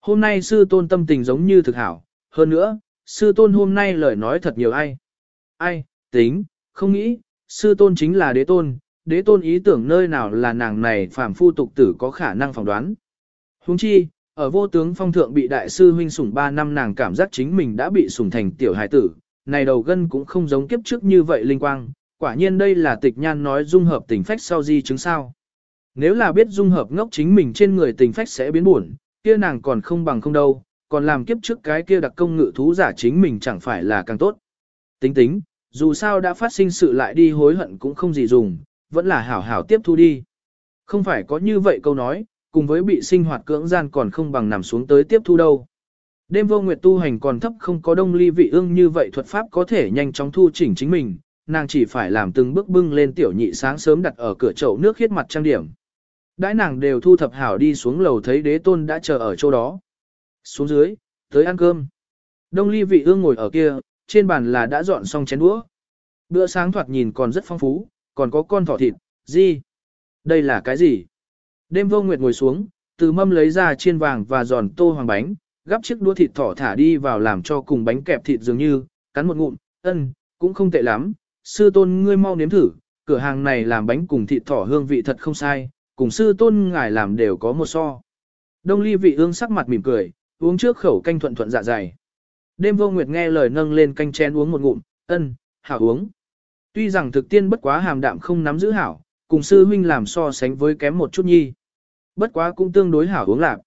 Hôm nay sư tôn tâm tình giống như thực hảo, hơn nữa, sư tôn hôm nay lời nói thật nhiều ai. Ai, tính, không nghĩ, sư tôn chính là đế tôn, đế tôn ý tưởng nơi nào là nàng này phàm phu tục tử có khả năng phỏng đoán. Huống chi, ở vô tướng phong thượng bị đại sư huynh sủng 3 năm nàng cảm giác chính mình đã bị sủng thành tiểu hài tử, này đầu gân cũng không giống kiếp trước như vậy linh quang, quả nhiên đây là tịch nhan nói dung hợp tình phách sau di chứng sao. Nếu là biết dung hợp ngốc chính mình trên người tình phách sẽ biến buồn, kia nàng còn không bằng không đâu, còn làm kiếp trước cái kia đặc công ngự thú giả chính mình chẳng phải là càng tốt. Tính tính, dù sao đã phát sinh sự lại đi hối hận cũng không gì dùng, vẫn là hảo hảo tiếp thu đi. Không phải có như vậy câu nói, cùng với bị sinh hoạt cưỡng gian còn không bằng nằm xuống tới tiếp thu đâu. Đêm vô nguyệt tu hành còn thấp không có đông ly vị ương như vậy thuật pháp có thể nhanh chóng thu chỉnh chính mình, nàng chỉ phải làm từng bước bưng lên tiểu nhị sáng sớm đặt ở cửa chậu nước khiết mặt trang điểm. Đãi nàng đều thu thập hảo đi xuống lầu thấy đế tôn đã chờ ở chỗ đó. Xuống dưới, tới ăn cơm. Đông ly vị ương ngồi ở kia, trên bàn là đã dọn xong chén đũa. Bữa sáng thoạt nhìn còn rất phong phú, còn có con thỏ thịt, gì? Đây là cái gì? Đêm vô nguyệt ngồi xuống, từ mâm lấy ra chiên vàng và giòn tô hoàng bánh, gắp chiếc đũa thịt thỏ thả đi vào làm cho cùng bánh kẹp thịt dường như, cắn một ngụm, ân, cũng không tệ lắm, sư tôn ngươi mau nếm thử, cửa hàng này làm bánh cùng thịt thỏ hương vị thật không sai, cùng sư tôn ngài làm đều có một so. Đông ly vị ương sắc mặt mỉm cười, uống trước khẩu canh thuận thuận dạ dày. Đêm vô nguyệt nghe lời nâng lên canh chén uống một ngụm, ân, hảo uống. Tuy rằng thực tiên bất quá hàm đạm không nắm giữ hảo, cùng sư huynh làm so sánh với kém một chút nhi. Bất quá cũng tương đối hảo uống lạc.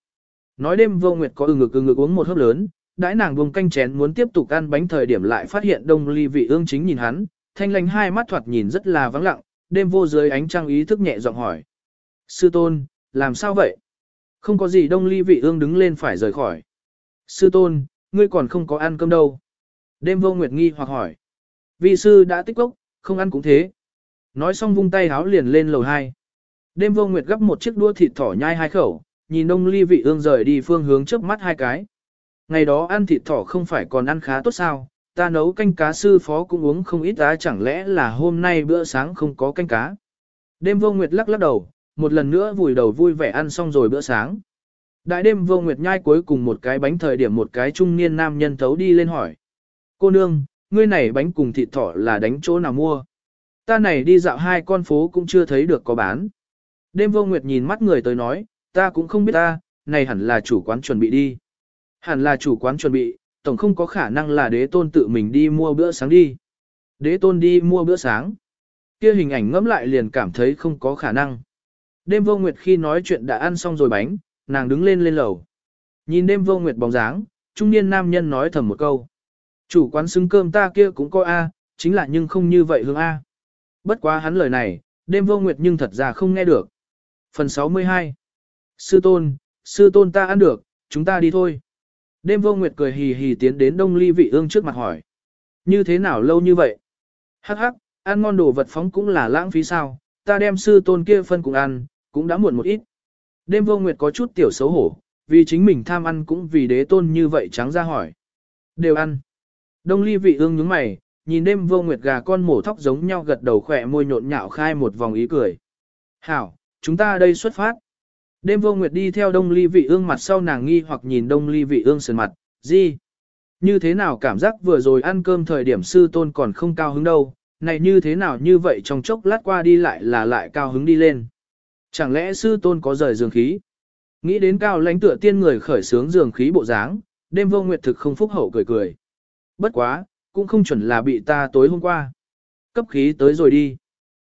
Nói đêm vô nguyệt có ừ ngực ừ ngực uống một hớp lớn, đãi nàng vùng canh chén muốn tiếp tục ăn bánh thời điểm lại phát hiện đông ly vị ương chính nhìn hắn, thanh lành hai mắt thoạt nhìn rất là vắng lặng, đêm vô dưới ánh trăng ý thức nhẹ giọng hỏi. Sư tôn, làm sao vậy? Không có gì đông ly vị ương đứng lên phải rời khỏi. Sư tôn, ngươi còn không có ăn cơm đâu. Đêm vô nguyệt nghi hoặc hỏi. Vị sư đã tích lốc, không ăn cũng thế. Nói xong vung tay háo liền lên lầu hai. Đêm vô nguyệt gấp một chiếc đũa thịt thỏ nhai hai khẩu, nhìn đông ly vị ương rời đi phương hướng trước mắt hai cái. Ngày đó ăn thịt thỏ không phải còn ăn khá tốt sao, ta nấu canh cá sư phó cũng uống không ít á chẳng lẽ là hôm nay bữa sáng không có canh cá. Đêm vô nguyệt lắc lắc đầu, một lần nữa vùi đầu vui vẻ ăn xong rồi bữa sáng. Đại đêm vô nguyệt nhai cuối cùng một cái bánh thời điểm một cái trung niên nam nhân thấu đi lên hỏi. Cô nương, ngươi này bánh cùng thịt thỏ là đánh chỗ nào mua? Ta này đi dạo hai con phố cũng chưa thấy được có bán. Đêm vô nguyệt nhìn mắt người tới nói, ta cũng không biết ta, này hẳn là chủ quán chuẩn bị đi. Hẳn là chủ quán chuẩn bị, tổng không có khả năng là đế tôn tự mình đi mua bữa sáng đi. Đế tôn đi mua bữa sáng. Kia hình ảnh ngẫm lại liền cảm thấy không có khả năng. Đêm vô nguyệt khi nói chuyện đã ăn xong rồi bánh, nàng đứng lên lên lầu. Nhìn đêm vô nguyệt bóng dáng, trung niên nam nhân nói thầm một câu. Chủ quán xứng cơm ta kia cũng có A, chính là nhưng không như vậy hương A. Bất quá hắn lời này, đêm vô nguyệt nhưng thật ra không nghe được. Phần 62 Sư tôn, sư tôn ta ăn được, chúng ta đi thôi. Đêm vô nguyệt cười hì hì tiến đến đông ly vị ương trước mặt hỏi. Như thế nào lâu như vậy? Hắc hắc, ăn ngon đồ vật phóng cũng là lãng phí sao, ta đem sư tôn kia phân cùng ăn, cũng đã muộn một ít. Đêm vô nguyệt có chút tiểu xấu hổ, vì chính mình tham ăn cũng vì đế tôn như vậy trắng ra hỏi. Đều ăn. Đông ly vị ương nhướng mày, nhìn đêm vô nguyệt gà con mổ thóc giống nhau gật đầu khỏe môi nhộn nhạo khai một vòng ý cười. Hảo, chúng ta đây xuất phát. Đêm vô nguyệt đi theo đông ly vị ương mặt sau nàng nghi hoặc nhìn đông ly vị ương sườn mặt, gì? Như thế nào cảm giác vừa rồi ăn cơm thời điểm sư tôn còn không cao hứng đâu, này như thế nào như vậy trong chốc lát qua đi lại là lại cao hứng đi lên. Chẳng lẽ sư tôn có rời dương khí? Nghĩ đến cao lãnh tựa tiên người khởi sướng dương khí bộ dáng, đêm vô nguyệt thực không phúc hậu cười cười. Bất quá, cũng không chuẩn là bị ta tối hôm qua. Cấp khí tới rồi đi.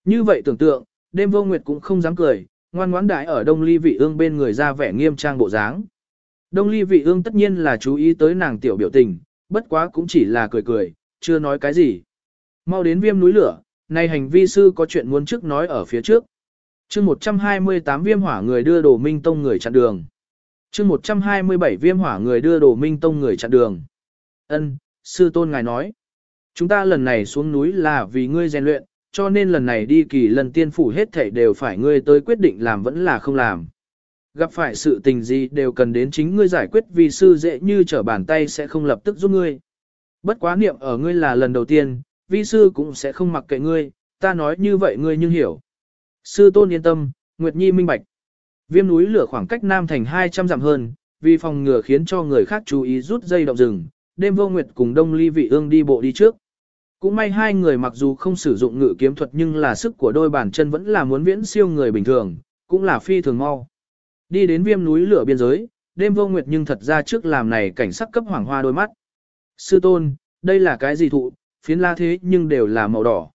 Như vậy tưởng tượng, đêm vô nguyệt cũng không dám cười, ngoan ngoãn đại ở đông ly vị ương bên người ra vẻ nghiêm trang bộ dáng. Đông ly vị ương tất nhiên là chú ý tới nàng tiểu biểu tình, bất quá cũng chỉ là cười cười, chưa nói cái gì. Mau đến viêm núi lửa, này hành vi sư có chuyện muốn trước nói ở phía trước chương 128 viêm hỏa người đưa đồ minh tông người chặn đường. chương 127 viêm hỏa người đưa đồ minh tông người chặn đường. ân sư tôn ngài nói. Chúng ta lần này xuống núi là vì ngươi rèn luyện, cho nên lần này đi kỳ lần tiên phủ hết thảy đều phải ngươi tới quyết định làm vẫn là không làm. Gặp phải sự tình gì đều cần đến chính ngươi giải quyết vì sư dễ như trở bàn tay sẽ không lập tức giúp ngươi. Bất quá niệm ở ngươi là lần đầu tiên, vi sư cũng sẽ không mặc kệ ngươi, ta nói như vậy ngươi nhưng hiểu. Sư tôn yên tâm, Nguyệt Nhi minh bạch. Viêm núi lửa khoảng cách Nam thành 200 dặm hơn, vì phòng ngừa khiến cho người khác chú ý rút dây động rừng, đêm vô Nguyệt cùng Đông Ly Vị Ương đi bộ đi trước. Cũng may hai người mặc dù không sử dụng ngự kiếm thuật nhưng là sức của đôi bàn chân vẫn là muốn viễn siêu người bình thường, cũng là phi thường mau. Đi đến viêm núi lửa biên giới, đêm vô nguyệt nhưng thật ra trước làm này cảnh sắc cấp hoàng hoa đôi mắt. Sư tôn, đây là cái gì thụ, phiến la thế nhưng đều là màu đỏ.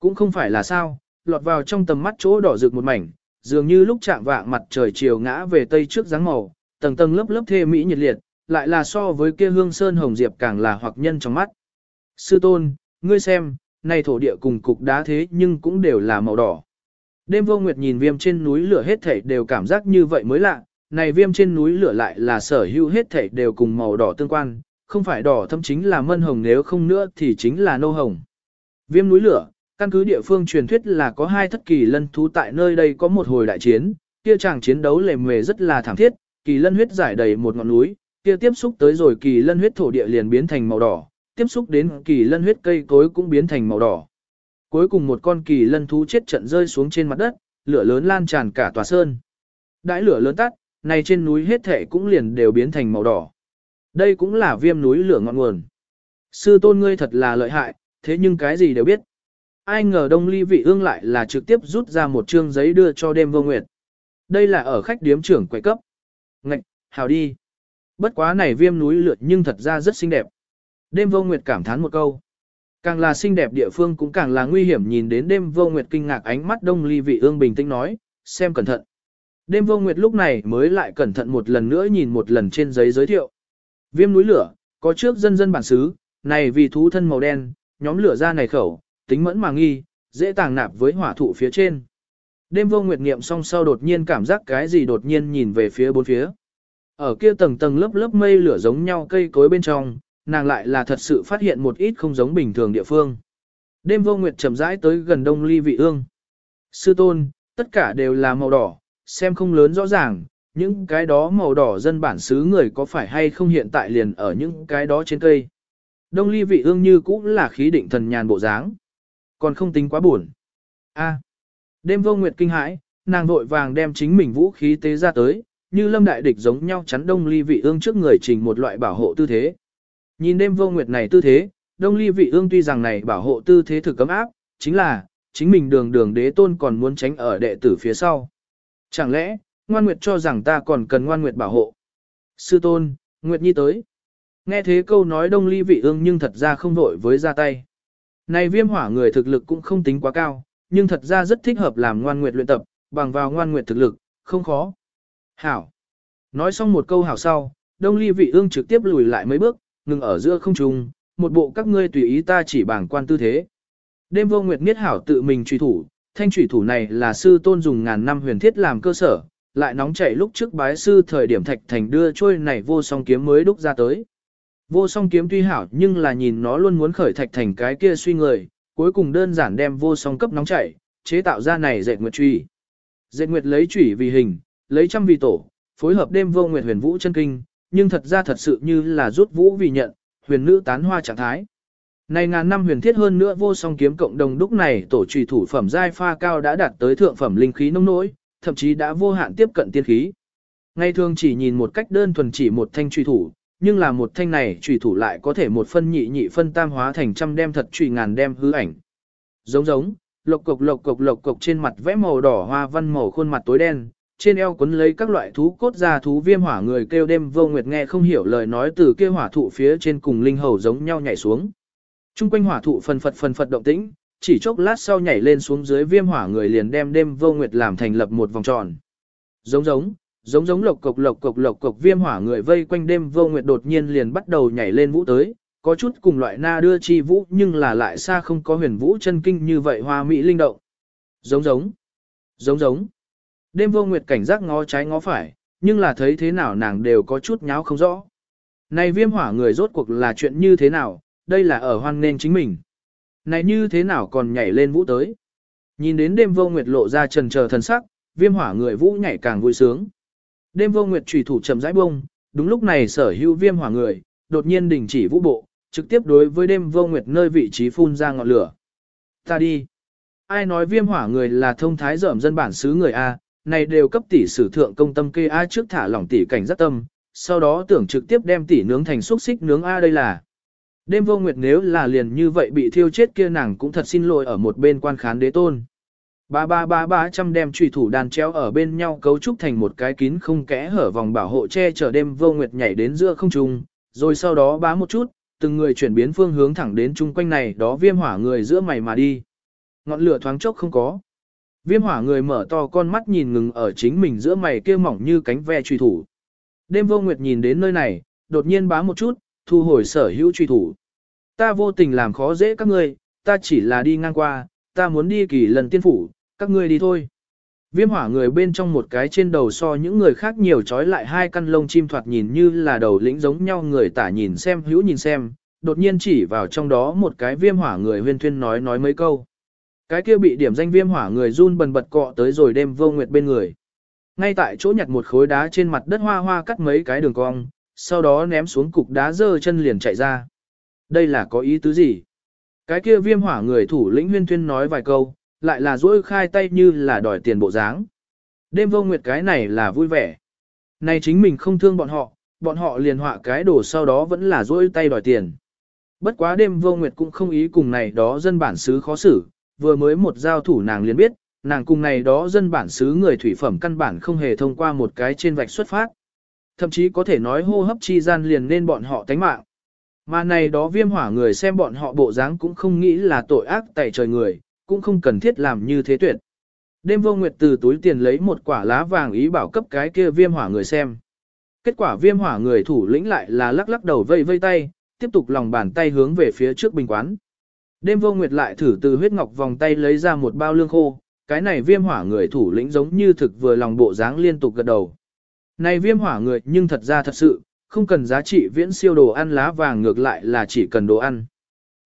Cũng không phải là sao, lọt vào trong tầm mắt chỗ đỏ rực một mảnh, dường như lúc chạm vạng mặt trời chiều ngã về tây trước dáng màu, tầng tầng lớp lớp thê mỹ nhiệt liệt, lại là so với kia hương sơn hồng diệp càng là hoặc nhân trong mắt. Sư tôn, ngươi xem, này thổ địa cùng cục đá thế nhưng cũng đều là màu đỏ. Đêm vô nguyệt nhìn viêm trên núi lửa hết thảy đều cảm giác như vậy mới lạ, này viêm trên núi lửa lại là sở hữu hết thảy đều cùng màu đỏ tương quan, không phải đỏ thâm chính là mân hồng nếu không nữa thì chính là nâu hồng. Viêm núi lửa, căn cứ địa phương truyền thuyết là có hai thất kỳ lân thú tại nơi đây có một hồi đại chiến, kia chàng chiến đấu lề mề rất là thảm thiết, kỳ lân huyết giải đầy một ngọn núi, kia tiếp xúc tới rồi kỳ lân huyết thổ địa liền biến thành màu đỏ, tiếp xúc đến kỳ lân huyết cây cối cũng biến thành màu đỏ. Cuối cùng một con kỳ lân thú chết trận rơi xuống trên mặt đất, lửa lớn lan tràn cả tòa sơn. Đãi lửa lớn tắt, này trên núi hết thể cũng liền đều biến thành màu đỏ. Đây cũng là viêm núi lửa ngọn nguồn. Sư tôn ngươi thật là lợi hại, thế nhưng cái gì đều biết. Ai ngờ đông ly vị ương lại là trực tiếp rút ra một chương giấy đưa cho đêm vô nguyệt. Đây là ở khách điếm trưởng quậy cấp. Ngạch, hào đi. Bất quá này viêm núi lượt nhưng thật ra rất xinh đẹp. Đêm vô nguyệt cảm thán một câu. Càng là xinh đẹp địa phương cũng càng là nguy hiểm nhìn đến đêm vô nguyệt kinh ngạc ánh mắt đông ly vị ương bình tĩnh nói, xem cẩn thận. Đêm vô nguyệt lúc này mới lại cẩn thận một lần nữa nhìn một lần trên giấy giới thiệu. Viêm núi lửa, có trước dân dân bản xứ, này vì thú thân màu đen, nhóm lửa ra này khẩu, tính mẫn mà nghi, dễ tàng nạp với hỏa thụ phía trên. Đêm vô nguyệt nghiệm xong sau đột nhiên cảm giác cái gì đột nhiên nhìn về phía bốn phía. Ở kia tầng tầng lớp lớp mây lửa giống nhau cây cối bên trong, nàng lại là thật sự phát hiện một ít không giống bình thường địa phương. Đêm vô nguyệt chậm rãi tới gần đông ly vị ương. Sư tôn, tất cả đều là màu đỏ, xem không lớn rõ ràng, những cái đó màu đỏ dân bản xứ người có phải hay không hiện tại liền ở những cái đó trên cây. Đông ly vị ương như cũng là khí định thần nhàn bộ dáng. Còn không tính quá buồn. A. Đêm vô nguyệt kinh hãi, nàng vội vàng đem chính mình vũ khí tế ra tới, như lâm đại địch giống nhau chắn đông ly vị ương trước người trình một loại bảo hộ tư thế. Nhìn đêm vô nguyệt này tư thế, đông ly vị ương tuy rằng này bảo hộ tư thế thực cấm áp, chính là, chính mình đường đường đế tôn còn muốn tránh ở đệ tử phía sau. Chẳng lẽ, ngoan nguyệt cho rằng ta còn cần ngoan nguyệt bảo hộ? Sư tôn, nguyệt nhi tới. Nghe thế câu nói đông ly vị ương nhưng thật ra không vội với ra tay. Này viêm hỏa người thực lực cũng không tính quá cao, nhưng thật ra rất thích hợp làm ngoan nguyệt luyện tập, bằng vào ngoan nguyệt thực lực, không khó. Hảo. Nói xong một câu hảo sau, đông ly vị ương trực tiếp lùi lại mấy bước, ngừng ở giữa không trung, một bộ các ngươi tùy ý ta chỉ bảng quan tư thế. Đêm vô nguyệt nghiết hảo tự mình truy thủ, thanh truy thủ này là sư tôn dùng ngàn năm huyền thiết làm cơ sở, lại nóng chảy lúc trước bái sư thời điểm thạch thành đưa trôi này vô song kiếm mới đúc ra tới. Vô song kiếm tuy hảo nhưng là nhìn nó luôn muốn khởi thạch thành cái kia suy người, cuối cùng đơn giản đem vô song cấp nóng chảy, chế tạo ra này dệt nguyệt truy. Dệt nguyệt lấy chủy vì hình, lấy trăm vì tổ, phối hợp đêm vô nguyệt huyền vũ chân kinh, nhưng thật ra thật sự như là rút vũ vì nhận, huyền nữ tán hoa trạng thái. Này ngàn năm huyền thiết hơn nữa vô song kiếm cộng đồng đúc này tổ trùy thủ phẩm giai pha cao đã đạt tới thượng phẩm linh khí nông nỗi, thậm chí đã vô hạn tiếp cận tiên khí. Ngày thường chỉ nhìn một cách đơn thuần chỉ một thanh trùy thủ, nhưng là một thanh này trùy thủ lại có thể một phân nhị nhị phân tam hóa thành trăm đem thật trùy ngàn đem hư ảnh. Giống giống, lộc cục lộc cục lộc cục trên mặt vẽ màu đỏ hoa văn màu khuôn mặt tối đen, trên eo quấn lấy các loại thú cốt ra thú viêm hỏa người kêu đêm vô nguyệt nghe không hiểu lời nói từ kia hỏa thụ phía trên cùng linh hầu giống nhau nhảy xuống. Trung quanh hỏa thụ phần phật phần phật động tĩnh, chỉ chốc lát sau nhảy lên xuống dưới viêm hỏa người liền đem đêm vô nguyệt làm thành lập một vòng tròn. Giống giống, giống giống lộc cộc lộc cộc lộc cộc viêm hỏa người vây quanh đêm vô nguyệt đột nhiên liền bắt đầu nhảy lên vũ tới, có chút cùng loại na đưa chi vũ nhưng là lại xa không có huyền vũ chân kinh như vậy hoa mỹ linh động. Giống giống, giống giống. Đêm vô nguyệt cảnh giác ngó trái ngó phải, nhưng là thấy thế nào nàng đều có chút nháo không rõ. Này viêm hỏa người rốt cuộc là chuyện như thế nào, đây là ở hoang nên chính mình. Này như thế nào còn nhảy lên vũ tới. Nhìn đến đêm vô nguyệt lộ ra trần chờ thần sắc, viêm hỏa người vũ nhảy càng vui sướng. Đêm vô nguyệt trùy thủ chậm rãi bông, đúng lúc này sở hữu viêm hỏa người, đột nhiên đình chỉ vũ bộ, trực tiếp đối với đêm vô nguyệt nơi vị trí phun ra ngọn lửa. Ta đi. Ai nói viêm hỏa người là thông thái dởm dân bản xứ người A, này đều cấp tỷ sử thượng công tâm kê A trước thả lỏng tỷ cảnh rất tâm, sau đó tưởng trực tiếp đem tỷ nướng thành xúc xích nướng A đây là. Đêm vô nguyệt nếu là liền như vậy bị thiêu chết kia nàng cũng thật xin lỗi ở một bên quan khán đế tôn. Ba ba ba ba trăm đem trùy thủ đàn treo ở bên nhau cấu trúc thành một cái kín không kẽ hở vòng bảo hộ che chở đêm vô nguyệt nhảy đến giữa không trung, rồi sau đó bá một chút, từng người chuyển biến phương hướng thẳng đến chung quanh này đó viêm hỏa người giữa mày mà đi. Ngọn lửa thoáng chốc không có. Viêm hỏa người mở to con mắt nhìn ngừng ở chính mình giữa mày kia mỏng như cánh ve truy thủ. Đêm vô nguyệt nhìn đến nơi này, đột nhiên bá một chút, thu hồi sở hữu truy thủ. Ta vô tình làm khó dễ các ngươi, ta chỉ là đi ngang qua, ta muốn đi kỳ lần tiên phủ, các ngươi đi thôi. Viêm hỏa người bên trong một cái trên đầu so những người khác nhiều trói lại hai căn lông chim thoạt nhìn như là đầu lĩnh giống nhau người tả nhìn xem hữu nhìn xem, đột nhiên chỉ vào trong đó một cái viêm hỏa người huyên thuyên nói nói mấy câu. Cái kia bị điểm danh viêm hỏa người run bần bật cọ tới rồi đêm vô nguyệt bên người. Ngay tại chỗ nhặt một khối đá trên mặt đất hoa hoa cắt mấy cái đường cong, sau đó ném xuống cục đá dơ chân liền chạy ra. Đây là có ý tứ gì? Cái kia viêm hỏa người thủ lĩnh huyên thuyên nói vài câu, lại là dỗi khai tay như là đòi tiền bộ dáng. Đêm vô nguyệt cái này là vui vẻ. Này chính mình không thương bọn họ, bọn họ liền họa cái đồ sau đó vẫn là dỗi tay đòi tiền. Bất quá đêm vô nguyệt cũng không ý cùng này đó dân bản xứ khó xử, vừa mới một giao thủ nàng liền biết, nàng cùng này đó dân bản xứ người thủy phẩm căn bản không hề thông qua một cái trên vạch xuất phát. Thậm chí có thể nói hô hấp chi gian liền nên bọn họ tánh mạng. Mà này đó viêm hỏa người xem bọn họ bộ dáng cũng không nghĩ là tội ác tại trời người, cũng không cần thiết làm như thế tuyệt. Đêm vô nguyệt từ túi tiền lấy một quả lá vàng ý bảo cấp cái kia viêm hỏa người xem. Kết quả viêm hỏa người thủ lĩnh lại là lắc lắc đầu vây vây tay, tiếp tục lòng bàn tay hướng về phía trước bình quán. Đêm vô nguyệt lại thử từ huyết ngọc vòng tay lấy ra một bao lương khô, cái này viêm hỏa người thủ lĩnh giống như thực vừa lòng bộ dáng liên tục gật đầu. Này viêm hỏa người nhưng thật ra thật sự, không cần giá trị viễn siêu đồ ăn lá vàng ngược lại là chỉ cần đồ ăn.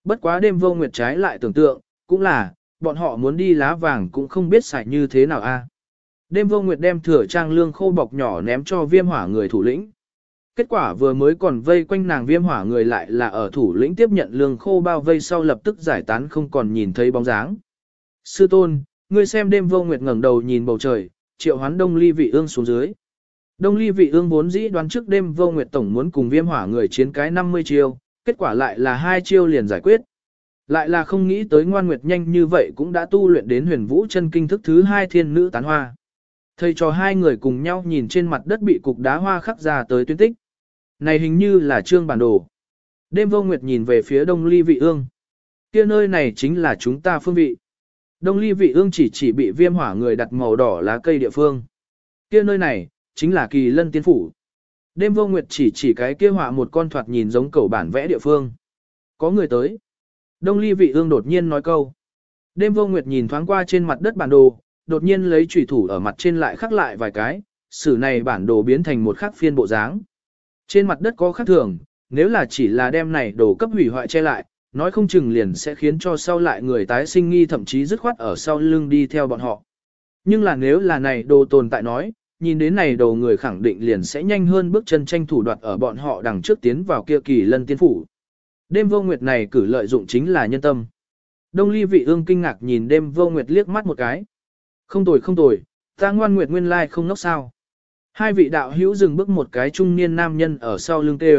Bất quá đêm vô nguyệt trái lại tưởng tượng, cũng là, bọn họ muốn đi lá vàng cũng không biết xài như thế nào a. Đêm vô nguyệt đem thừa trang lương khô bọc nhỏ ném cho viêm hỏa người thủ lĩnh. Kết quả vừa mới còn vây quanh nàng viêm hỏa người lại là ở thủ lĩnh tiếp nhận lương khô bao vây sau lập tức giải tán không còn nhìn thấy bóng dáng. Sư tôn, ngươi xem đêm vô nguyệt ngẩng đầu nhìn bầu trời, triệu hoán đông ly vị ương xuống dưới. Đông ly vị ương vốn dĩ đoán trước đêm vô nguyệt tổng muốn cùng viêm hỏa người chiến cái 50 chiêu, kết quả lại là hai chiêu liền giải quyết. Lại là không nghĩ tới ngoan nguyệt nhanh như vậy cũng đã tu luyện đến huyền vũ chân kinh thức thứ hai thiên nữ tán hoa. Thầy cho hai người cùng nhau nhìn trên mặt đất bị cục đá hoa khắc ra tới tuyến tích. Này hình như là trương bản đồ. Đêm vô nguyệt nhìn về phía đông ly vị ương. kia nơi này chính là chúng ta phương vị. Đông ly vị ương chỉ chỉ bị viêm hỏa người đặt màu đỏ lá cây địa phương. kia nơi này, chính là kỳ lân tiên phủ. Đêm vô nguyệt chỉ chỉ cái kia họa một con thoạt nhìn giống cầu bản vẽ địa phương. Có người tới. Đông ly vị ương đột nhiên nói câu. Đêm vô nguyệt nhìn thoáng qua trên mặt đất bản đồ, đột nhiên lấy chủy thủ ở mặt trên lại khắc lại vài cái, sử này bản đồ biến thành một khắc phiên bộ dáng. Trên mặt đất có khắc thường, nếu là chỉ là đem này đồ cấp hủy hoại che lại, nói không chừng liền sẽ khiến cho sau lại người tái sinh nghi thậm chí dứt khoát ở sau lưng đi theo bọn họ. Nhưng là nếu là này đồ tồn tại nói, nhìn đến này đồ người khẳng định liền sẽ nhanh hơn bước chân tranh thủ đoạt ở bọn họ đằng trước tiến vào kia kỳ lân tiên phủ. Đêm vô nguyệt này cử lợi dụng chính là nhân tâm. Đông ly vị ương kinh ngạc nhìn đêm vô nguyệt liếc mắt một cái. Không tồi không tồi, ta ngoan nguyệt nguyên lai không nốc sao. Hai vị đạo hữu dừng bước một cái trung niên nam nhân ở sau lưng tê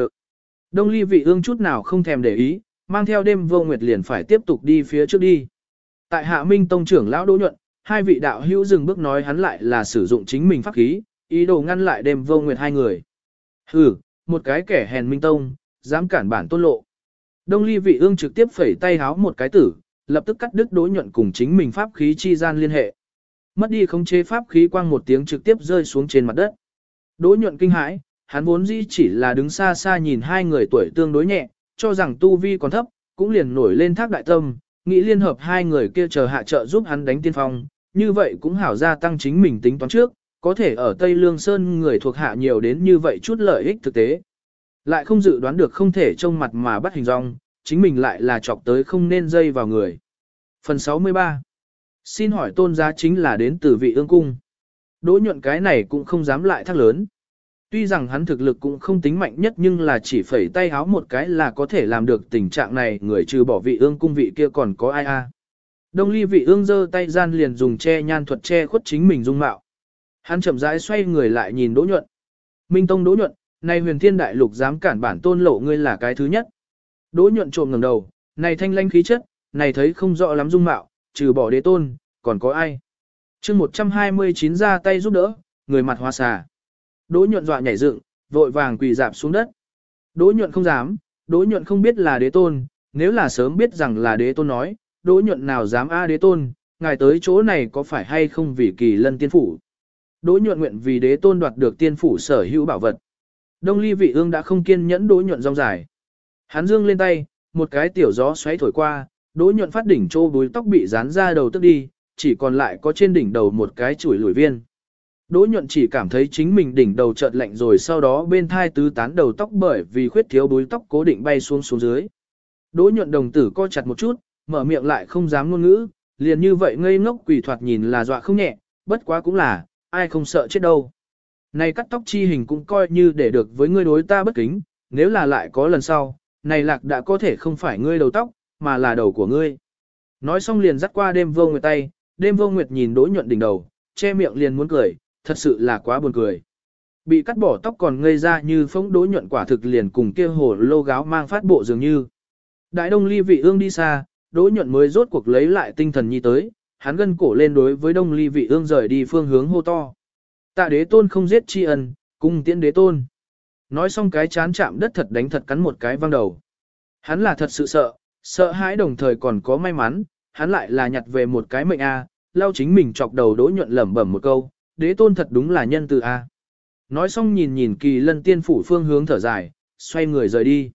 Đông ly vị ương chút nào không thèm để ý, mang theo đêm vô nguyệt liền phải tiếp tục đi phía trước đi. Tại hạ minh tông trưởng lão đỗ nhuận, hai vị đạo hữu dừng bước nói hắn lại là sử dụng chính mình pháp khí, ý đồ ngăn lại đêm vô nguyệt hai người. Hừ, một cái kẻ hèn minh tông, dám cản bản tôn lộ. Đông ly vị ương trực tiếp phẩy tay háo một cái tử, lập tức cắt đứt đối nhuận cùng chính mình pháp khí chi gian liên hệ. Mất đi khống chế pháp khí quang một tiếng trực tiếp rơi xuống trên mặt đất. Đỗ nhuận kinh hãi, hắn vốn dĩ chỉ là đứng xa xa nhìn hai người tuổi tương đối nhẹ, cho rằng tu vi còn thấp, cũng liền nổi lên thác đại tâm, nghĩ liên hợp hai người kia chờ hạ trợ giúp hắn đánh tiên phong, như vậy cũng hảo gia tăng chính mình tính toán trước, có thể ở Tây Lương Sơn người thuộc hạ nhiều đến như vậy chút lợi ích thực tế. Lại không dự đoán được không thể trông mặt mà bắt hình rong, chính mình lại là chọc tới không nên dây vào người. Phần 63 Xin hỏi tôn giá chính là đến từ vị ương cung. Đỗ nhuận cái này cũng không dám lại thác lớn. Tuy rằng hắn thực lực cũng không tính mạnh nhất nhưng là chỉ phẩy tay háo một cái là có thể làm được tình trạng này người trừ bỏ vị ương cung vị kia còn có ai a. Đông ly vị ương giơ tay gian liền dùng che nhan thuật che khuất chính mình dung mạo. Hắn chậm rãi xoay người lại nhìn đỗ nhuận. Minh Tông đỗ nhuận, này huyền thiên đại lục dám cản bản tôn lộ ngươi là cái thứ nhất. Đỗ nhuận trộm ngẩng đầu, này thanh lanh khí chất, này thấy không rõ lắm dung mạo, trừ bỏ đế tôn, còn có ai. chương 129 ra tay giúp đỡ, người mặt hoa xà. Đỗ nhuận dọa nhảy dựng, vội vàng quỳ dạp xuống đất. Đỗ nhuận không dám, đỗ nhuận không biết là đế tôn, nếu là sớm biết rằng là đế tôn nói, đỗ nhuận nào dám a đế tôn, ngài tới chỗ này có phải hay không vì kỳ lân tiên phủ. Đỗ nhuận nguyện vì đế tôn đoạt được tiên phủ sở hữu bảo vật. Đông ly vị ương đã không kiên nhẫn đỗ nhuận rong dài. Hắn dương lên tay, một cái tiểu gió xoáy thổi qua, đỗ nhuận phát đỉnh trô búi tóc bị dán ra đầu tức đi, chỉ còn lại có trên đỉnh đầu một cái chuỗi lùi viên. Đỗ nhuận chỉ cảm thấy chính mình đỉnh đầu chợt lạnh rồi sau đó bên thai tứ tán đầu tóc bởi vì khuyết thiếu búi tóc cố định bay xuống xuống dưới. Đỗ nhuận đồng tử co chặt một chút, mở miệng lại không dám ngôn ngữ, liền như vậy ngây ngốc quỷ thoạt nhìn là dọa không nhẹ, bất quá cũng là, ai không sợ chết đâu. Này cắt tóc chi hình cũng coi như để được với ngươi đối ta bất kính, nếu là lại có lần sau, này lạc đã có thể không phải ngươi đầu tóc, mà là đầu của ngươi. Nói xong liền dắt qua đêm vô nguyệt tay, đêm vô nguyệt nhìn đỗ nhuận đỉnh đầu, che miệng liền muốn cười, thật sự là quá buồn cười. Bị cắt bỏ tóc còn ngây ra như phóng đỗ nhuận quả thực liền cùng kia hồ lô gáo mang phát bộ dường như. Đại đông ly vị ương đi xa, đỗ nhuận mới rốt cuộc lấy lại tinh thần nhi tới, hắn gân cổ lên đối với đông ly vị ương rời đi phương hướng hô to. Tạ đế tôn không giết tri ân, cung tiễn đế tôn. Nói xong cái chán chạm đất thật đánh thật cắn một cái văng đầu. Hắn là thật sự sợ, sợ hãi đồng thời còn có may mắn, hắn lại là nhặt về một cái mệnh A, lao chính mình chọc đầu đỗ nhuận lẩm bẩm một câu, đế tôn thật đúng là nhân từ A. Nói xong nhìn nhìn kỳ lân tiên phủ phương hướng thở dài, xoay người rời đi.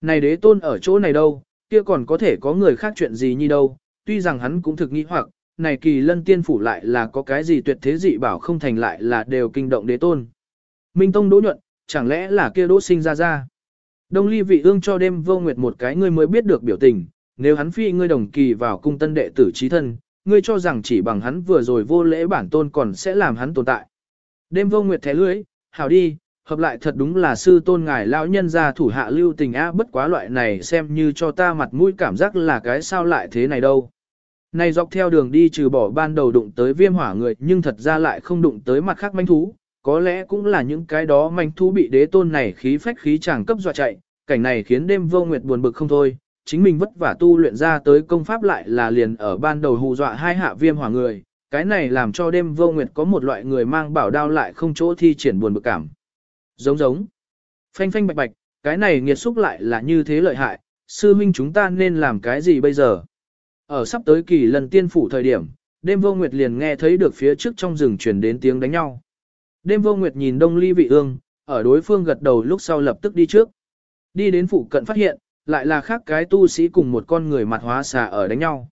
Này đế tôn ở chỗ này đâu, kia còn có thể có người khác chuyện gì như đâu, tuy rằng hắn cũng thực nghĩ hoặc, này kỳ lân tiên phủ lại là có cái gì tuyệt thế dị bảo không thành lại là đều kinh động đế tôn. Minh Tông đỗ nhuận, chẳng lẽ là kia đỗ sinh ra ra. Đông ly vị ương cho đêm vô nguyệt một cái ngươi mới biết được biểu tình, nếu hắn phi ngươi đồng kỳ vào cung tân đệ tử trí thân, ngươi cho rằng chỉ bằng hắn vừa rồi vô lễ bản tôn còn sẽ làm hắn tồn tại. Đêm vô nguyệt thẻ lưới, hảo đi, hợp lại thật đúng là sư tôn ngài lão nhân gia thủ hạ lưu tình á bất quá loại này xem như cho ta mặt mũi cảm giác là cái sao lại thế này đâu. Này dọc theo đường đi trừ bỏ ban đầu đụng tới viêm hỏa người nhưng thật ra lại không đụng tới mặt khác manh thú, có lẽ cũng là những cái đó manh thú bị đế tôn này khí phách khí chàng cấp dọa chạy, cảnh này khiến đêm vô nguyệt buồn bực không thôi, chính mình vất vả tu luyện ra tới công pháp lại là liền ở ban đầu hù dọa hai hạ viêm hỏa người, cái này làm cho đêm vô nguyệt có một loại người mang bảo đao lại không chỗ thi triển buồn bực cảm. Giống giống, phanh phanh bạch bạch, cái này nghiệt xúc lại là như thế lợi hại, sư huynh chúng ta nên làm cái gì bây giờ? Ở sắp tới kỳ lần tiên phủ thời điểm, đêm vô nguyệt liền nghe thấy được phía trước trong rừng truyền đến tiếng đánh nhau. Đêm vô nguyệt nhìn đông ly vị ương, ở đối phương gật đầu lúc sau lập tức đi trước. Đi đến phụ cận phát hiện, lại là khác cái tu sĩ cùng một con người mặt hóa xà ở đánh nhau.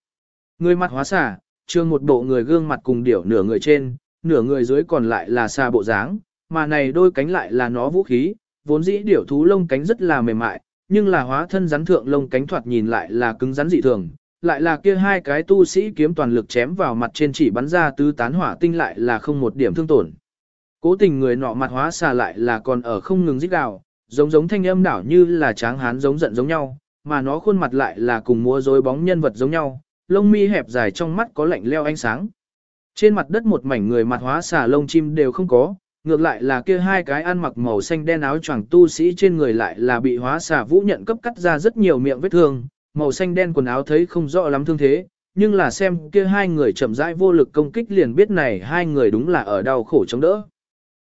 Người mặt hóa xà, trương một bộ người gương mặt cùng điểu nửa người trên, nửa người dưới còn lại là xà bộ dáng, mà này đôi cánh lại là nó vũ khí, vốn dĩ điểu thú lông cánh rất là mềm mại, nhưng là hóa thân rắn thượng lông cánh thoạt nhìn lại là cứng rắn dị thường, lại là kia hai cái tu sĩ kiếm toàn lực chém vào mặt trên chỉ bắn ra tứ tán hỏa tinh lại là không một điểm thương tổn. Cố tình người nọ mặt hóa xà lại là còn ở không ngừng giết gào, giống giống thanh âm đảo như là tráng hán giống giận giống nhau, mà nó khuôn mặt lại là cùng múa rối bóng nhân vật giống nhau, lông mi hẹp dài trong mắt có lạnh leo ánh sáng. Trên mặt đất một mảnh người mặt hóa xà lông chim đều không có, ngược lại là kia hai cái ăn mặc màu xanh đen áo choàng tu sĩ trên người lại là bị hóa xà vũ nhận cấp cắt ra rất nhiều miệng vết thương, màu xanh đen quần áo thấy không rõ lắm thương thế, nhưng là xem kia hai người chậm rãi vô lực công kích liền biết này hai người đúng là ở đau khổ chống đỡ.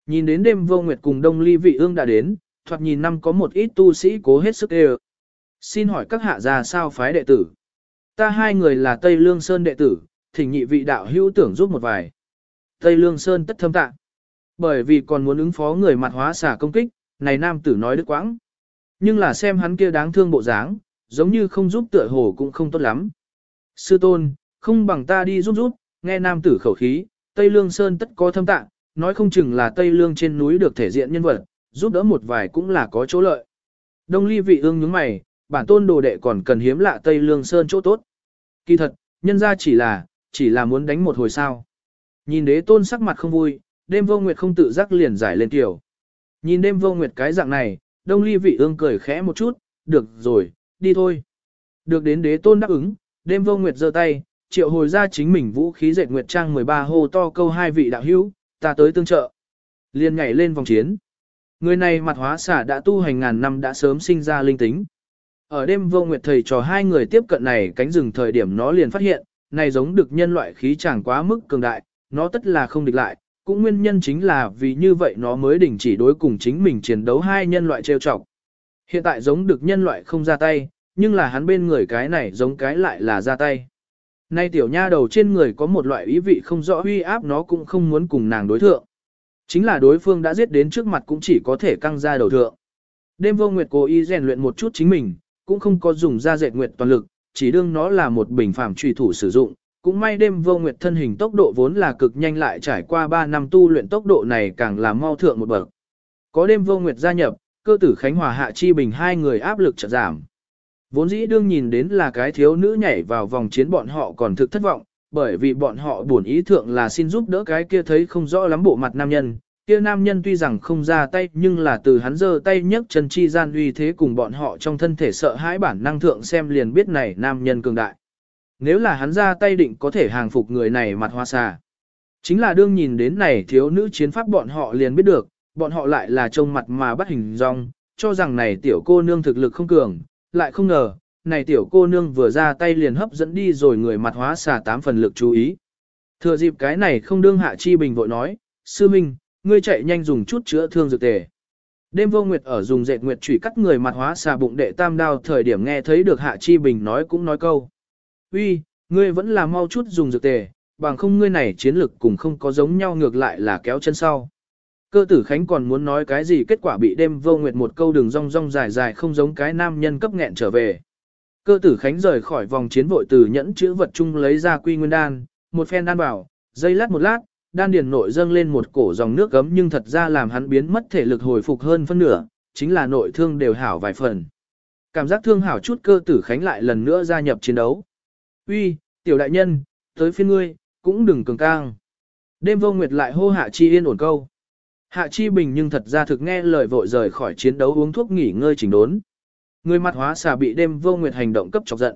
Nhìn đến đêm vô nguyệt cùng đông ly vị ương đã đến, thoạt nhìn năm có một ít tu sĩ cố hết sức đều. Xin hỏi các hạ gia sao phái đệ tử? Ta hai người là Tây Lương Sơn đệ tử, thỉnh nhị vị đạo hữu tưởng giúp một vài. Tây Lương Sơn tất thâm tạ. Bởi vì còn muốn ứng phó người mặt hóa xả công kích, này nam tử nói đức quãng. Nhưng là xem hắn kia đáng thương bộ dáng, giống như không giúp tựa hồ cũng không tốt lắm. Sư tôn, không bằng ta đi giúp giúp, nghe nam tử khẩu khí, Tây Lương Sơn tất có thâm tạng, nói không chừng là Tây Lương trên núi được thể diện nhân vật, giúp đỡ một vài cũng là có chỗ lợi. Đông ly vị ương nhướng mày, bản tôn đồ đệ còn cần hiếm lạ Tây Lương Sơn chỗ tốt. Kỳ thật, nhân ra chỉ là, chỉ là muốn đánh một hồi sao. Nhìn đế tôn sắc mặt không vui, đêm vô nguyệt không tự giác liền giải lên tiểu. Nhìn đêm vô nguyệt cái dạng này, đông ly vị ương cười khẽ một chút, được rồi, đi thôi. Được đến đế tôn đáp ứng, đêm vô nguyệt giơ tay, triệu hồi ra chính mình vũ khí dệt nguyệt trang 13 hô to câu hai vị đạo hữu, ta tới tương trợ. Liền nhảy lên vòng chiến. Người này mặt hóa xả đã tu hành ngàn năm đã sớm sinh ra linh tính. Ở đêm vô nguyệt thầy trò hai người tiếp cận này cánh rừng thời điểm nó liền phát hiện, này giống được nhân loại khí chẳng quá mức cường đại, nó tất là không địch lại, cũng nguyên nhân chính là vì như vậy nó mới đình chỉ đối cùng chính mình chiến đấu hai nhân loại trêu chọc. Hiện tại giống được nhân loại không ra tay, nhưng là hắn bên người cái này giống cái lại là ra tay. Nay tiểu nha đầu trên người có một loại ý vị không rõ uy áp nó cũng không muốn cùng nàng đối thượng. Chính là đối phương đã giết đến trước mặt cũng chỉ có thể căng ra đầu thượng. Đêm vô nguyệt cố ý rèn luyện một chút chính mình, cũng không có dùng ra dệt nguyệt toàn lực, chỉ đương nó là một bình phàm trùy thủ sử dụng, cũng may đêm vô nguyệt thân hình tốc độ vốn là cực nhanh lại trải qua 3 năm tu luyện tốc độ này càng là mau thượng một bậc. Có đêm vô nguyệt gia nhập, cơ tử Khánh Hòa Hạ Chi Bình hai người áp lực chợt giảm. Vốn dĩ đương nhìn đến là cái thiếu nữ nhảy vào vòng chiến bọn họ còn thực thất vọng, bởi vì bọn họ buồn ý thượng là xin giúp đỡ cái kia thấy không rõ lắm bộ mặt nam nhân. Kia nam nhân tuy rằng không ra tay nhưng là từ hắn giơ tay nhấc chân chi gian uy thế cùng bọn họ trong thân thể sợ hãi bản năng thượng xem liền biết này nam nhân cường đại. Nếu là hắn ra tay định có thể hàng phục người này mặt hoa xà. Chính là đương nhìn đến này thiếu nữ chiến pháp bọn họ liền biết được, bọn họ lại là trông mặt mà bắt hình dong, cho rằng này tiểu cô nương thực lực không cường, lại không ngờ, này tiểu cô nương vừa ra tay liền hấp dẫn đi rồi người mặt hóa xà tám phần lực chú ý. Thừa dịp cái này không đương hạ chi bình vội nói, sư minh, ngươi chạy nhanh dùng chút chữa thương dược tề. Đêm vô nguyệt ở dùng dệt nguyệt chủy cắt người mặt hóa xà bụng đệ tam đao thời điểm nghe thấy được hạ chi bình nói cũng nói câu. uy, ngươi vẫn là mau chút dùng dược tề, bằng không ngươi này chiến lực cùng không có giống nhau ngược lại là kéo chân sau. Cơ tử Khánh còn muốn nói cái gì kết quả bị đêm vô nguyệt một câu đường rong rong dài dài không giống cái nam nhân cấp nghẹn trở về. Cơ tử Khánh rời khỏi vòng chiến vội từ nhẫn chữ vật chung lấy ra quy nguyên đan, một phen đan bảo, dây lát một lát, đan điền nội dâng lên một cổ dòng nước gấm nhưng thật ra làm hắn biến mất thể lực hồi phục hơn phân nửa, chính là nội thương đều hảo vài phần. Cảm giác thương hảo chút cơ tử Khánh lại lần nữa gia nhập chiến đấu. Uy, tiểu đại nhân, tới phiên ngươi, cũng đừng cường cang. Đêm vô nguyệt lại hô hạ chi yên ổn câu. Hạ Chi Bình nhưng thật ra thực nghe lời vội rời khỏi chiến đấu uống thuốc nghỉ ngơi chỉnh đốn. Người mặt hóa xà bị đêm vô nguyệt hành động cấp chọc giận.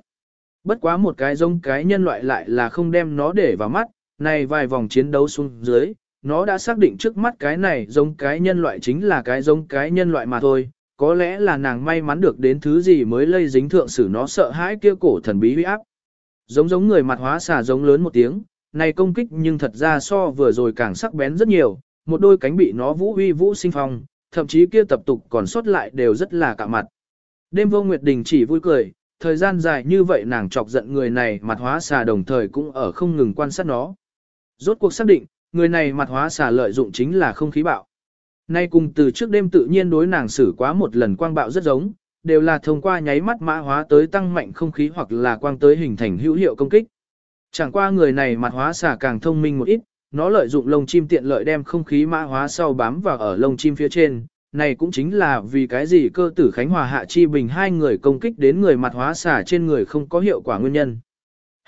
Bất quá một cái giống cái nhân loại lại là không đem nó để vào mắt, này vài vòng chiến đấu xuống dưới, nó đã xác định trước mắt cái này giống cái nhân loại chính là cái giống cái nhân loại mà thôi. Có lẽ là nàng may mắn được đến thứ gì mới lây dính thượng sử nó sợ hãi kia cổ thần bí huy áp. Giống giống người mặt hóa xà giống lớn một tiếng, này công kích nhưng thật ra so vừa rồi càng sắc bén rất nhiều, một đôi cánh bị nó vũ huy vũ sinh phong, thậm chí kia tập tục còn sót lại đều rất là cả mặt. Đêm vô Nguyệt Đình chỉ vui cười, thời gian dài như vậy nàng chọc giận người này mặt hóa xà đồng thời cũng ở không ngừng quan sát nó. Rốt cuộc xác định, người này mặt hóa xà lợi dụng chính là không khí bạo. Nay cùng từ trước đêm tự nhiên đối nàng xử quá một lần quang bạo rất giống, đều là thông qua nháy mắt mã hóa tới tăng mạnh không khí hoặc là quang tới hình thành hữu hiệu công kích. Chẳng qua người này mặt hóa xà càng thông minh một ít, nó lợi dụng lông chim tiện lợi đem không khí mã hóa sau bám vào ở lông chim phía trên. Này cũng chính là vì cái gì cơ tử Khánh Hòa Hạ Chi Bình hai người công kích đến người mặt hóa xả trên người không có hiệu quả nguyên nhân.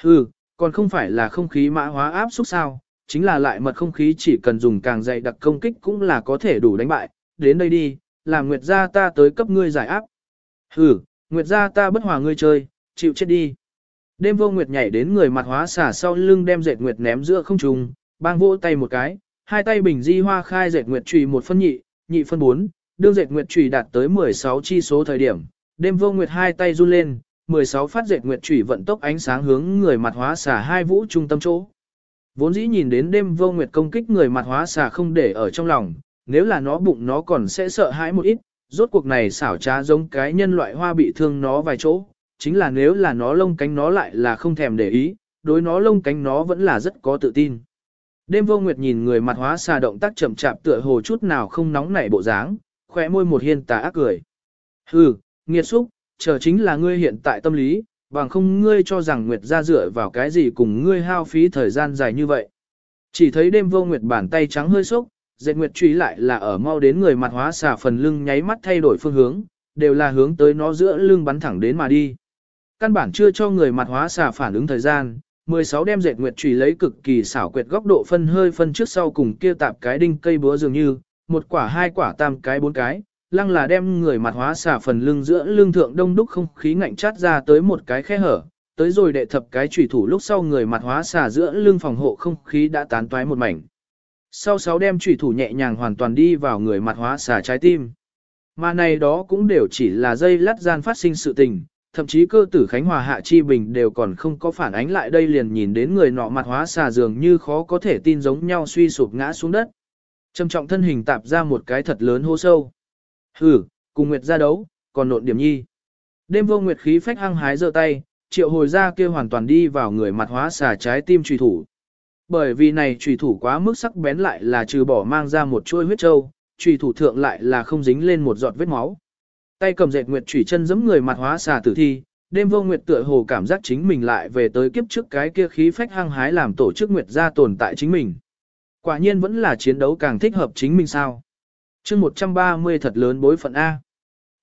Hừ, còn không phải là không khí mã hóa áp xúc sao, chính là lại mật không khí chỉ cần dùng càng dày đặc công kích cũng là có thể đủ đánh bại. Đến đây đi, làm Nguyệt gia ta tới cấp ngươi giải áp. Hừ, Nguyệt gia ta bất hòa ngươi chơi, chịu chết đi. Đêm vô Nguyệt nhảy đến người mặt hóa xả sau lưng đem dệt Nguyệt ném giữa không trung, bang vỗ tay một cái, hai tay bình di hoa khai dệt nguyệt trùy một phân nhị, nhị phân bốn, đương dệt nguyệt trùy đạt tới 16 chi số thời điểm, đêm vô nguyệt hai tay run lên, 16 phát dệt nguyệt trùy vận tốc ánh sáng hướng người mặt hóa xả hai vũ trung tâm chỗ. Vốn dĩ nhìn đến đêm vô nguyệt công kích người mặt hóa xả không để ở trong lòng, nếu là nó bụng nó còn sẽ sợ hãi một ít, rốt cuộc này xảo trá giống cái nhân loại hoa bị thương nó vài chỗ, chính là nếu là nó lông cánh nó lại là không thèm để ý, đối nó lông cánh nó vẫn là rất có tự tin. Đêm vô nguyệt nhìn người mặt hóa xà động tác chậm chạp tựa hồ chút nào không nóng nảy bộ dáng, khỏe môi một hiên tà ác cười. Hừ, nghiệt xúc, chờ chính là ngươi hiện tại tâm lý, bằng không ngươi cho rằng nguyệt ra dựa vào cái gì cùng ngươi hao phí thời gian dài như vậy. Chỉ thấy đêm vô nguyệt bàn tay trắng hơi sốc, dệt nguyệt truy lại là ở mau đến người mặt hóa xà phần lưng nháy mắt thay đổi phương hướng, đều là hướng tới nó giữa lưng bắn thẳng đến mà đi. Căn bản chưa cho người mặt hóa xà phản ứng thời gian, 16 đem dệt nguyệt chùy lấy cực kỳ xảo quyệt góc độ phân hơi phân trước sau cùng kia tạp cái đinh cây búa dường như, một quả hai quả tam cái bốn cái, lăng là đem người mặt hóa xả phần lưng giữa lưng thượng đông đúc không khí ngạnh chát ra tới một cái khe hở, tới rồi đệ thập cái chủy thủ lúc sau người mặt hóa xả giữa lưng phòng hộ không khí đã tán toái một mảnh. Sau sáu đem chủy thủ nhẹ nhàng hoàn toàn đi vào người mặt hóa xả trái tim. Mà này đó cũng đều chỉ là dây lát gian phát sinh sự tình, thậm chí cơ tử Khánh Hòa Hạ Chi Bình đều còn không có phản ánh lại đây liền nhìn đến người nọ mặt hóa xà dường như khó có thể tin giống nhau suy sụp ngã xuống đất. Trầm trọng thân hình tạp ra một cái thật lớn hô sâu. Hử, cùng Nguyệt ra đấu, còn nộn điểm nhi. Đêm vô Nguyệt khí phách hăng hái giơ tay, triệu hồi ra kia hoàn toàn đi vào người mặt hóa xà trái tim trùy thủ. Bởi vì này trùy thủ quá mức sắc bén lại là trừ bỏ mang ra một chuôi huyết trâu, trùy thủ thượng lại là không dính lên một giọt vết máu. Tay cầm dệt nguyệt chủy chân giẫm người mặt hóa xà tử thi, đêm vô nguyệt tựa hồ cảm giác chính mình lại về tới kiếp trước cái kia khí phách hăng hái làm tổ chức nguyệt gia tồn tại chính mình. Quả nhiên vẫn là chiến đấu càng thích hợp chính mình sao. chương 130 thật lớn bối phận A.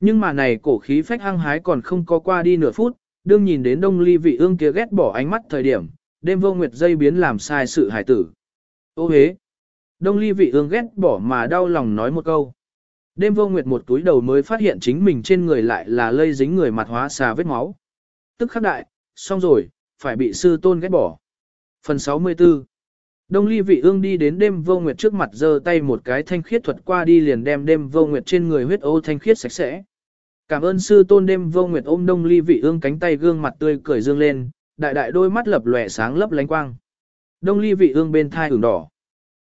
Nhưng mà này cổ khí phách hăng hái còn không có qua đi nửa phút, đương nhìn đến đông ly vị ương kia ghét bỏ ánh mắt thời điểm, đêm vô nguyệt dây biến làm sai sự hải tử. Ô hế! Đông ly vị ương ghét bỏ mà đau lòng nói một câu. Đêm vô nguyệt một túi đầu mới phát hiện chính mình trên người lại là lây dính người mặt hóa xà vết máu. Tức khắc đại, xong rồi, phải bị sư tôn ghét bỏ. Phần 64 Đông ly vị ương đi đến đêm vô nguyệt trước mặt giơ tay một cái thanh khiết thuật qua đi liền đem đêm vô nguyệt trên người huyết ô thanh khiết sạch sẽ. Cảm ơn sư tôn đêm vô nguyệt ôm đông ly vị ương cánh tay gương mặt tươi cười dương lên, đại đại đôi mắt lập lòe sáng lấp lánh quang. Đông ly vị ương bên thai ửng đỏ.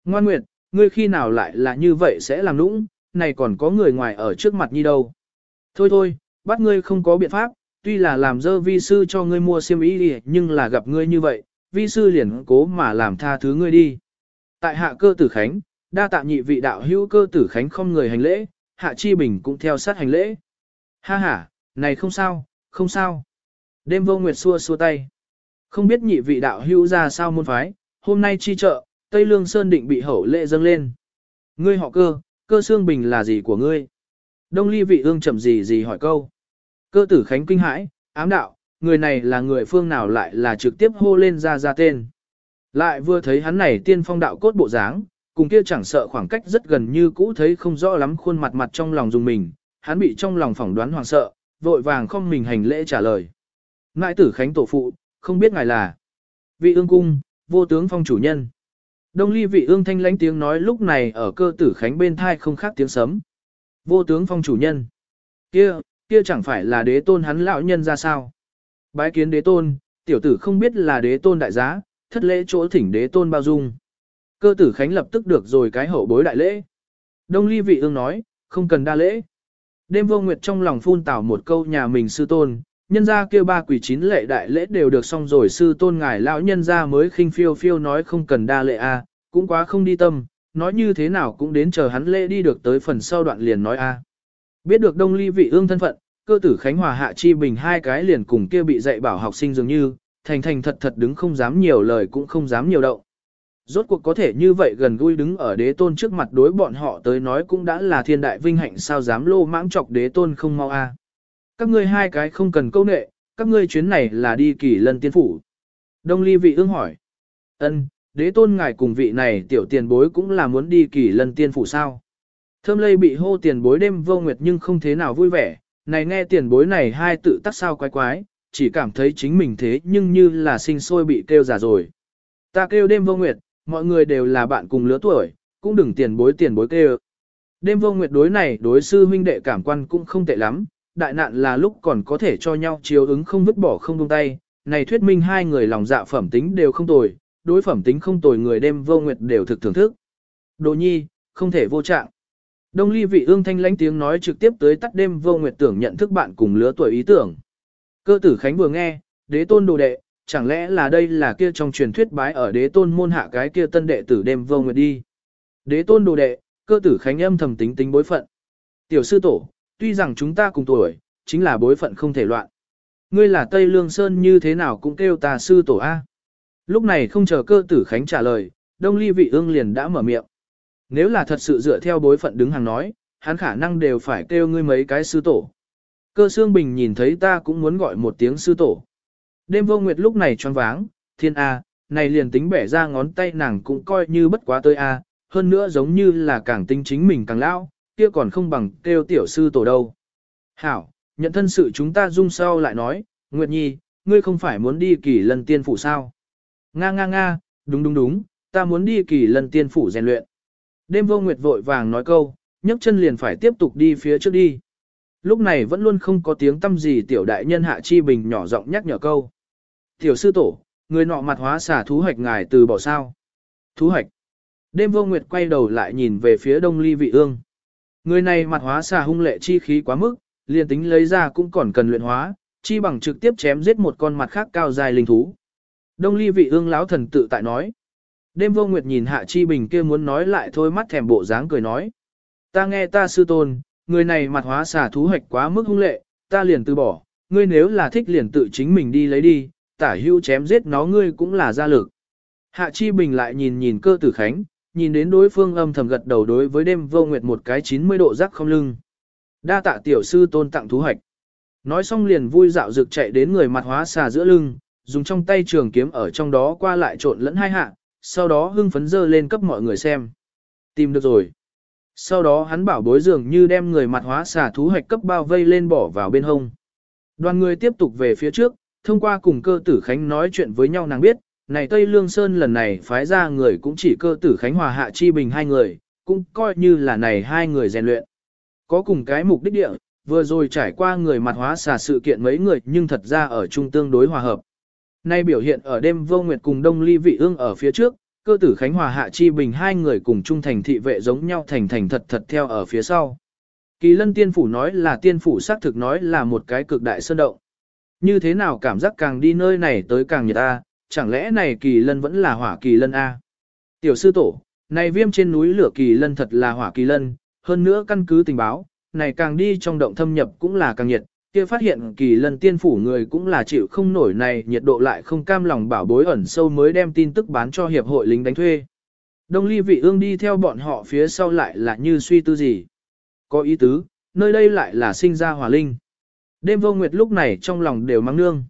Ngoan nguyệt, ngươi khi nào lại là như vậy sẽ làm nũng, này còn có người ngoài ở trước mặt nhi đâu. Thôi thôi, bắt ngươi không có biện pháp, tuy là làm dơ vi sư cho ngươi mua xiêm y đi, nhưng là gặp ngươi như vậy, vi sư liền cố mà làm tha thứ ngươi đi. Tại hạ cơ tử khánh, đa tạ nhị vị đạo hữu cơ tử khánh không người hành lễ, hạ chi bình cũng theo sát hành lễ. Ha ha, này không sao, không sao. Đêm vô nguyệt xua xua tay. Không biết nhị vị đạo hữu ra sao môn phái, hôm nay chi trợ, Tây Lương Sơn định bị hậu lệ dâng lên. Ngươi họ cơ, cơ xương bình là gì của ngươi? Đông ly vị ương chậm gì gì hỏi câu. Cơ tử khánh kinh hãi, ám đạo, người này là người phương nào lại là trực tiếp hô lên ra ra tên. Lại vừa thấy hắn này tiên phong đạo cốt bộ dáng, cùng kia chẳng sợ khoảng cách rất gần như cũ thấy không rõ lắm khuôn mặt mặt trong lòng dùng mình, hắn bị trong lòng phỏng đoán hoàng sợ, vội vàng không mình hành lễ trả lời. Ngại tử khánh tổ phụ, không biết ngài là vị ương cung, vô tướng phong chủ nhân. Đông ly vị ương thanh lãnh tiếng nói lúc này ở cơ tử khánh bên thai không khác tiếng sấm. Vô tướng phong chủ nhân. Kia, kia chẳng phải là đế tôn hắn lão nhân ra sao. Bái kiến đế tôn, tiểu tử không biết là đế tôn đại giá, thất lễ chỗ thỉnh đế tôn bao dung. Cơ tử khánh lập tức được rồi cái hậu bối đại lễ. Đông ly vị ương nói, không cần đa lễ. Đêm vô nguyệt trong lòng phun tảo một câu nhà mình sư tôn, nhân gia kêu ba quỷ chín lệ đại lễ đều được xong rồi sư tôn ngài lão nhân gia mới khinh phiêu phiêu nói không cần đa lệ a, cũng quá không đi tâm, nói như thế nào cũng đến chờ hắn lễ đi được tới phần sau đoạn liền nói a. Biết được đông ly vị ương thân phận, cơ tử Khánh Hòa hạ chi bình hai cái liền cùng kia bị dạy bảo học sinh dường như, thành thành thật thật đứng không dám nhiều lời cũng không dám nhiều động. Rốt cuộc có thể như vậy gần gũi đứng ở đế tôn trước mặt đối bọn họ tới nói cũng đã là thiên đại vinh hạnh sao dám lô mãng chọc đế tôn không mau a. Các ngươi hai cái không cần câu nệ, các ngươi chuyến này là đi kỳ lân tiên phủ. Đông ly vị ương hỏi. ân đế tôn ngài cùng vị này tiểu tiền bối cũng là muốn đi kỳ lân tiên phủ sao. Thơm lây bị hô tiền bối đêm vô nguyệt nhưng không thế nào vui vẻ, này nghe tiền bối này hai tự tắc sao quái quái, chỉ cảm thấy chính mình thế nhưng như là sinh sôi bị kêu giả rồi. Ta kêu đêm vô nguyệt, mọi người đều là bạn cùng lứa tuổi, cũng đừng tiền bối tiền bối kêu. Đêm vô nguyệt đối này đối sư huynh đệ cảm quan cũng không tệ lắm, đại nạn là lúc còn có thể cho nhau chiếu ứng không vứt bỏ không buông tay, này thuyết minh hai người lòng dạ phẩm tính đều không tồi, đối phẩm tính không tồi người đêm vô nguyệt đều thực thưởng thức. Đồ nhi, không thể vô trạng. Đông ly vị ương thanh lãnh tiếng nói trực tiếp tới tắt đêm vô nguyệt tưởng nhận thức bạn cùng lứa tuổi ý tưởng. Cơ tử Khánh vừa nghe, đế tôn đồ đệ, chẳng lẽ là đây là kia trong truyền thuyết bái ở đế tôn môn hạ cái kia tân đệ tử đêm vô nguyệt đi. Đế tôn đồ đệ, cơ tử Khánh âm thầm tính tính bối phận. Tiểu sư tổ, tuy rằng chúng ta cùng tuổi, chính là bối phận không thể loạn. Ngươi là Tây Lương Sơn như thế nào cũng kêu ta sư tổ A. Lúc này không chờ cơ tử Khánh trả lời, Đông Ly Vị Ương liền đã mở miệng. Nếu là thật sự dựa theo bối phận đứng hàng nói, hắn khả năng đều phải kêu ngươi mấy cái sư tổ. Cơ Sương Bình nhìn thấy ta cũng muốn gọi một tiếng sư tổ. Đêm vô nguyệt lúc này choáng váng, thiên A, này liền tính bẻ ra ngón tay nàng cũng coi như bất quá tới A, hơn nữa giống như là càng tinh chính mình càng lão, kia còn không bằng kêu tiểu sư tổ đâu. Hảo, nhận thân sự chúng ta dung sau lại nói, Nguyệt Nhi, ngươi không phải muốn đi kỳ lần tiên phủ sao? Nga nga nga, đúng đúng đúng, ta muốn đi kỳ lần tiên phủ rèn luyện. Đêm vô Nguyệt vội vàng nói câu, nhấc chân liền phải tiếp tục đi phía trước đi. Lúc này vẫn luôn không có tiếng tâm gì tiểu đại nhân hạ chi bình nhỏ giọng nhắc nhở câu. Tiểu sư tổ, người nọ mặt hóa xả thú hoạch ngài từ bỏ sao. Thú hoạch. Đêm vô Nguyệt quay đầu lại nhìn về phía đông ly vị ương. Người này mặt hóa xà hung lệ chi khí quá mức, liền tính lấy ra cũng còn cần luyện hóa, chi bằng trực tiếp chém giết một con mặt khác cao dài linh thú. Đông ly vị ương lão thần tự tại nói. Đêm vô nguyệt nhìn hạ chi bình kia muốn nói lại thôi mắt thèm bộ dáng cười nói. Ta nghe ta sư tôn, người này mặt hóa xà thú hoạch quá mức hung lệ, ta liền từ bỏ, ngươi nếu là thích liền tự chính mình đi lấy đi, tả hưu chém giết nó ngươi cũng là gia lực. Hạ Chi Bình lại nhìn nhìn cơ tử khánh, nhìn đến đối phương âm thầm gật đầu đối với đêm vô nguyệt một cái 90 độ rắc không lưng. Đa tạ tiểu sư tôn tặng thú hoạch. Nói xong liền vui dạo dược chạy đến người mặt hóa xà giữa lưng, dùng trong tay trường kiếm ở trong đó qua lại trộn lẫn hai hạ, sau đó hưng phấn dơ lên cấp mọi người xem. Tìm được rồi. Sau đó hắn bảo bối dường như đem người mặt hóa xà thú hoạch cấp bao vây lên bỏ vào bên hông. Đoàn người tiếp tục về phía trước, thông qua cùng cơ tử khánh nói chuyện với nhau nàng biết, này Tây Lương Sơn lần này phái ra người cũng chỉ cơ tử khánh hòa hạ chi bình hai người, cũng coi như là này hai người rèn luyện. Có cùng cái mục đích địa, vừa rồi trải qua người mặt hóa xà sự kiện mấy người nhưng thật ra ở chung tương đối hòa hợp. Nay biểu hiện ở đêm vô nguyệt cùng đông ly vị ương ở phía trước, cơ tử Khánh Hòa Hạ Chi Bình hai người cùng trung thành thị vệ giống nhau thành thành thật thật theo ở phía sau. Kỳ lân tiên phủ nói là tiên phủ xác thực nói là một cái cực đại sơn động. Như thế nào cảm giác càng đi nơi này tới càng nhiệt a, chẳng lẽ này kỳ lân vẫn là hỏa kỳ lân a? Tiểu sư tổ, này viêm trên núi lửa kỳ lân thật là hỏa kỳ lân, hơn nữa căn cứ tình báo, này càng đi trong động thâm nhập cũng là càng nhiệt, kia phát hiện kỳ lân tiên phủ người cũng là chịu không nổi này nhiệt độ lại không cam lòng bảo bối ẩn sâu mới đem tin tức bán cho hiệp hội lính đánh thuê. Đông ly vị ương đi theo bọn họ phía sau lại là như suy tư gì. Có ý tứ, nơi đây lại là sinh ra hòa linh. Đêm vô nguyệt lúc này trong lòng đều mang nương.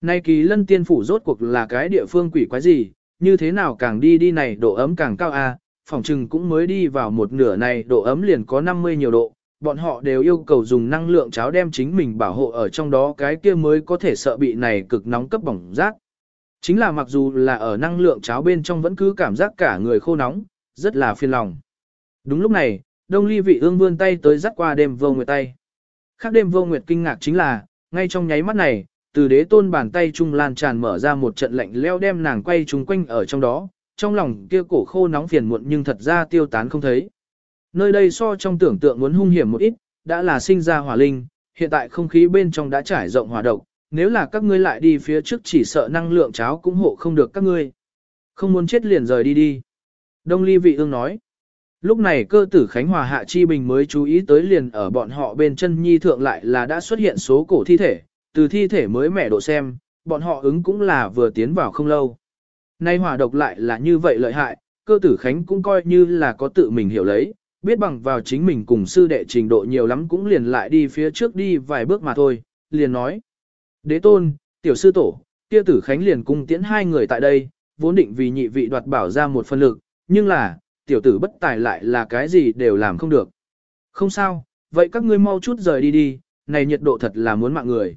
Nay kỳ lân tiên phủ rốt cuộc là cái địa phương quỷ quái gì, như thế nào càng đi đi này độ ấm càng cao a, phòng trừng cũng mới đi vào một nửa này độ ấm liền có 50 nhiều độ, bọn họ đều yêu cầu dùng năng lượng cháo đem chính mình bảo hộ ở trong đó cái kia mới có thể sợ bị này cực nóng cấp bỏng rác. Chính là mặc dù là ở năng lượng cháo bên trong vẫn cứ cảm giác cả người khô nóng, rất là phiền lòng. Đúng lúc này, Đông Ly vị ương vươn tay tới dắt qua đêm vô nguyệt tay. Khác đêm vô nguyệt kinh ngạc chính là, ngay trong nháy mắt này, từ đế tôn bàn tay trung lan tràn mở ra một trận lạnh leo đem nàng quay trung quanh ở trong đó, trong lòng kia cổ khô nóng phiền muộn nhưng thật ra tiêu tán không thấy. Nơi đây so trong tưởng tượng muốn hung hiểm một ít, đã là sinh ra hỏa linh, hiện tại không khí bên trong đã trải rộng hỏa độc, nếu là các ngươi lại đi phía trước chỉ sợ năng lượng cháo cũng hộ không được các ngươi. Không muốn chết liền rời đi đi. Đông ly vị ương nói. Lúc này cơ tử Khánh Hòa Hạ Chi Bình mới chú ý tới liền ở bọn họ bên chân nhi thượng lại là đã xuất hiện số cổ thi thể, từ thi thể mới mẻ độ xem, bọn họ ứng cũng là vừa tiến vào không lâu. Nay hỏa độc lại là như vậy lợi hại, cơ tử Khánh cũng coi như là có tự mình hiểu lấy, biết bằng vào chính mình cùng sư đệ trình độ nhiều lắm cũng liền lại đi phía trước đi vài bước mà thôi, liền nói. Đế tôn, tiểu sư tổ, kia tử khánh liền cung tiễn hai người tại đây, vốn định vì nhị vị đoạt bảo ra một phân lực, nhưng là, tiểu tử bất tài lại là cái gì đều làm không được. Không sao, vậy các ngươi mau chút rời đi đi, này nhiệt độ thật là muốn mạng người.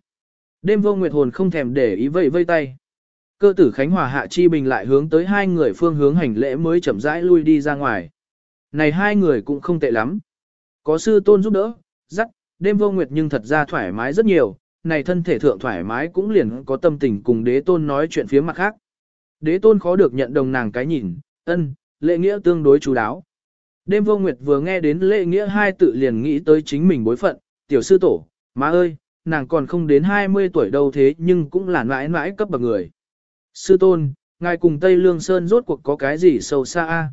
Đêm vô nguyệt hồn không thèm để ý vây vây tay. Cơ tử Khánh Hòa Hạ Chi Bình lại hướng tới hai người phương hướng hành lễ mới chậm rãi lui đi ra ngoài. Này hai người cũng không tệ lắm. Có sư tôn giúp đỡ, dắt, đêm vô nguyệt nhưng thật ra thoải mái rất nhiều, này thân thể thượng thoải mái cũng liền có tâm tình cùng đế tôn nói chuyện phía mặt khác. Đế tôn khó được nhận đồng nàng cái nhìn, ân, lệ nghĩa tương đối chú đáo. Đêm vô nguyệt vừa nghe đến lệ nghĩa hai tự liền nghĩ tới chính mình bối phận, tiểu sư tổ, má ơi, nàng còn không đến 20 tuổi đâu thế nhưng cũng là mãi mãi cấp bậc người. Sư tôn, ngài cùng Tây Lương Sơn rốt cuộc có cái gì sâu xa a?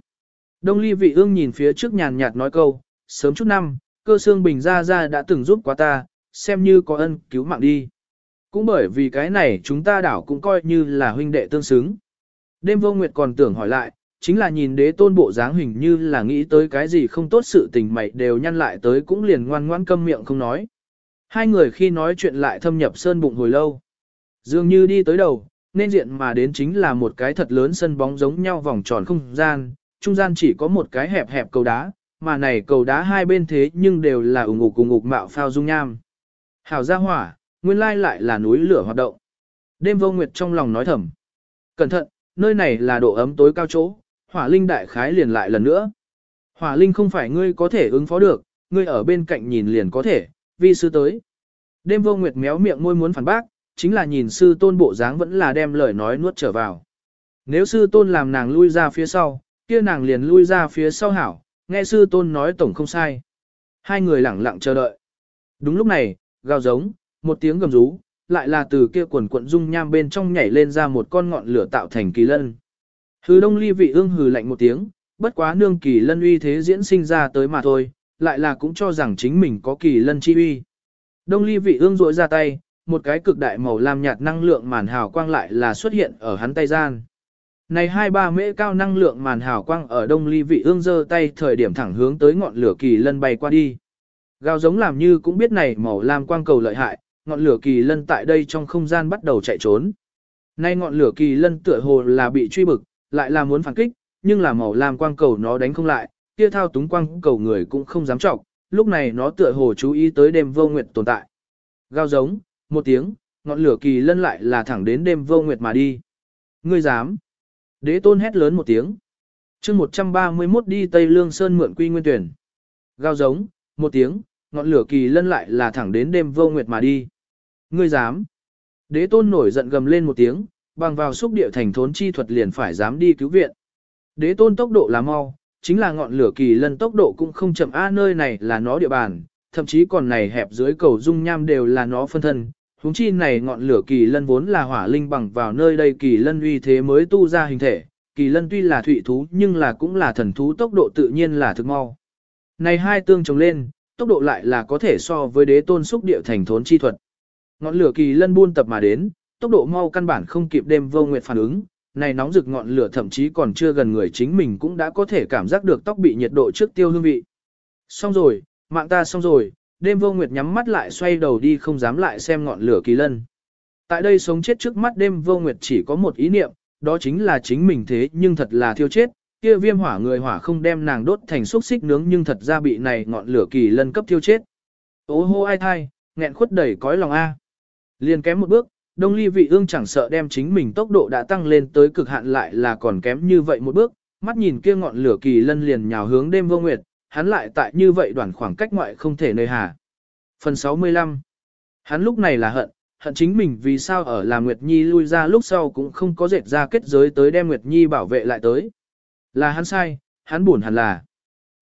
Đông ly vị ương nhìn phía trước nhàn nhạt nói câu, sớm chút năm, cơ xương bình ra ra đã từng giúp quá ta, xem như có ân cứu mạng đi. Cũng bởi vì cái này chúng ta đảo cũng coi như là huynh đệ tương xứng. Đêm vô nguyệt còn tưởng hỏi lại, chính là nhìn đế tôn bộ dáng hình như là nghĩ tới cái gì không tốt sự tình mày đều nhăn lại tới cũng liền ngoan ngoan câm miệng không nói. Hai người khi nói chuyện lại thâm nhập sơn bụng hồi lâu. Dường như đi tới đầu, nên diện mà đến chính là một cái thật lớn sân bóng giống nhau vòng tròn không gian, trung gian chỉ có một cái hẹp hẹp cầu đá, mà này cầu đá hai bên thế nhưng đều là ủng ngục cùng ngục mạo phao dung nham. Hảo gia hỏa, nguyên lai lại là núi lửa hoạt động. Đêm vô nguyệt trong lòng nói thầm. Cẩn thận, nơi này là độ ấm tối cao chỗ, hỏa linh đại khái liền lại lần nữa. Hỏa linh không phải ngươi có thể ứng phó được, ngươi ở bên cạnh nhìn liền có thể, vi sư tới. Đêm vô nguyệt méo miệng môi muốn phản bác, chính là nhìn sư tôn bộ dáng vẫn là đem lời nói nuốt trở vào. Nếu sư tôn làm nàng lui ra phía sau, kia nàng liền lui ra phía sau hảo, nghe sư tôn nói tổng không sai. Hai người lẳng lặng chờ đợi. Đúng lúc này, gào giống, một tiếng gầm rú, lại là từ kia quần quận dung nham bên trong nhảy lên ra một con ngọn lửa tạo thành kỳ lân. Hứ đông ly vị ương hừ lạnh một tiếng, bất quá nương kỳ lân uy thế diễn sinh ra tới mà thôi, lại là cũng cho rằng chính mình có kỳ lân chi uy. Đông ly vị ương rỗi ra tay, một cái cực đại màu lam nhạt năng lượng màn hào quang lại là xuất hiện ở hắn tay gian. Này hai ba mễ cao năng lượng màn hào quang ở đông ly vị ương giơ tay thời điểm thẳng hướng tới ngọn lửa kỳ lân bay qua đi. Gào giống làm như cũng biết này màu lam quang cầu lợi hại, ngọn lửa kỳ lân tại đây trong không gian bắt đầu chạy trốn. Nay ngọn lửa kỳ lân tựa hồ là bị truy bực, lại là muốn phản kích, nhưng là màu lam quang cầu nó đánh không lại, kia thao túng quang cầu người cũng không dám trọng, lúc này nó tựa hồ chú ý tới đêm vô nguyệt tồn tại. Gào giống, một tiếng, ngọn lửa kỳ lân lại là thẳng đến đêm vô nguyệt mà đi. Ngươi dám. Đế tôn hét lớn một tiếng. chương 131 đi Tây Lương Sơn mượn quy nguyên tuyển. Gào giống, một tiếng, ngọn lửa kỳ lân lại là thẳng đến đêm vô nguyệt mà đi. Ngươi dám. Đế tôn nổi giận gầm lên một tiếng, bằng vào xúc địa thành thốn chi thuật liền phải dám đi cứu viện. Đế tôn tốc độ là mau, chính là ngọn lửa kỳ lân tốc độ cũng không chậm a nơi này là nó địa bàn, thậm chí còn này hẹp dưới cầu dung nham đều là nó phân thân. Húng chi này ngọn lửa kỳ lân vốn là hỏa linh bằng vào nơi đây kỳ lân uy thế mới tu ra hình thể, kỳ lân tuy là thủy thú nhưng là cũng là thần thú tốc độ tự nhiên là thực mau. Này hai tương chồng lên, tốc độ lại là có thể so với đế tôn xúc địa thành thốn chi thuật. Ngọn lửa kỳ lân buôn tập mà đến, tốc độ mau căn bản không kịp đêm vô nguyệt phản ứng, này nóng rực ngọn lửa thậm chí còn chưa gần người chính mình cũng đã có thể cảm giác được tóc bị nhiệt độ trước tiêu hương vị. Xong rồi, mạng ta xong rồi, đêm vô nguyệt nhắm mắt lại xoay đầu đi không dám lại xem ngọn lửa kỳ lân. Tại đây sống chết trước mắt đêm vô nguyệt chỉ có một ý niệm, đó chính là chính mình thế nhưng thật là thiêu chết, kia viêm hỏa người hỏa không đem nàng đốt thành xúc xích nướng nhưng thật ra bị này ngọn lửa kỳ lân cấp thiêu chết. Ô hô ai thai, nghẹn khuất đẩy cõi lòng A. Liền kém một bước, đông ly vị ương chẳng sợ đem chính mình tốc độ đã tăng lên tới cực hạn lại là còn kém như vậy một bước, mắt nhìn kia ngọn lửa kỳ lân liền nhào hướng đêm vô nguyệt, hắn lại tại như vậy đoạn khoảng cách ngoại không thể nơi hà. Phần 65 Hắn lúc này là hận, hận chính mình vì sao ở là Nguyệt Nhi lui ra lúc sau cũng không có dệt ra kết giới tới đem Nguyệt Nhi bảo vệ lại tới. Là hắn sai, hắn buồn hẳn là.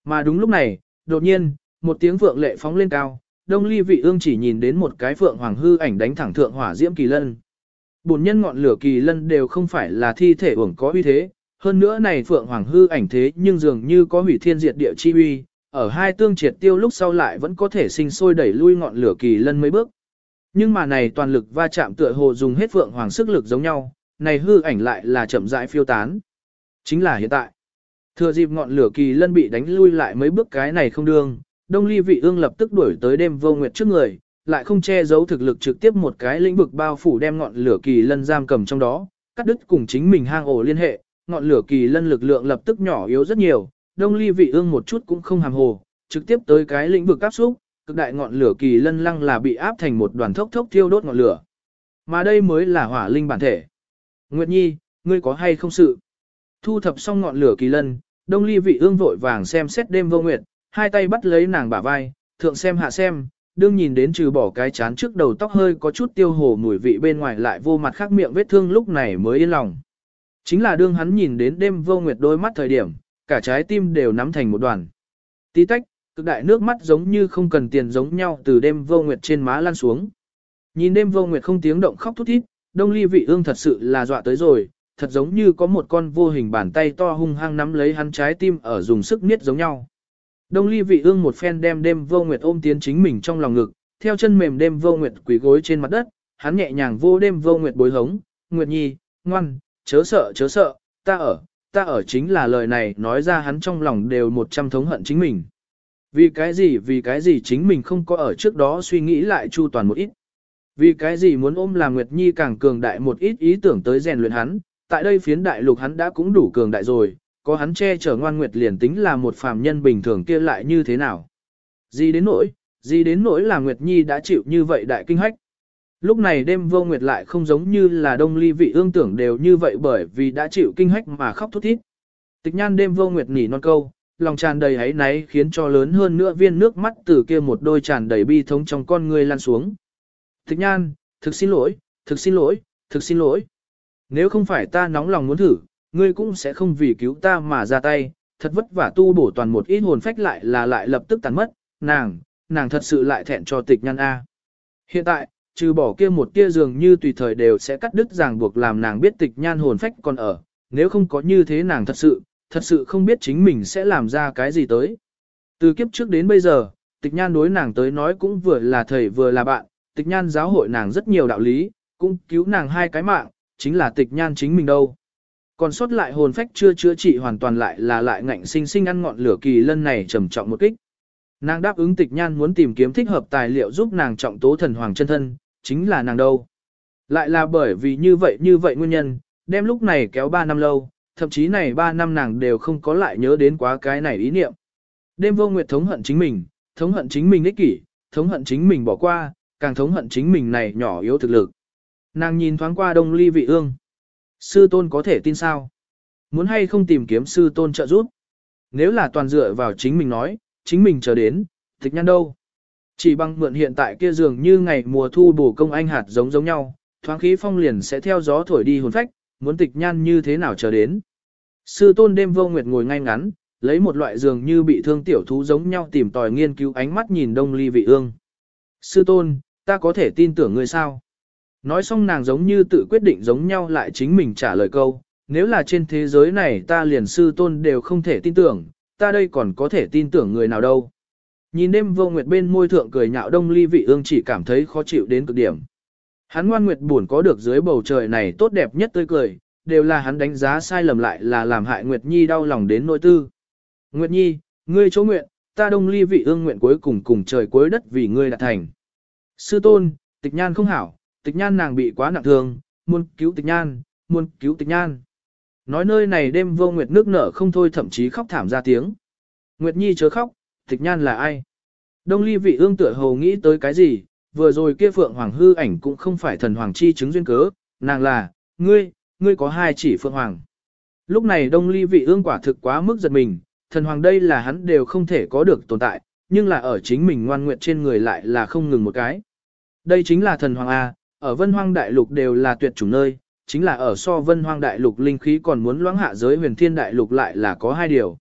Mà đúng lúc này, đột nhiên, một tiếng vượng lệ phóng lên cao, đông ly vị ương chỉ nhìn đến một cái phượng hoàng hư ảnh đánh thẳng thượng hỏa diễm kỳ lân. Bồn nhân ngọn lửa kỳ lân đều không phải là thi thể uổng có uy thế, hơn nữa này phượng hoàng hư ảnh thế nhưng dường như có hủy thiên diệt địa chi uy, ở hai tương triệt tiêu lúc sau lại vẫn có thể sinh sôi đẩy lui ngọn lửa kỳ lân mấy bước. Nhưng mà này toàn lực va chạm tựa hồ dùng hết phượng hoàng sức lực giống nhau, này hư ảnh lại là chậm rãi phiêu tán. Chính là hiện tại. Thừa dịp ngọn lửa kỳ lân bị đánh lui lại mấy bước cái này không đương, Đông Ly Vị Ương lập tức đuổi tới đêm vô nguyệt trước người, lại không che giấu thực lực trực tiếp một cái lĩnh vực bao phủ đem ngọn lửa kỳ lân giam cầm trong đó, cắt đứt cùng chính mình hang ổ liên hệ, ngọn lửa kỳ lân lực lượng lập tức nhỏ yếu rất nhiều, Đông Ly Vị Ương một chút cũng không hàm hồ, trực tiếp tới cái lĩnh vực áp xúc, cực đại ngọn lửa kỳ lân lăng là bị áp thành một đoàn thốc thốc thiêu đốt ngọn lửa. Mà đây mới là hỏa linh bản thể. Nguyệt Nhi, ngươi có hay không sự? Thu thập xong ngọn lửa kỳ lân, Đông Ly Vị Ương vội vàng xem xét đêm vô nguyệt, hai tay bắt lấy nàng bả vai, thượng xem hạ xem, đương nhìn đến trừ bỏ cái chán trước đầu tóc hơi có chút tiêu hồ mùi vị bên ngoài lại vô mặt khác miệng vết thương lúc này mới yên lòng. Chính là đương hắn nhìn đến đêm vô nguyệt đôi mắt thời điểm, cả trái tim đều nắm thành một đoàn. Tí tách, cực đại nước mắt giống như không cần tiền giống nhau từ đêm vô nguyệt trên má lan xuống. Nhìn đêm vô nguyệt không tiếng động khóc thút thít, đông ly vị ương thật sự là dọa tới rồi, thật giống như có một con vô hình bàn tay to hung hăng nắm lấy hắn trái tim ở dùng sức niết giống nhau. Đông ly vị ương một phen đem đêm vô nguyệt ôm tiến chính mình trong lòng ngực, theo chân mềm đêm vô nguyệt quỳ gối trên mặt đất, hắn nhẹ nhàng vô đêm vô nguyệt bối hống, nguyệt nhi, ngoan, chớ sợ chớ sợ, ta ở, ta ở chính là lời này nói ra hắn trong lòng đều một trăm thống hận chính mình. Vì cái gì vì cái gì chính mình không có ở trước đó suy nghĩ lại chu toàn một ít. Vì cái gì muốn ôm làm Nguyệt Nhi càng cường đại một ít ý tưởng tới rèn luyện hắn, tại đây phiến đại lục hắn đã cũng đủ cường đại rồi, có hắn che chở ngoan nguyệt liền tính là một phàm nhân bình thường kia lại như thế nào. Gì đến nỗi, gì đến nỗi là Nguyệt Nhi đã chịu như vậy đại kinh hách. Lúc này đêm vô nguyệt lại không giống như là đông ly vị ương tưởng đều như vậy bởi vì đã chịu kinh hách mà khóc thút thít. Tịch nhan đêm vô nguyệt nỉ non câu, lòng tràn đầy hấy náy khiến cho lớn hơn nữa viên nước mắt từ kia một đôi tràn đầy bi thống trong con người lan xuống. Tịch nhan, thực xin lỗi, thực xin lỗi, thực xin lỗi. Nếu không phải ta nóng lòng muốn thử, ngươi cũng sẽ không vì cứu ta mà ra tay, thật vất vả tu bổ toàn một ít hồn phách lại là lại lập tức tàn mất, nàng, nàng thật sự lại thẹn cho tịch nhan A. Hiện tại, trừ bỏ kia một tia dường như tùy thời đều sẽ cắt đứt ràng buộc làm nàng biết tịch nhan hồn phách còn ở, nếu không có như thế nàng thật sự, thật sự không biết chính mình sẽ làm ra cái gì tới. Từ kiếp trước đến bây giờ, tịch nhan đối nàng tới nói cũng vừa là thầy vừa là bạn, tịch nhan giáo hội nàng rất nhiều đạo lý, cũng cứu nàng hai cái mạng, chính là tịch nhan chính mình đâu. Còn sót lại hồn phách chưa chữa trị hoàn toàn lại là lại ngạnh sinh sinh ăn ngọn lửa kỳ lân này trầm trọng một kích. Nàng đáp ứng tịch nhan muốn tìm kiếm thích hợp tài liệu giúp nàng trọng tố thần hoàng chân thân, chính là nàng đâu. Lại là bởi vì như vậy như vậy nguyên nhân, đem lúc này kéo 3 năm lâu, thậm chí này 3 năm nàng đều không có lại nhớ đến quá cái này ý niệm. Đêm vô nguyệt thống hận chính mình, thống hận chính mình ích kỷ, thống hận chính mình bỏ qua, càng thống hận chính mình này nhỏ yếu thực lực. Nàng nhìn thoáng qua đông ly vị ương. Sư tôn có thể tin sao? Muốn hay không tìm kiếm sư tôn trợ giúp? Nếu là toàn dựa vào chính mình nói, chính mình chờ đến, tịch nhăn đâu? Chỉ bằng mượn hiện tại kia dường như ngày mùa thu bổ công anh hạt giống giống nhau, thoáng khí phong liền sẽ theo gió thổi đi hồn phách, muốn tịch nhan như thế nào chờ đến. Sư tôn đêm vô nguyệt ngồi ngay ngắn, lấy một loại dường như bị thương tiểu thú giống nhau tìm tòi nghiên cứu ánh mắt nhìn đông ly vị ương. Sư tôn, ta có thể tin tưởng ngươi sao? Nói xong nàng giống như tự quyết định giống nhau lại chính mình trả lời câu, nếu là trên thế giới này ta liền sư tôn đều không thể tin tưởng, ta đây còn có thể tin tưởng người nào đâu. Nhìn đêm vô nguyệt bên môi thượng cười nhạo đông ly vị ương chỉ cảm thấy khó chịu đến cực điểm. Hắn ngoan nguyệt buồn có được dưới bầu trời này tốt đẹp nhất tươi cười, đều là hắn đánh giá sai lầm lại là làm hại Nguyệt Nhi đau lòng đến nỗi tư. Nguyệt Nhi, ngươi chỗ nguyện, ta đông ly vị ương nguyện cuối cùng cùng trời cuối đất vì ngươi đạt thành. Sư tôn, tịch nhan không hảo, tịch nhan nàng bị quá nặng thương, muốn cứu tịch nhan, muốn cứu tịch nhan. Nói nơi này đêm vô Nguyệt nước nở không thôi thậm chí khóc thảm ra tiếng. Nguyệt Nhi chớ khóc, tịch nhan là ai? Đông ly vị ương tựa hồ nghĩ tới cái gì, vừa rồi kia phượng hoàng hư ảnh cũng không phải thần hoàng chi chứng duyên cớ, nàng là, ngươi, ngươi có hai chỉ phượng hoàng. Lúc này đông ly vị ương quả thực quá mức giật mình, thần hoàng đây là hắn đều không thể có được tồn tại, nhưng là ở chính mình ngoan nguyện trên người lại là không ngừng một cái. Đây chính là thần hoàng A, ở vân hoang đại lục đều là tuyệt chủng nơi, chính là ở so vân hoang đại lục linh khí còn muốn loãng hạ giới huyền thiên đại lục lại là có hai điều.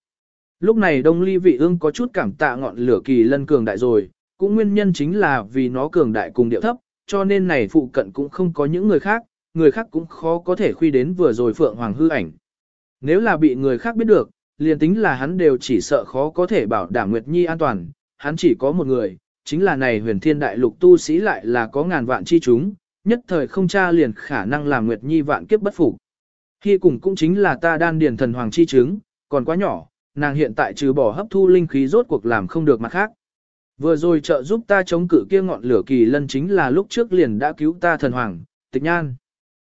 Lúc này đông ly vị ương có chút cảm tạ ngọn lửa kỳ lân cường đại rồi, cũng nguyên nhân chính là vì nó cường đại cùng điệu thấp, cho nên này phụ cận cũng không có những người khác, người khác cũng khó có thể khuy đến vừa rồi Phượng Hoàng hư ảnh. Nếu là bị người khác biết được, liền tính là hắn đều chỉ sợ khó có thể bảo đảm Nguyệt Nhi an toàn, hắn chỉ có một người, chính là này huyền thiên đại lục tu sĩ lại là có ngàn vạn chi chúng, nhất thời không tra liền khả năng làm Nguyệt Nhi vạn kiếp bất phục. Khi cùng cũng chính là ta đan điền thần hoàng chi chứng, còn quá nhỏ, nàng hiện tại trừ bỏ hấp thu linh khí rốt cuộc làm không được mặt khác. Vừa rồi trợ giúp ta chống cự kia ngọn lửa kỳ lân chính là lúc trước liền đã cứu ta thần hoàng, tịch nhan.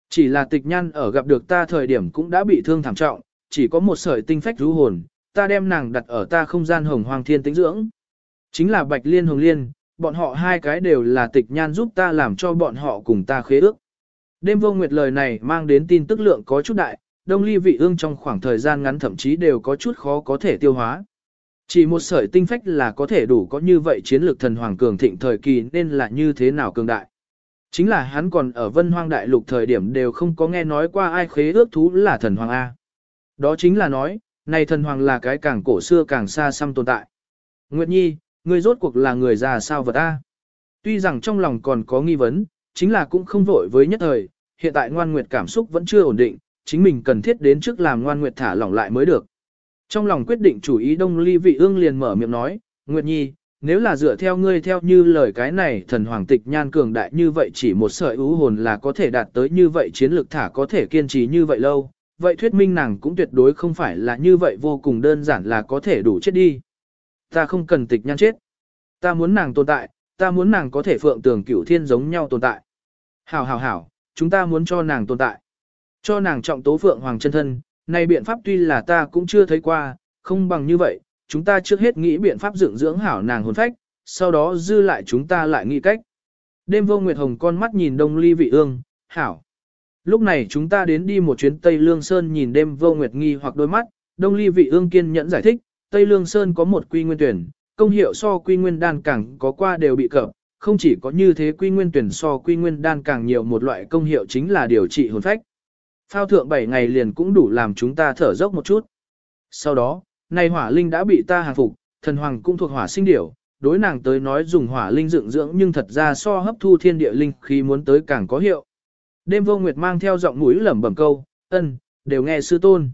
Chỉ là tịch nhan ở gặp được ta thời điểm cũng đã bị thương thảm trọng, chỉ có một sợi tinh phách rú hồn, ta đem nàng đặt ở ta không gian hồng hoàng thiên tĩnh dưỡng. Chính là bạch liên hồng liên, bọn họ hai cái đều là tịch nhan giúp ta làm cho bọn họ cùng ta khế ước. Đêm vô nguyệt lời này mang đến tin tức lượng có chút đại, đông ly vị ương trong khoảng thời gian ngắn thậm chí đều có chút khó có thể tiêu hóa. Chỉ một sợi tinh phách là có thể đủ có như vậy chiến lược thần hoàng cường thịnh thời kỳ nên là như thế nào cường đại. Chính là hắn còn ở vân hoang đại lục thời điểm đều không có nghe nói qua ai khế ước thú là thần hoàng A. Đó chính là nói, này thần hoàng là cái càng cổ xưa càng xa xăm tồn tại. Nguyệt Nhi, người rốt cuộc là người già sao vật A. Tuy rằng trong lòng còn có nghi vấn, chính là cũng không vội với nhất thời, hiện tại ngoan nguyệt cảm xúc vẫn chưa ổn định, chính mình cần thiết đến trước làm ngoan nguyệt thả lỏng lại mới được. Trong lòng quyết định chủ ý đông ly vị ương liền mở miệng nói, Nguyệt Nhi, nếu là dựa theo ngươi theo như lời cái này thần hoàng tịch nhan cường đại như vậy chỉ một sợi ưu hồn là có thể đạt tới như vậy chiến lược thả có thể kiên trì như vậy lâu, vậy thuyết minh nàng cũng tuyệt đối không phải là như vậy vô cùng đơn giản là có thể đủ chết đi. Ta không cần tịch nhan chết. Ta muốn nàng tồn tại, ta muốn nàng có thể phượng tường cửu thiên giống nhau tồn tại. Hảo hảo hảo, chúng ta muốn cho nàng tồn tại. Cho nàng trọng tố phượng hoàng chân thân, này biện pháp tuy là ta cũng chưa thấy qua, không bằng như vậy, chúng ta trước hết nghĩ biện pháp dưỡng dưỡng hảo nàng hồn phách, sau đó dư lại chúng ta lại nghĩ cách. Đêm vô Nguyệt Hồng con mắt nhìn đông ly vị ương, hảo. Lúc này chúng ta đến đi một chuyến Tây Lương Sơn nhìn đêm vô Nguyệt nghi hoặc đôi mắt, đông ly vị ương kiên nhẫn giải thích, Tây Lương Sơn có một quy nguyên tuyển, công hiệu so quy nguyên đan càng có qua đều bị cập, không chỉ có như thế quy nguyên tuyển so quy nguyên đan càng nhiều một loại công hiệu chính là điều trị hồn phách. Phao thượng 7 ngày liền cũng đủ làm chúng ta thở dốc một chút. Sau đó, này hỏa linh đã bị ta hàng phục, thần hoàng cũng thuộc hỏa sinh điểu, đối nàng tới nói dùng hỏa linh dựng dưỡng nhưng thật ra so hấp thu thiên địa linh khi muốn tới càng có hiệu. Đêm vô nguyệt mang theo giọng mũi lẩm bẩm câu, ân, đều nghe sư tôn.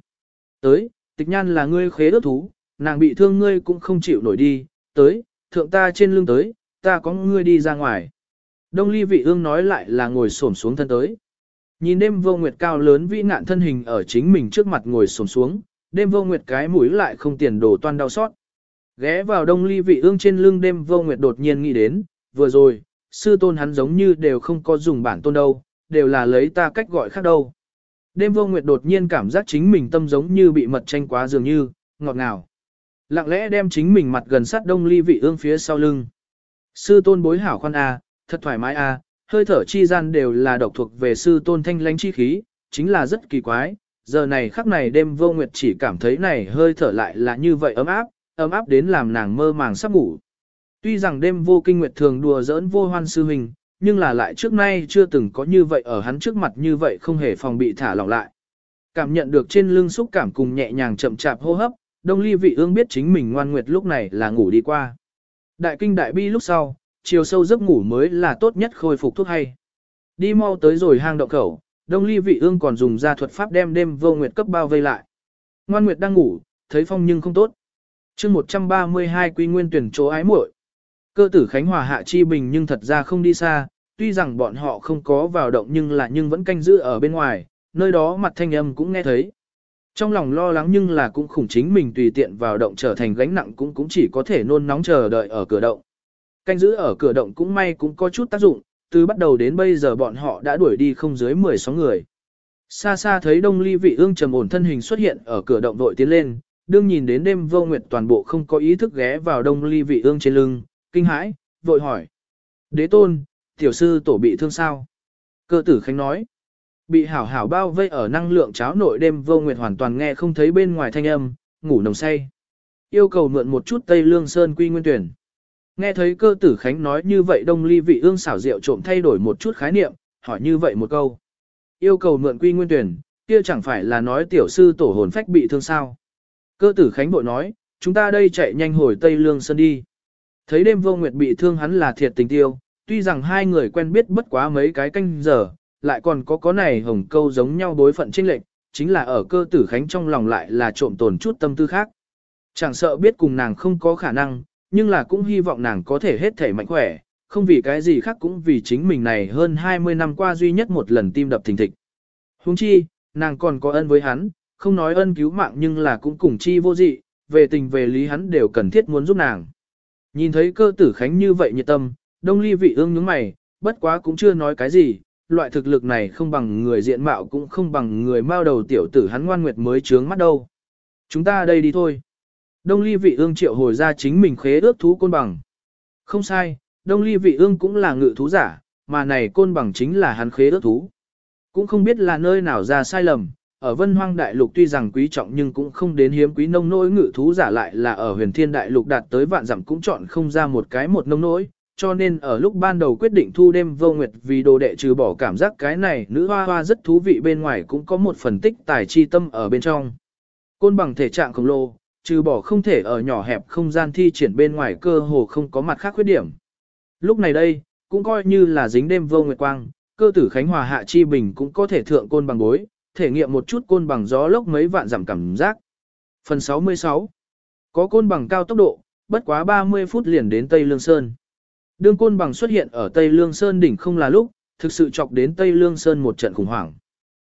Tới, tịch nhan là ngươi khế ước thú, nàng bị thương ngươi cũng không chịu nổi đi, tới, thượng ta trên lưng tới, ta có ngươi đi ra ngoài. Đông ly vị ương nói lại là ngồi xổm xuống thân tới. Nhìn đêm vô nguyệt cao lớn vĩ ngạn thân hình ở chính mình trước mặt ngồi xổm xuống, đêm vô nguyệt cái mũi lại không tiền đổ toan đau xót. Ghé vào đông ly vị ương trên lưng đêm vô nguyệt đột nhiên nghĩ đến, vừa rồi, sư tôn hắn giống như đều không có dùng bản tôn đâu, đều là lấy ta cách gọi khác đâu. Đêm vô nguyệt đột nhiên cảm giác chính mình tâm giống như bị mật tranh quá dường như, ngọt ngào. Lặng lẽ đem chính mình mặt gần sát đông ly vị ương phía sau lưng. Sư tôn bối hảo khoan A, thật thoải mái A, hơi thở chi gian đều là độc thuộc về sư tôn thanh lãnh chi khí, chính là rất kỳ quái. Giờ này khắc này đêm vô nguyệt chỉ cảm thấy này hơi thở lại là như vậy ấm áp, ấm áp đến làm nàng mơ màng sắp ngủ. Tuy rằng đêm vô kinh nguyệt thường đùa giỡn vô hoan sư hình, nhưng là lại trước nay chưa từng có như vậy ở hắn trước mặt như vậy không hề phòng bị thả lỏng lại. Cảm nhận được trên lưng xúc cảm cùng nhẹ nhàng chậm chạp hô hấp, đông ly vị ương biết chính mình ngoan nguyệt lúc này là ngủ đi qua. Đại kinh đại bi lúc sau, chiều sâu giấc ngủ mới là tốt nhất khôi phục thuốc hay. Đi mau tới rồi hang động khẩu, đông ly vị ương còn dùng ra thuật pháp đem đêm vô nguyệt cấp bao vây lại. Ngoan nguyệt đang ngủ, thấy phong nhưng không tốt. chương 132 quy nguyên tuyển chỗ ái muội Cơ tử Khánh Hòa hạ chi bình nhưng thật ra không đi xa, tuy rằng bọn họ không có vào động nhưng là nhưng vẫn canh giữ ở bên ngoài, nơi đó mặt thanh âm cũng nghe thấy. Trong lòng lo lắng nhưng là cũng khủng chính mình tùy tiện vào động trở thành gánh nặng cũng cũng chỉ có thể nôn nóng chờ đợi ở cửa động. Canh giữ ở cửa động cũng may cũng có chút tác dụng, từ bắt đầu đến bây giờ bọn họ đã đuổi đi không dưới 16 người. Xa xa thấy đông ly vị ương trầm ổn thân hình xuất hiện ở cửa động vội tiến lên, đương nhìn đến đêm vô nguyệt toàn bộ không có ý thức ghé vào đông ly vị ương trên lưng, kinh hãi, vội hỏi. Đế tôn, tiểu sư tổ bị thương sao? Cơ tử khánh nói. Bị hảo hảo bao vây ở năng lượng cháo nội đêm vô nguyệt hoàn toàn nghe không thấy bên ngoài thanh âm, ngủ nồng say. Yêu cầu mượn một chút Tây Lương Sơn quy nguyên tuyển. Nghe thấy cơ tử khánh nói như vậy đông ly vị ương xảo diệu trộm thay đổi một chút khái niệm, hỏi như vậy một câu. Yêu cầu mượn quy nguyên tuyển, kia chẳng phải là nói tiểu sư tổ hồn phách bị thương sao. Cơ tử khánh bội nói, chúng ta đây chạy nhanh hồi Tây Lương Sơn đi. Thấy đêm vô nguyệt bị thương hắn là thiệt tình tiêu, tuy rằng hai người quen biết bất quá mấy cái canh giờ, lại còn có có này hồng câu giống nhau đối phận trinh lệnh, chính là ở cơ tử khánh trong lòng lại là trộm tồn chút tâm tư khác. Chẳng sợ biết cùng nàng không có khả năng, nhưng là cũng hy vọng nàng có thể hết thể mạnh khỏe, không vì cái gì khác cũng vì chính mình này hơn 20 năm qua duy nhất một lần tim đập thình thịch. Huống chi, nàng còn có ân với hắn, không nói ân cứu mạng nhưng là cũng cùng chi vô dị, về tình về lý hắn đều cần thiết muốn giúp nàng. Nhìn thấy cơ tử khánh như vậy nhiệt tâm, đông ly vị ương nhướng mày, bất quá cũng chưa nói cái gì, loại thực lực này không bằng người diện mạo cũng không bằng người mao đầu tiểu tử hắn ngoan nguyệt mới trướng mắt đâu. Chúng ta đây đi thôi. Đông ly vị ương triệu hồi ra chính mình khế ước thú côn bằng. Không sai, đông ly vị ương cũng là ngự thú giả, mà này côn bằng chính là hắn khế ước thú. Cũng không biết là nơi nào ra sai lầm, ở vân hoang đại lục tuy rằng quý trọng nhưng cũng không đến hiếm quý nông nỗi ngự thú giả lại là ở huyền thiên đại lục đạt tới vạn dặm cũng chọn không ra một cái một nông nỗi, cho nên ở lúc ban đầu quyết định thu đêm vô nguyệt vì đồ đệ trừ bỏ cảm giác cái này nữ hoa hoa rất thú vị bên ngoài cũng có một phần tích tài chi tâm ở bên trong. Côn bằng thể trạng khổng lồ, trừ bỏ không thể ở nhỏ hẹp không gian thi triển bên ngoài cơ hồ không có mặt khác khuyết điểm. Lúc này đây, cũng coi như là dính đêm vô nguyệt quang, cơ tử Khánh Hòa hạ chi bình cũng có thể thượng côn bằng bối, thể nghiệm một chút côn bằng gió lốc mấy vạn giảm cảm giác. Phần 66 Có côn bằng cao tốc độ, bất quá 30 phút liền đến Tây Lương Sơn. Đương côn bằng xuất hiện ở Tây Lương Sơn đỉnh không là lúc, thực sự chọc đến Tây Lương Sơn một trận khủng hoảng.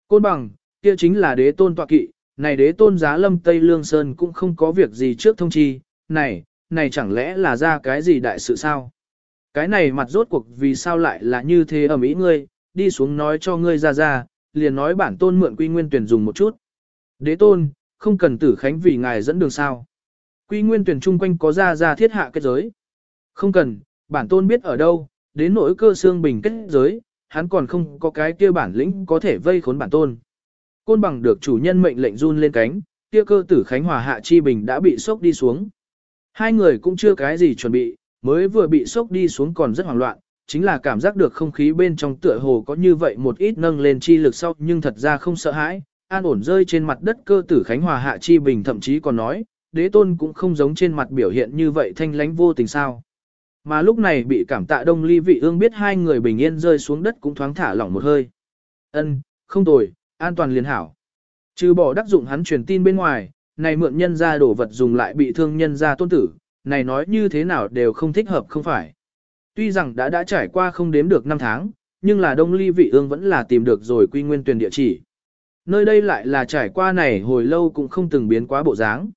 Côn bằng, kia chính là đế tôn tọa kỵ, này đế tôn giá lâm Tây Lương Sơn cũng không có việc gì trước thông chi, này, này chẳng lẽ là ra cái gì đại sự sao? Cái này mặt rốt cuộc vì sao lại là như thế ở Mỹ ngươi, đi xuống nói cho ngươi ra ra, liền nói bản tôn mượn quy nguyên tuyển dùng một chút. Đế tôn, không cần tử khánh vì ngài dẫn đường sao. Quy nguyên tuyển chung quanh có ra ra thiết hạ kết giới. Không cần, bản tôn biết ở đâu, đến nỗi cơ xương bình kết giới, hắn còn không có cái kia bản lĩnh có thể vây khốn bản tôn. Côn bằng được chủ nhân mệnh lệnh run lên cánh, kia cơ tử Khánh Hòa Hạ Chi Bình đã bị sốc đi xuống. Hai người cũng chưa cái gì chuẩn bị, mới vừa bị sốc đi xuống còn rất hoảng loạn, chính là cảm giác được không khí bên trong tựa hồ có như vậy một ít nâng lên chi lực sau nhưng thật ra không sợ hãi, an ổn rơi trên mặt đất cơ tử Khánh Hòa Hạ Chi Bình thậm chí còn nói, đế tôn cũng không giống trên mặt biểu hiện như vậy thanh lánh vô tình sao. Mà lúc này bị cảm tạ đông ly vị ương biết hai người bình yên rơi xuống đất cũng thoáng thả lỏng một hơi. Ân, không tồi, an toàn liền hảo. Trừ bỏ đắc dụng hắn truyền tin bên ngoài, này mượn nhân ra đổ vật dùng lại bị thương nhân ra tôn tử, này nói như thế nào đều không thích hợp không phải. Tuy rằng đã đã trải qua không đếm được năm tháng, nhưng là Đông Ly Vị Ương vẫn là tìm được rồi quy nguyên tuyển địa chỉ. Nơi đây lại là trải qua này hồi lâu cũng không từng biến quá bộ dáng.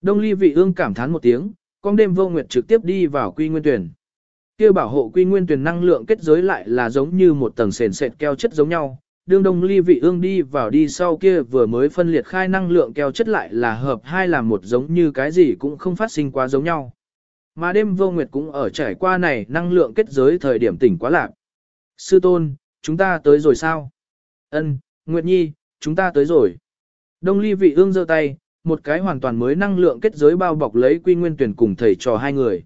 Đông Ly Vị Ương cảm thán một tiếng, con đêm vô nguyệt trực tiếp đi vào quy nguyên tuyển. Kia bảo hộ quy nguyên tuyển năng lượng kết giới lại là giống như một tầng sền sệt keo chất giống nhau. Đương Đông Ly Vị Ương đi vào đi sau kia vừa mới phân liệt khai năng lượng keo chất lại là hợp hai làm một giống như cái gì cũng không phát sinh quá giống nhau. Mà đêm vô nguyệt cũng ở trải qua này năng lượng kết giới thời điểm tỉnh quá lạc. Sư tôn, chúng ta tới rồi sao? Ân, Nguyệt Nhi, chúng ta tới rồi. Đông ly vị ương giơ tay, một cái hoàn toàn mới năng lượng kết giới bao bọc lấy quy nguyên tuyển cùng thầy trò hai người.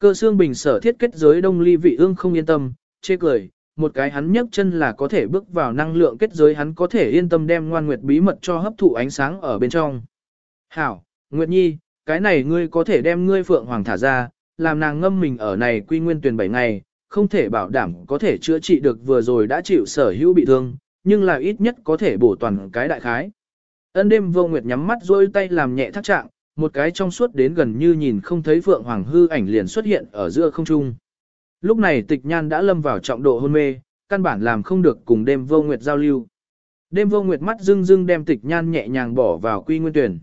Cơ xương bình sở thiết kết giới đông ly vị ương không yên tâm, chê cười, một cái hắn nhấc chân là có thể bước vào năng lượng kết giới hắn có thể yên tâm đem ngoan nguyệt bí mật cho hấp thụ ánh sáng ở bên trong. Hảo, Nguyệt Nhi, cái này ngươi có thể đem ngươi phượng hoàng thả ra, làm nàng ngâm mình ở này quy nguyên tuyển 7 ngày, không thể bảo đảm có thể chữa trị được vừa rồi đã chịu sở hữu bị thương, nhưng là ít nhất có thể bổ toàn cái đại khái. Ân đêm vô nguyệt nhắm mắt rôi tay làm nhẹ thác trạng, một cái trong suốt đến gần như nhìn không thấy phượng hoàng hư ảnh liền xuất hiện ở giữa không trung. Lúc này tịch nhan đã lâm vào trọng độ hôn mê, căn bản làm không được cùng đêm vô nguyệt giao lưu. Đêm vô nguyệt mắt rưng rưng đem tịch nhan nhẹ nhàng bỏ vào quy nguyên tuyển.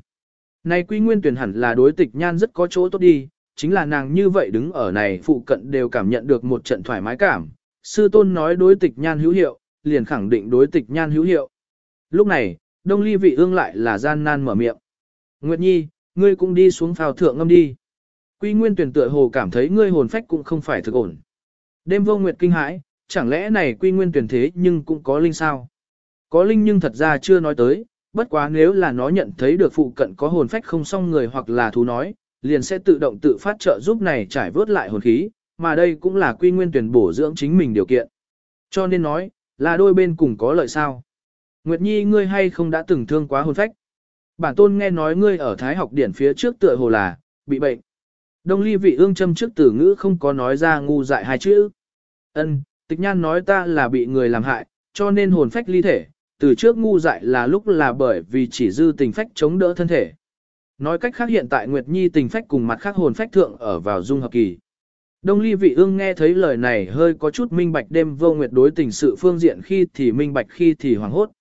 Này quy nguyên tuyển hẳn là đối tịch nhan rất có chỗ tốt đi, chính là nàng như vậy đứng ở này phụ cận đều cảm nhận được một trận thoải mái cảm. Sư tôn nói đối tịch nhan hữu hiệu, liền khẳng định đối tịch nhan hữu hiệu. Lúc này, đông ly vị ương lại là gian nan mở miệng. Nguyệt Nhi, ngươi cũng đi xuống phào thượng ngâm đi. Quy nguyên tuyển tựa hồ cảm thấy ngươi hồn phách cũng không phải thực ổn. Đêm vô nguyệt kinh hãi, chẳng lẽ này quy nguyên tuyển thế nhưng cũng có linh sao? Có linh nhưng thật ra chưa nói tới, bất quá nếu là nó nhận thấy được phụ cận có hồn phách không xong người hoặc là thú nói, liền sẽ tự động tự phát trợ giúp này trải vớt lại hồn khí, mà đây cũng là quy nguyên tuyển bổ dưỡng chính mình điều kiện. Cho nên nói, là đôi bên cùng có lợi sao. Nguyệt Nhi ngươi hay không đã từng thương quá hồn phách? Bản tôn nghe nói ngươi ở Thái học điển phía trước tựa hồ là, bị bệnh. Đông ly vị ương châm trước tử ngữ không có nói ra ngu dại hai chữ. Ân, tịch nhan nói ta là bị người làm hại, cho nên hồn phách ly thể, từ trước ngu dại là lúc là bởi vì chỉ dư tình phách chống đỡ thân thể. Nói cách khác hiện tại Nguyệt Nhi tình phách cùng mặt khác hồn phách thượng ở vào dung hợp kỳ. Đông ly vị ương nghe thấy lời này hơi có chút minh bạch đêm vô nguyệt đối tình sự phương diện khi thì minh bạch khi thì hoàng hốt.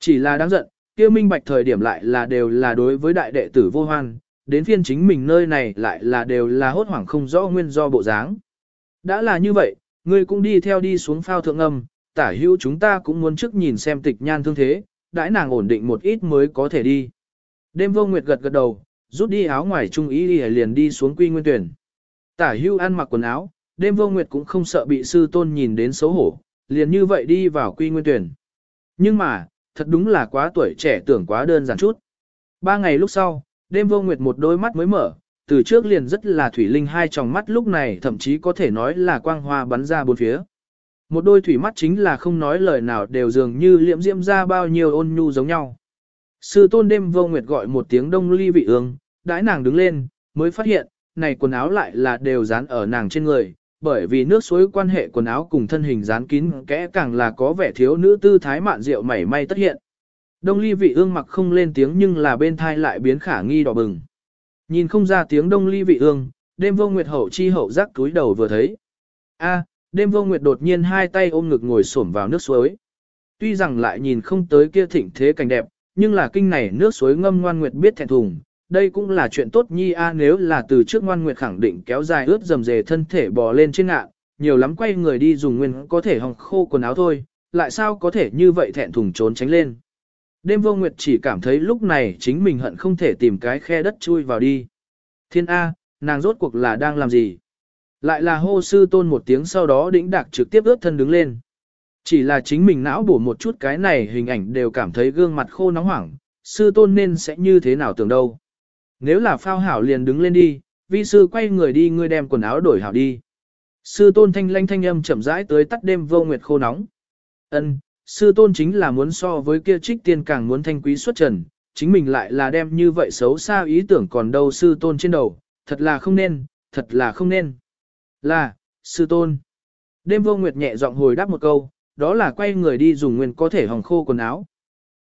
Chỉ là đáng giận, kia minh bạch thời điểm lại là đều là đối với đại đệ tử vô hoan, đến phiên chính mình nơi này lại là đều là hốt hoảng không rõ nguyên do bộ dáng. Đã là như vậy, ngươi cũng đi theo đi xuống phao thượng âm, tả hữu chúng ta cũng muốn trước nhìn xem tịch nhan thương thế, đãi nàng ổn định một ít mới có thể đi. Đêm vô nguyệt gật gật đầu, rút đi áo ngoài trung ý liền đi xuống quy nguyên tuyển. Tả hưu ăn mặc quần áo, đêm vô nguyệt cũng không sợ bị sư tôn nhìn đến xấu hổ, liền như vậy đi vào quy nguyên tuyển. Nhưng mà, thật đúng là quá tuổi trẻ tưởng quá đơn giản chút. Ba ngày lúc sau, đêm vô nguyệt một đôi mắt mới mở, từ trước liền rất là thủy linh hai tròng mắt lúc này thậm chí có thể nói là quang hoa bắn ra bốn phía. Một đôi thủy mắt chính là không nói lời nào đều dường như liệm diễm ra bao nhiêu ôn nhu giống nhau. Sư tôn đêm vô nguyệt gọi một tiếng đông ly vị ương, đãi nàng đứng lên, mới phát hiện, này quần áo lại là đều dán ở nàng trên người, bởi vì nước suối quan hệ quần áo cùng thân hình dán kín kẽ càng là có vẻ thiếu nữ tư thái mạn rượu mảy may tất hiện. Đông ly vị ương mặc không lên tiếng nhưng là bên thai lại biến khả nghi đỏ bừng. Nhìn không ra tiếng đông ly vị ương, đêm vô nguyệt hậu chi hậu giác túi đầu vừa thấy. a đêm vô nguyệt đột nhiên hai tay ôm ngực ngồi xổm vào nước suối. Tuy rằng lại nhìn không tới kia thịnh thế cảnh đẹp, nhưng là kinh này nước suối ngâm ngoan nguyệt biết thẹn thùng, đây cũng là chuyện tốt nhi a nếu là từ trước ngoan nguyệt khẳng định kéo dài ướt dầm dề thân thể bò lên trên ngạn, nhiều lắm quay người đi dùng nguyên có thể hòng khô quần áo thôi, lại sao có thể như vậy thẹn thùng trốn tránh lên. Đêm vô nguyệt chỉ cảm thấy lúc này chính mình hận không thể tìm cái khe đất chui vào đi. Thiên A, nàng rốt cuộc là đang làm gì? Lại là hô sư tôn một tiếng sau đó đĩnh đạc trực tiếp ướt thân đứng lên. Chỉ là chính mình não bổ một chút cái này hình ảnh đều cảm thấy gương mặt khô nóng hoảng, sư tôn nên sẽ như thế nào tưởng đâu. Nếu là phao hảo liền đứng lên đi, vi sư quay người đi ngươi đem quần áo đổi hảo đi. Sư tôn thanh lanh thanh âm chậm rãi tới tắt đêm vô nguyệt khô nóng. Ân, sư tôn chính là muốn so với kia trích tiên càng muốn thanh quý xuất trần, chính mình lại là đem như vậy xấu xa ý tưởng còn đâu sư tôn trên đầu, thật là không nên, thật là không nên. Là, sư tôn. Đêm vô nguyệt nhẹ giọng hồi đáp một câu, đó là quay người đi dùng nguyên có thể hòng khô quần áo.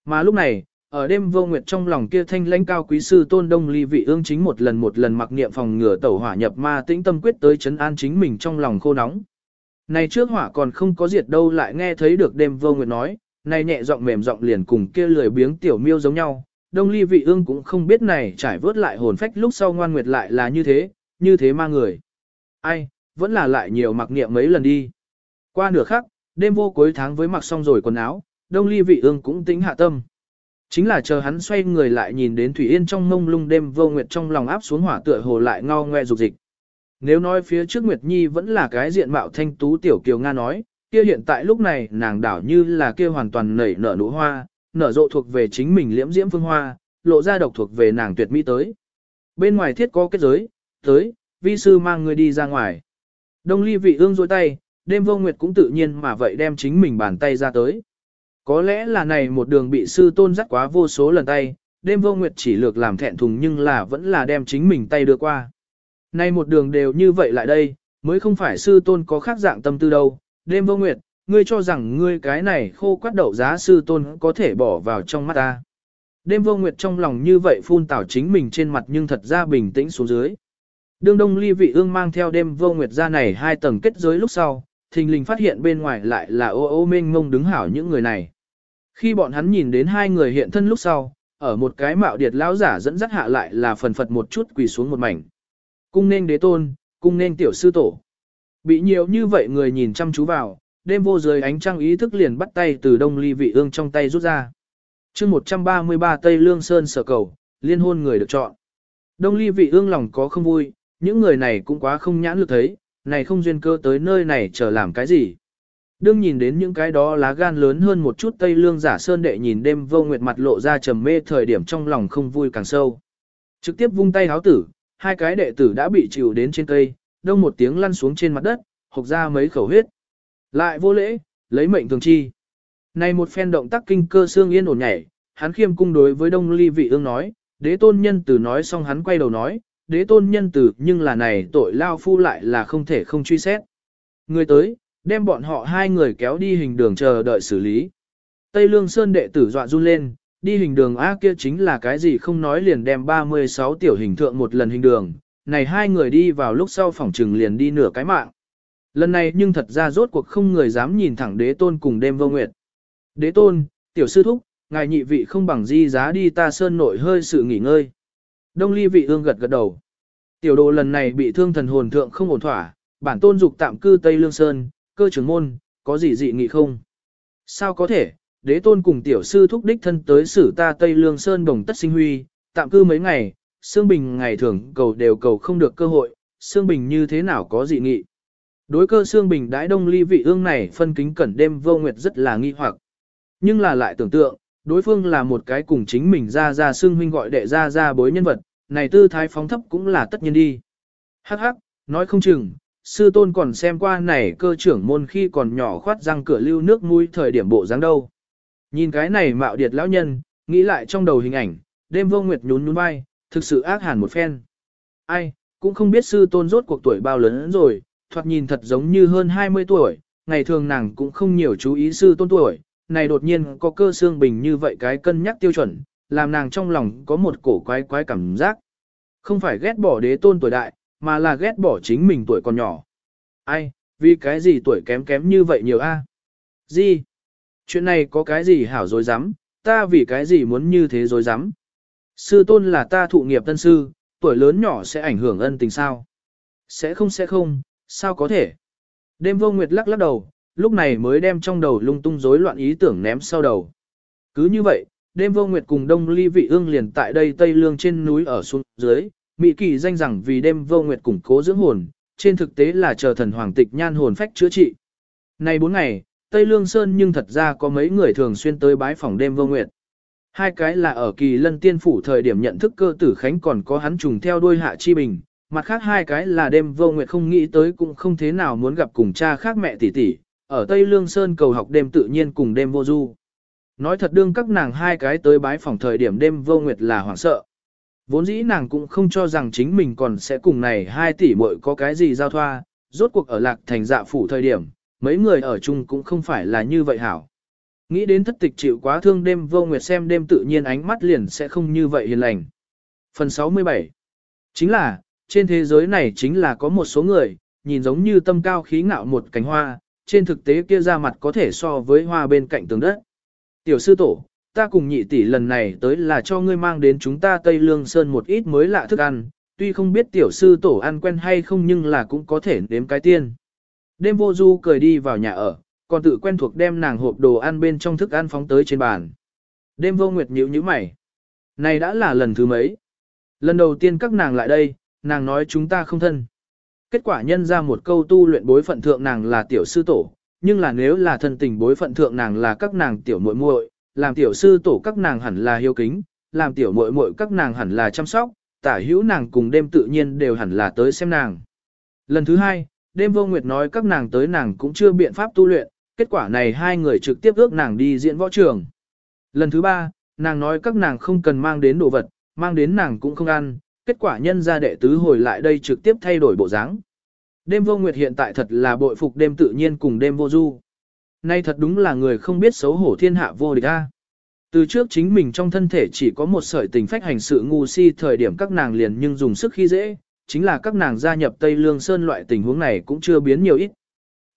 Mà lúc này, ở đêm vô nguyệt trong lòng kia thanh lãnh cao quý sư tôn đông ly vị ương chính một lần một lần mặc niệm phòng ngừa tẩu hỏa nhập ma tĩnh tâm quyết tới chấn an chính mình trong lòng khô nóng. Này trước hỏa còn không có diệt đâu lại nghe thấy được đêm vô nguyệt nói, này nhẹ giọng mềm giọng liền cùng kia lười biếng tiểu miêu giống nhau. Đông ly vị ương cũng không biết này trải vớt lại hồn phách lúc sau ngoan nguyệt lại là như thế, như thế ma người. Ai, vẫn là lại nhiều mặc niệm mấy lần đi. Qua nửa khắc, đêm vô cuối tháng với mặc xong rồi quần áo, đông ly vị ương cũng tính hạ tâm. Chính là chờ hắn xoay người lại nhìn đến Thủy Yên trong mông lung đêm vô nguyệt trong lòng áp xuống hỏa tựa hồ lại ngao ngoe dục dịch. Nếu nói phía trước Nguyệt Nhi vẫn là cái diện mạo thanh tú tiểu kiều Nga nói, kia hiện tại lúc này nàng đảo như là kia hoàn toàn nảy nở nụ hoa, nở rộ thuộc về chính mình liễm diễm phương hoa, lộ ra độc thuộc về nàng tuyệt mỹ tới. Bên ngoài thiết có kết giới, tới, vi sư mang người đi ra ngoài. Đông ly vị ương dôi tay, đêm vô nguyệt cũng tự nhiên mà vậy đem chính mình bàn tay ra tới. Có lẽ là này một đường bị sư tôn dắt quá vô số lần tay, đêm vô nguyệt chỉ lược làm thẹn thùng nhưng là vẫn là đem chính mình tay đưa qua. Nay một đường đều như vậy lại đây, mới không phải sư tôn có khác dạng tâm tư đâu. Đêm vô nguyệt, ngươi cho rằng ngươi cái này khô quát đậu giá sư tôn có thể bỏ vào trong mắt ta. Đêm vô nguyệt trong lòng như vậy phun tảo chính mình trên mặt nhưng thật ra bình tĩnh xuống dưới. Đương đông ly vị ương mang theo đêm vô nguyệt ra này hai tầng kết giới lúc sau, thình lình phát hiện bên ngoài lại là ô ô mênh ngông đứng hảo những người này. Khi bọn hắn nhìn đến hai người hiện thân lúc sau, ở một cái mạo điệt lão giả dẫn dắt hạ lại là phần phật một chút quỳ xuống một mảnh. Cung nên đế tôn, cung nên tiểu sư tổ. Bị nhiều như vậy người nhìn chăm chú vào, đêm vô dưới ánh trăng ý thức liền bắt tay từ đông ly vị ương trong tay rút ra. chương 133 Tây Lương Sơn sở cầu, liên hôn người được chọn. Đông ly vị ương lòng có không vui, những người này cũng quá không nhãn lực thấy, này không duyên cơ tới nơi này chờ làm cái gì. Đương nhìn đến những cái đó lá gan lớn hơn một chút Tây Lương giả sơn đệ nhìn đêm vô nguyệt mặt lộ ra trầm mê thời điểm trong lòng không vui càng sâu. Trực tiếp vung tay háo tử, hai cái đệ tử đã bị chịu đến trên cây, đông một tiếng lăn xuống trên mặt đất, hộc ra mấy khẩu huyết. Lại vô lễ, lấy mệnh thường chi. Này một phen động tác kinh cơ xương yên ổn nhảy, hắn khiêm cung đối với đông ly vị ương nói, đế tôn nhân tử nói xong hắn quay đầu nói, đế tôn nhân tử nhưng là này tội lao phu lại là không thể không truy xét. Người tới, đem bọn họ hai người kéo đi hình đường chờ đợi xử lý. Tây Lương Sơn đệ tử dọa run lên, đi hình đường A kia chính là cái gì không nói liền đem 36 tiểu hình thượng một lần hình đường, này hai người đi vào lúc sau phòng trừng liền đi nửa cái mạng. Lần này nhưng thật ra rốt cuộc không người dám nhìn thẳng đế tôn cùng đêm vô nguyệt. Đế tôn, tiểu sư thúc, ngài nhị vị không bằng di giá đi ta sơn nội hơi sự nghỉ ngơi. Đông ly vị ương gật gật đầu. Tiểu đồ lần này bị thương thần hồn thượng không ổn thỏa, bản tôn dục tạm cư Tây Lương Sơn, cơ trưởng môn, có gì dị nghị không? Sao có thể, đế tôn cùng tiểu sư thúc đích thân tới xử ta Tây Lương Sơn đồng tất sinh huy, tạm cư mấy ngày, Sương Bình ngày thường cầu đều cầu không được cơ hội, Sương Bình như thế nào có dị nghị. Đối cơ Sương Bình đãi đông ly vị ương này phân kính cẩn đêm vô nguyệt rất là nghi hoặc. Nhưng là lại tưởng tượng, đối phương là một cái cùng chính mình ra ra Sương huynh gọi đệ ra ra bối nhân vật, này tư thái phóng thấp cũng là tất nhiên đi. Hắc hắc, nói không chừng, sư tôn còn xem qua này cơ trưởng môn khi còn nhỏ khoát răng cửa lưu nước mũi thời điểm bộ dáng đâu. Nhìn cái này mạo điệt lão nhân, nghĩ lại trong đầu hình ảnh, đêm vô nguyệt nhún nhún vai, thực sự ác hẳn một phen. Ai, cũng không biết sư tôn rốt cuộc tuổi bao lớn rồi, thoạt nhìn thật giống như hơn 20 tuổi, ngày thường nàng cũng không nhiều chú ý sư tôn tuổi, này đột nhiên có cơ xương bình như vậy cái cân nhắc tiêu chuẩn, làm nàng trong lòng có một cổ quái quái cảm giác. Không phải ghét bỏ đế tôn tuổi đại, mà là ghét bỏ chính mình tuổi còn nhỏ. Ai, vì cái gì tuổi kém kém như vậy nhiều a? Gì? Chuyện này có cái gì hảo dối rắm ta vì cái gì muốn như thế dối rắm Sư tôn là ta thụ nghiệp tân sư, tuổi lớn nhỏ sẽ ảnh hưởng ân tình sao? Sẽ không sẽ không, sao có thể? Đêm vô nguyệt lắc lắc đầu, lúc này mới đem trong đầu lung tung rối loạn ý tưởng ném sau đầu. Cứ như vậy, đêm vô nguyệt cùng đông ly vị ương liền tại đây Tây Lương trên núi ở xuống dưới, Mỹ kỳ danh rằng vì đêm vô nguyệt củng cố dưỡng hồn, trên thực tế là chờ thần hoàng tịch nhan hồn phách chữa trị. Này bốn ngày, Tây Lương Sơn nhưng thật ra có mấy người thường xuyên tới bái phòng đêm vô nguyệt. Hai cái là ở kỳ lân tiên phủ thời điểm nhận thức cơ tử khánh còn có hắn trùng theo đuôi hạ chi bình, mặt khác hai cái là đêm vô nguyệt không nghĩ tới cũng không thế nào muốn gặp cùng cha khác mẹ tỷ tỷ, ở Tây Lương Sơn cầu học đêm tự nhiên cùng đêm vô du. Nói thật đương các nàng hai cái tới bái phòng thời điểm đêm vô nguyệt là hoảng sợ. Vốn dĩ nàng cũng không cho rằng chính mình còn sẽ cùng này hai tỷ muội có cái gì giao thoa, rốt cuộc ở lạc thành dạ phủ thời điểm, mấy người ở chung cũng không phải là như vậy hảo. Nghĩ đến thất tịch chịu quá thương đêm vô nguyệt xem đêm tự nhiên ánh mắt liền sẽ không như vậy hiền lành. Phần 67 Chính là, trên thế giới này chính là có một số người, nhìn giống như tâm cao khí ngạo một cánh hoa, trên thực tế kia ra mặt có thể so với hoa bên cạnh tường đất. Tiểu sư tổ, ta cùng nhị tỷ lần này tới là cho ngươi mang đến chúng ta Tây Lương Sơn một ít mới lạ thức ăn, tuy không biết tiểu sư tổ ăn quen hay không nhưng là cũng có thể đếm cái tiên. Đêm vô du cười đi vào nhà ở, còn tự quen thuộc đem nàng hộp đồ ăn bên trong thức ăn phóng tới trên bàn. Đêm vô nguyệt nhíu nhíu mày. Này đã là lần thứ mấy. Lần đầu tiên các nàng lại đây, nàng nói chúng ta không thân. Kết quả nhân ra một câu tu luyện bối phận thượng nàng là tiểu sư tổ, nhưng là nếu là thân tình bối phận thượng nàng là các nàng tiểu muội muội, làm tiểu sư tổ các nàng hẳn là hiếu kính, làm tiểu muội muội các nàng hẳn là chăm sóc, tả hữu nàng cùng đêm tự nhiên đều hẳn là tới xem nàng. Lần thứ hai, đêm vô nguyệt nói các nàng tới nàng cũng chưa biện pháp tu luyện, kết quả này hai người trực tiếp ước nàng đi diễn võ trường. Lần thứ ba, nàng nói các nàng không cần mang đến đồ vật, mang đến nàng cũng không ăn, kết quả nhân gia đệ tứ hồi lại đây trực tiếp thay đổi bộ dáng. Đêm vô nguyệt hiện tại thật là bội phục đêm tự nhiên cùng đêm vô du. Nay thật đúng là người không biết xấu hổ thiên hạ vô địch a. Từ trước chính mình trong thân thể chỉ có một sợi tình phách hành sự ngu si thời điểm các nàng liền nhưng dùng sức khi dễ, chính là các nàng gia nhập Tây Lương Sơn loại tình huống này cũng chưa biến nhiều ít.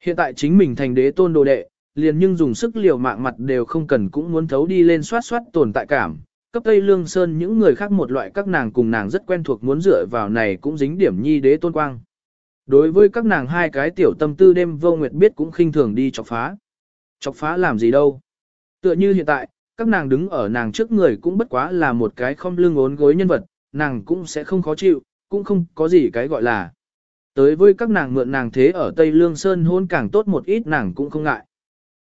Hiện tại chính mình thành đế tôn đồ đệ, liền nhưng dùng sức liều mạng mặt đều không cần cũng muốn thấu đi lên soát soát tồn tại cảm. Cấp Tây Lương Sơn những người khác một loại các nàng cùng nàng rất quen thuộc muốn dựa vào này cũng dính điểm nhi đế tôn quang. Đối với các nàng hai cái tiểu tâm tư đêm vô nguyệt biết cũng khinh thường đi chọc phá. Chọc phá làm gì đâu. Tựa như hiện tại, các nàng đứng ở nàng trước người cũng bất quá là một cái không lưng ốn gối nhân vật, nàng cũng sẽ không khó chịu, cũng không có gì cái gọi là. Tới với các nàng mượn nàng thế ở Tây Lương Sơn hôn càng tốt một ít nàng cũng không ngại.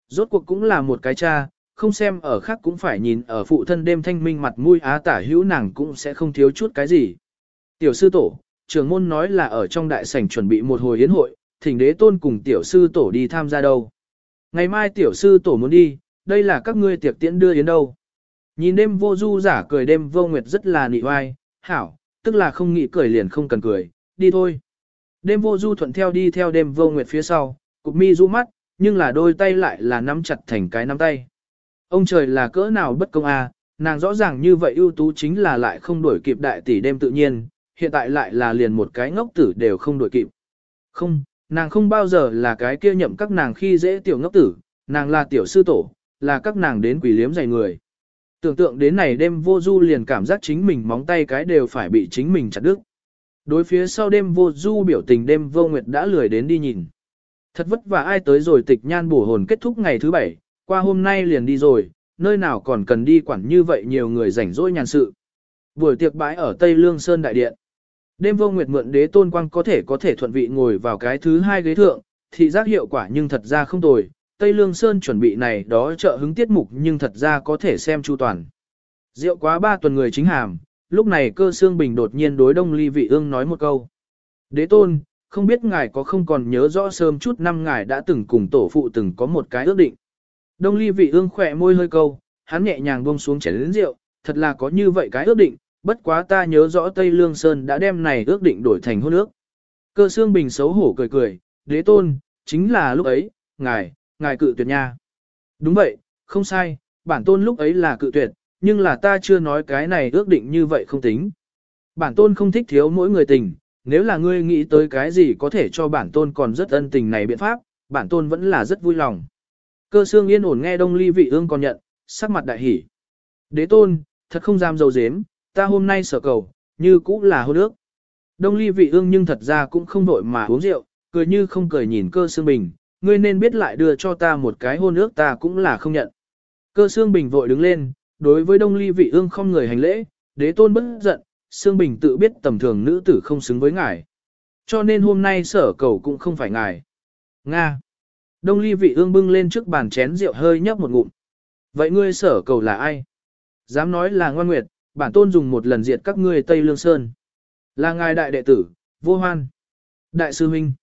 Rốt cuộc cũng là một cái cha, không xem ở khác cũng phải nhìn ở phụ thân đêm thanh minh mặt mũi á tả hữu nàng cũng sẽ không thiếu chút cái gì. Tiểu sư tổ, trưởng môn nói là ở trong đại sảnh chuẩn bị một hồi yến hội, thỉnh đế tôn cùng tiểu sư tổ đi tham gia đâu. Ngày mai tiểu sư tổ muốn đi, đây là các ngươi tiệc tiễn đưa yến đâu. Nhìn đêm vô du giả cười đêm vô nguyệt rất là nị oai, hảo, tức là không nghĩ cười liền không cần cười, đi thôi. Đêm vô du thuận theo đi theo đêm vô nguyệt phía sau, cục mi du mắt, nhưng là đôi tay lại là nắm chặt thành cái nắm tay. Ông trời là cỡ nào bất công à, nàng rõ ràng như vậy ưu tú chính là lại không đuổi kịp đại tỷ đêm tự nhiên, hiện tại lại là liền một cái ngốc tử đều không đuổi kịp. Không, nàng không bao giờ là cái kia nhậm các nàng khi dễ tiểu ngốc tử, nàng là tiểu sư tổ, là các nàng đến quỷ liếm dày người. Tưởng tượng đến này đêm vô du liền cảm giác chính mình móng tay cái đều phải bị chính mình chặt đứt. Đối phía sau đêm vô du biểu tình đêm vô nguyệt đã lười đến đi nhìn. Thật vất vả ai tới rồi tịch nhan bổ hồn kết thúc ngày thứ bảy, qua hôm nay liền đi rồi, nơi nào còn cần đi quản như vậy nhiều người rảnh rỗi nhàn sự. Buổi tiệc bãi ở Tây Lương Sơn Đại Điện. Đêm vô nguyệt mượn đế tôn quang có thể có thể thuận vị ngồi vào cái thứ hai ghế thượng, thị giác hiệu quả nhưng thật ra không tồi. Tây Lương Sơn chuẩn bị này đó trợ hứng tiết mục nhưng thật ra có thể xem chu toàn. Rượu quá ba tuần người chính hàm, lúc này cơ xương bình đột nhiên đối đông ly vị ương nói một câu. Đế tôn, không biết ngài có không còn nhớ rõ sớm chút năm ngài đã từng cùng tổ phụ từng có một cái ước định. Đông ly vị ương khỏe môi hơi câu, hắn nhẹ nhàng buông xuống chén lĩnh rượu, thật là có như vậy cái ước định, bất quá ta nhớ rõ Tây Lương Sơn đã đem này ước định đổi thành hôn ước. Cơ xương bình xấu hổ cười cười, đế tôn, chính là lúc ấy, ngài, ngài cự tuyệt nha. Đúng vậy, không sai, bản tôn lúc ấy là cự tuyệt, nhưng là ta chưa nói cái này ước định như vậy không tính. Bản tôn không thích thiếu mỗi người tình, nếu là ngươi nghĩ tới cái gì có thể cho bản tôn còn rất ân tình này biện pháp, bản tôn vẫn là rất vui lòng. Cơ xương yên ổn nghe đông ly vị ương còn nhận, sắc mặt đại hỉ. Đế tôn, thật không dám dầu dếm, ta hôm nay sở cầu, như cũ là hôn ước. Đông ly vị ương nhưng thật ra cũng không đội mà uống rượu, cười như không cười nhìn cơ xương bình, ngươi nên biết lại đưa cho ta một cái hôn ước ta cũng là không nhận. Cơ xương bình vội đứng lên, đối với đông ly vị ương không người hành lễ, đế tôn bất giận, xương bình tự biết tầm thường nữ tử không xứng với ngài. Cho nên hôm nay sở cầu cũng không phải ngài. Nga. Đông ly vị ương bưng lên trước bàn chén rượu hơi nhấp một ngụm. Vậy ngươi sở cầu là ai? Dám nói là ngoan nguyệt, bản tôn dùng một lần diệt các ngươi Tây Lương Sơn. Là ngài đại đệ tử, vô hoan. Đại sư huynh.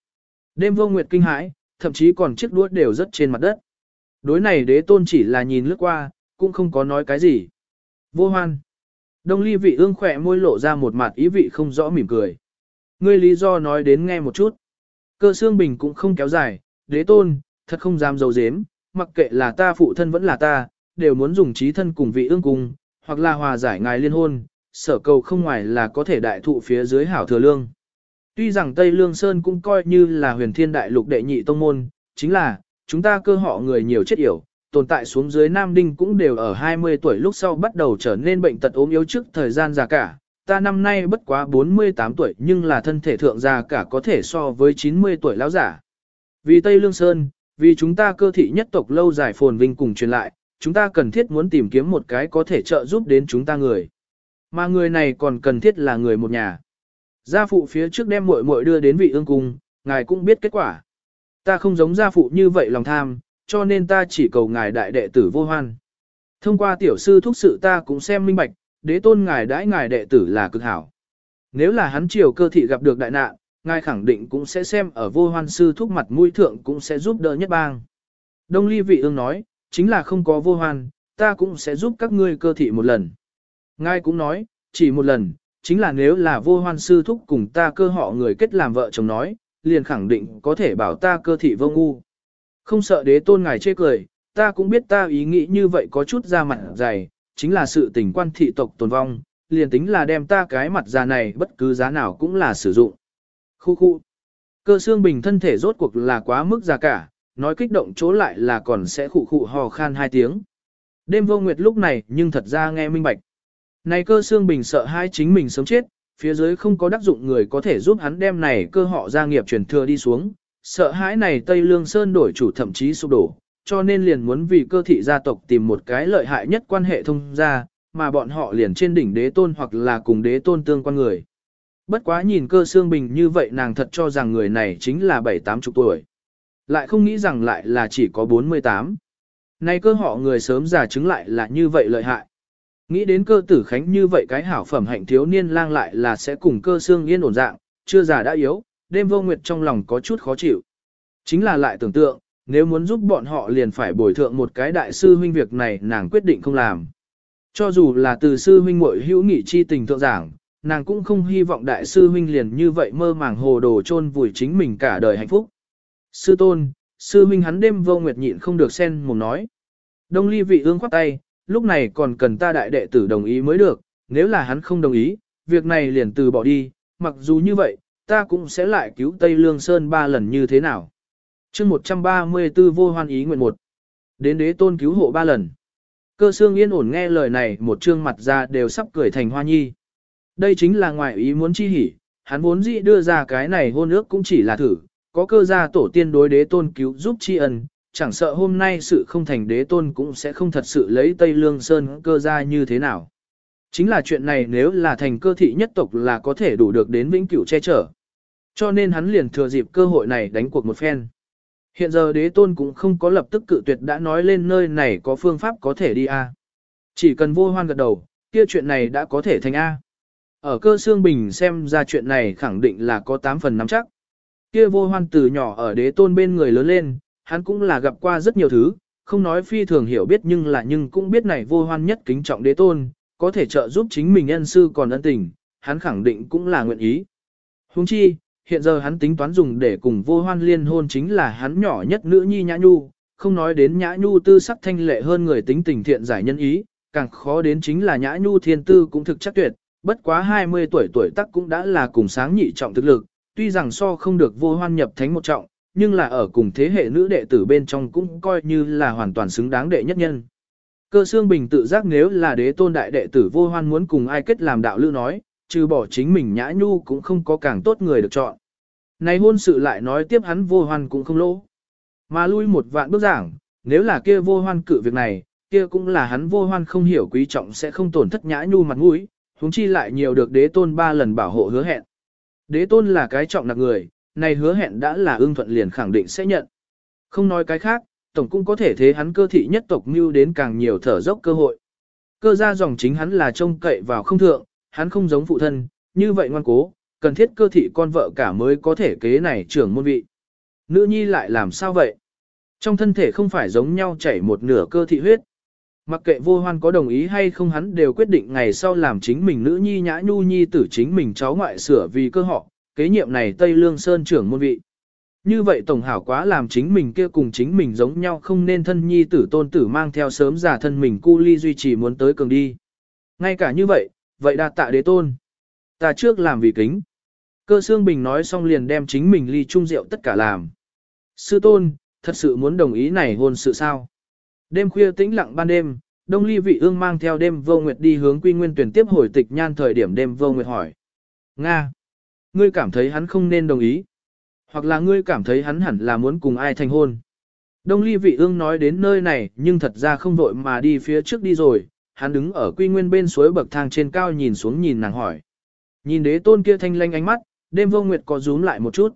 Đêm vô nguyệt kinh hãi, thậm chí còn chiếc đuốt đều rất trên mặt đất. Đối này đế tôn chỉ là nhìn lướt qua, cũng không có nói cái gì. Vô hoan. Đông ly vị ương khỏe môi lộ ra một mặt ý vị không rõ mỉm cười. Ngươi lý do nói đến nghe một chút. Cơ xương bình cũng không kéo dài, đế tôn, thật không dám dầu dếm, mặc kệ là ta phụ thân vẫn là ta, đều muốn dùng trí thân cùng vị ương cùng hoặc là hòa giải ngài liên hôn, sở cầu không ngoài là có thể đại thụ phía dưới hảo thừa lương. Tuy rằng Tây Lương Sơn cũng coi như là huyền thiên đại lục đệ nhị tông môn, chính là, chúng ta cơ họ người nhiều chết yểu, tồn tại xuống dưới Nam Đinh cũng đều ở 20 tuổi lúc sau bắt đầu trở nên bệnh tật ốm yếu trước thời gian già cả. Ta năm nay bất quá 48 tuổi nhưng là thân thể thượng già cả có thể so với 90 tuổi lão giả. Vì Tây Lương Sơn, vì chúng ta cơ thị nhất tộc lâu dài phồn vinh cùng truyền lại, chúng ta cần thiết muốn tìm kiếm một cái có thể trợ giúp đến chúng ta người. Mà người này còn cần thiết là người một nhà. Gia phụ phía trước đem muội muội đưa đến vị ương cung, ngài cũng biết kết quả. Ta không giống gia phụ như vậy lòng tham, cho nên ta chỉ cầu ngài đại đệ tử vô hoan. Thông qua tiểu sư thúc sự ta cũng xem minh bạch, đế tôn ngài đãi ngài đệ tử là cực hảo. Nếu là hắn triều cơ thị gặp được đại nạn, ngài khẳng định cũng sẽ xem ở vô hoan sư thúc mặt mũi thượng cũng sẽ giúp đỡ nhất bang. Đông ly vị ương nói, chính là không có vô hoan, ta cũng sẽ giúp các ngươi cơ thị một lần. Ngài cũng nói, chỉ một lần, chính là nếu là vô hoan sư thúc cùng ta cơ họ người kết làm vợ chồng nói, liền khẳng định có thể bảo ta cơ thị vô ngu. Không sợ đế tôn ngài chê cười, ta cũng biết ta ý nghĩ như vậy có chút ra mặt dày, chính là sự tình quan thị tộc tồn vong, liền tính là đem ta cái mặt già này bất cứ giá nào cũng là sử dụng. Khu khu. Cơ xương bình thân thể rốt cuộc là quá mức già cả, nói kích động chỗ lại là còn sẽ khụ khụ hò khan hai tiếng. Đêm vô nguyệt lúc này nhưng thật ra nghe minh bạch. Này cơ xương bình sợ hai chính mình sớm chết, phía dưới không có đắc dụng người có thể giúp hắn đem này cơ họ gia nghiệp truyền thừa đi xuống, sợ hãi này Tây Lương Sơn đổi chủ thậm chí sụp đổ, cho nên liền muốn vì cơ thị gia tộc tìm một cái lợi hại nhất quan hệ thông gia, mà bọn họ liền trên đỉnh đế tôn hoặc là cùng đế tôn tương quan người. Bất quá nhìn cơ xương bình như vậy nàng thật cho rằng người này chính là bảy tám chục tuổi. Lại không nghĩ rằng lại là chỉ có 48. Nay cơ họ người sớm già chứng lại là như vậy lợi hại. Nghĩ đến cơ tử khánh như vậy cái hảo phẩm hạnh thiếu niên lang lại là sẽ cùng cơ xương yên ổn dạng, chưa già đã yếu, đêm vô nguyệt trong lòng có chút khó chịu. Chính là lại tưởng tượng, nếu muốn giúp bọn họ liền phải bồi thượng một cái đại sư huynh việc này nàng quyết định không làm. Cho dù là từ sư huynh muội hữu nghị chi tình thượng giảng, nàng cũng không hy vọng đại sư huynh liền như vậy mơ màng hồ đồ chôn vùi chính mình cả đời hạnh phúc. Sư tôn, sư huynh hắn đêm vô nguyệt nhịn không được sen mồm nói. Đông ly vị ương khoát tay, lúc này còn cần ta đại đệ tử đồng ý mới được, nếu là hắn không đồng ý, việc này liền từ bỏ đi, mặc dù như vậy, ta cũng sẽ lại cứu Tây Lương Sơn ba lần như thế nào. chương 134 vô hoan ý nguyện một Đến đế tôn cứu hộ ba lần. Cơ xương yên ổn nghe lời này một trương mặt ra đều sắp cười thành hoa nhi. Đây chính là ngoại ý muốn chi hỉ, hắn vốn dĩ đưa ra cái này hôn ước cũng chỉ là thử, có cơ gia tổ tiên đối đế tôn cứu giúp tri ân, chẳng sợ hôm nay sự không thành đế tôn cũng sẽ không thật sự lấy Tây Lương Sơn cơ gia như thế nào. Chính là chuyện này nếu là thành cơ thị nhất tộc là có thể đủ được đến vĩnh cửu che chở. Cho nên hắn liền thừa dịp cơ hội này đánh cuộc một phen. Hiện giờ đế tôn cũng không có lập tức cự tuyệt đã nói lên nơi này có phương pháp có thể đi A. Chỉ cần vô hoan gật đầu, kia chuyện này đã có thể thành A. Ở cơ xương bình xem ra chuyện này khẳng định là có 8 phần nắm chắc. Kia vô hoan từ nhỏ ở đế tôn bên người lớn lên, hắn cũng là gặp qua rất nhiều thứ, không nói phi thường hiểu biết nhưng là nhưng cũng biết này vô hoan nhất kính trọng đế tôn, có thể trợ giúp chính mình nhân sư còn ân tình, hắn khẳng định cũng là nguyện ý. Huống chi, hiện giờ hắn tính toán dùng để cùng vô hoan liên hôn chính là hắn nhỏ nhất nữ nhi Nhã Nhu, không nói đến Nhã Nhu tư sắc thanh lệ hơn người tính tình thiện giải nhân ý, càng khó đến chính là Nhã Nhu thiên tư cũng thực chắc tuyệt, bất quá 20 tuổi tuổi tác cũng đã là cùng sáng nhị trọng thực lực, tuy rằng so không được vô hoan nhập thánh một trọng, nhưng là ở cùng thế hệ nữ đệ tử bên trong cũng coi như là hoàn toàn xứng đáng đệ nhất nhân. Cơ xương bình tự giác nếu là đế tôn đại đệ tử vô hoan muốn cùng ai kết làm đạo lữ nói, trừ bỏ chính mình nhã nhu cũng không có càng tốt người được chọn. Này hôn sự lại nói tiếp hắn vô hoan cũng không lỗ. Mà lui một vạn bước giảng, nếu là kia vô hoan cự việc này, kia cũng là hắn vô hoan không hiểu quý trọng sẽ không tổn thất nhã nhu mặt mũi, huống chi lại nhiều được đế tôn ba lần bảo hộ hứa hẹn. Đế tôn là cái trọng nặng người, này hứa hẹn đã là ưng thuận liền khẳng định sẽ nhận. Không nói cái khác, tổng cũng có thể thế hắn cơ thị nhất tộc mưu đến càng nhiều thở dốc cơ hội. Cơ ra dòng chính hắn là trông cậy vào không thượng, hắn không giống phụ thân, như vậy ngoan cố, cần thiết cơ thị con vợ cả mới có thể kế này trưởng môn vị. Nữ nhi lại làm sao vậy? Trong thân thể không phải giống nhau chảy một nửa cơ thị huyết. Mặc kệ vô hoan có đồng ý hay không hắn đều quyết định ngày sau làm chính mình nữ nhi nhã nhu nhi tử chính mình cháu ngoại sửa vì cơ họ, kế nhiệm này Tây Lương Sơn trưởng môn vị. Như vậy tổng hảo quá làm chính mình kia cùng chính mình giống nhau không nên thân nhi tử tôn tử mang theo sớm giả thân mình cu ly duy trì muốn tới cường đi. Ngay cả như vậy, vậy đạt tạ đế tôn. Ta trước làm vì kính. Cơ xương bình nói xong liền đem chính mình ly chung rượu tất cả làm. Sư tôn, thật sự muốn đồng ý này hôn sự sao? Đêm khuya tĩnh lặng ban đêm, Đông Ly Vị Ương mang theo đêm vô nguyệt đi hướng Quy Nguyên tuyển tiếp hồi tịch nhan thời điểm đêm vô nguyệt hỏi. Nga! Ngươi cảm thấy hắn không nên đồng ý? Hoặc là ngươi cảm thấy hắn hẳn là muốn cùng ai thành hôn? Đông Ly Vị Ương nói đến nơi này nhưng thật ra không vội mà đi phía trước đi rồi, hắn đứng ở Quy Nguyên bên suối bậc thang trên cao nhìn xuống nhìn nàng hỏi. Nhìn đế tôn kia thanh lanh ánh mắt, đêm vô nguyệt có rúm lại một chút.